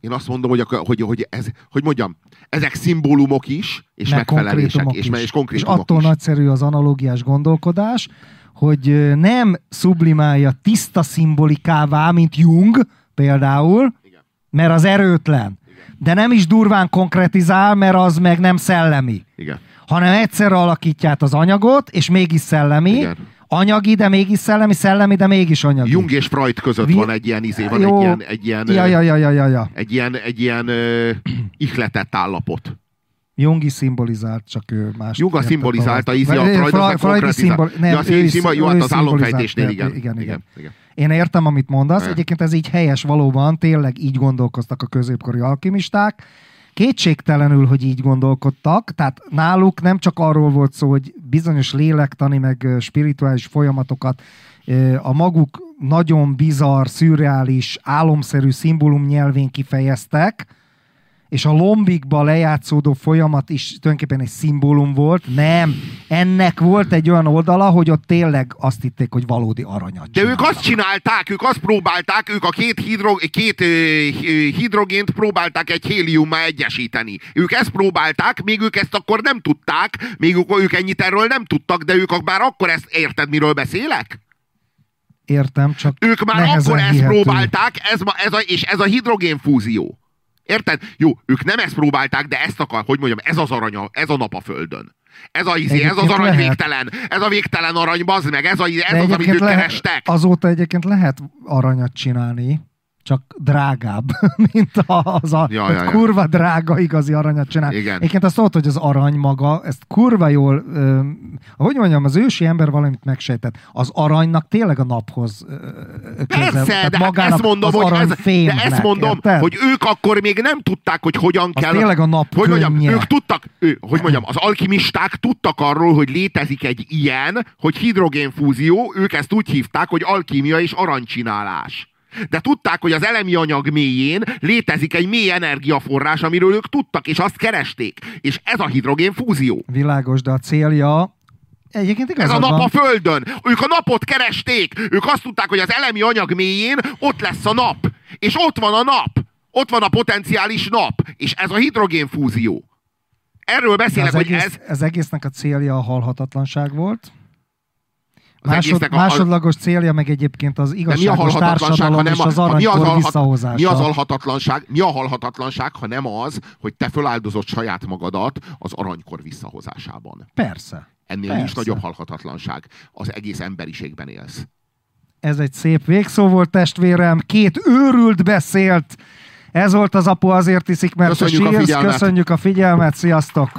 Én azt mondom, hogy, a, hogy, hogy, ez, hogy mondjam, ezek szimbólumok is, és Meg megfelelések, és, is. és És konkrétumok attól is. nagyszerű az analógiás gondolkodás, hogy nem sublimálja tiszta szimbolikává, mint Jung például, Igen. mert az erőtlen. De nem is durván konkretizál, mert az meg nem szellemi. Igen. Hanem egyszerre alakítja át az anyagot, és mégis szellemi. Igen. Anyagi, de mégis szellemi, szellemi, de mégis anyagi. Jung és Freud között Vi- van egy ilyen izé, van Jó. egy ilyen, egy ilyen, ja, ja, ja, ja, ja. egy ilyen, egy ilyen ö, [CLEARS THROAT] ihletett állapot. Jungi szimbolizált, csak ő más. Jung a értett szimbolizálta, izé, a Freud Freudi konkretizál. szimbol... Nem, Ja, ő jó, hát az álomfejtésnél, szimbolizált, igen. igen, igen. igen. Én értem, amit mondasz. Igen. Egyébként ez így helyes valóban, tényleg így gondolkoztak a középkori alkimisták. Kétségtelenül, hogy így gondolkodtak, tehát náluk nem csak arról volt szó, hogy bizonyos lélektani, meg spirituális folyamatokat a maguk nagyon bizarr, szürreális, álomszerű szimbólum nyelvén kifejeztek, és a lombikba lejátszódó folyamat is tulajdonképpen egy szimbólum volt. Nem, ennek volt egy olyan oldala, hogy ott tényleg azt hitték, hogy valódi aranyat De ők azt csinálták, ők azt próbálták, ők a két, hidro, két ö, hidrogént próbálták egy héliummá egyesíteni. Ők ezt próbálták, még ők ezt akkor nem tudták, még ők, ők ennyit erről nem tudtak, de ők már akkor ezt érted, miről beszélek? Értem, csak Ők már akkor ezt hihető. próbálták, ez, ma, ez a, és ez a hidrogénfúzió. Érted? Jó, ők nem ezt próbálták, de ezt akar, hogy mondjam, ez az aranya, ez a nap a földön. Ez, a, izé, ez az arany lehet. végtelen, ez a végtelen arany, bazd meg, ez, a, ez De az, amit ők lehet, kerestek. azóta egyébként lehet aranyat csinálni, csak drágább, [LAUGHS] mint az a Ja, ja, ja, kurva drága igazi aranyat csinálni. Igen. Egyébként azt tudod, hogy az arany maga, ezt kurva jól, ö, hogy mondjam, az ősi ember valamit megsejtett. Az aranynak tényleg a naphoz ö, ö, köze. Persze, de hát magának ezt mondom, az hogy ez, de aranyfémnek, ezt mondom, érted? hogy ők akkor még nem tudták, hogy hogyan Az kell. tényleg a nap hogy mondjam, könnye. ők tudtak, ő, hogy mondjam, az alkimisták tudtak arról, hogy létezik egy ilyen, hogy hidrogénfúzió, ők ezt úgy hívták, hogy alkímia és aranycsinálás. De tudták, hogy az elemi anyag mélyén létezik egy mély energiaforrás, amiről ők tudtak, és azt keresték. És ez a hidrogénfúzió. Világos, de a célja Egyébként Ez a nap van. a Földön. Ők a napot keresték. Ők azt tudták, hogy az elemi anyag mélyén ott lesz a nap. És ott van a nap. Ott van a potenciális nap. És ez a hidrogénfúzió. Erről beszélek, hogy egész, ez... ez egésznek a célja a halhatatlanság volt. Másod, a- másodlagos célja meg egyébként az mi a igazságos társadalom és a, az mi, aranykor alhat, visszahozása. mi az alhatatlanság? Mi a halhatatlanság, ha nem az, hogy te föláldozott saját magadat az aranykor visszahozásában? Persze. Ennél Persze. nincs nagyobb halhatatlanság. Az egész emberiségben élsz. Ez egy szép végszó volt, testvérem. Két őrült beszélt. Ez volt az apu azért iszik, mert Köszönjük a sírsz. figyelmet. Köszönjük a figyelmet. Sziasztok!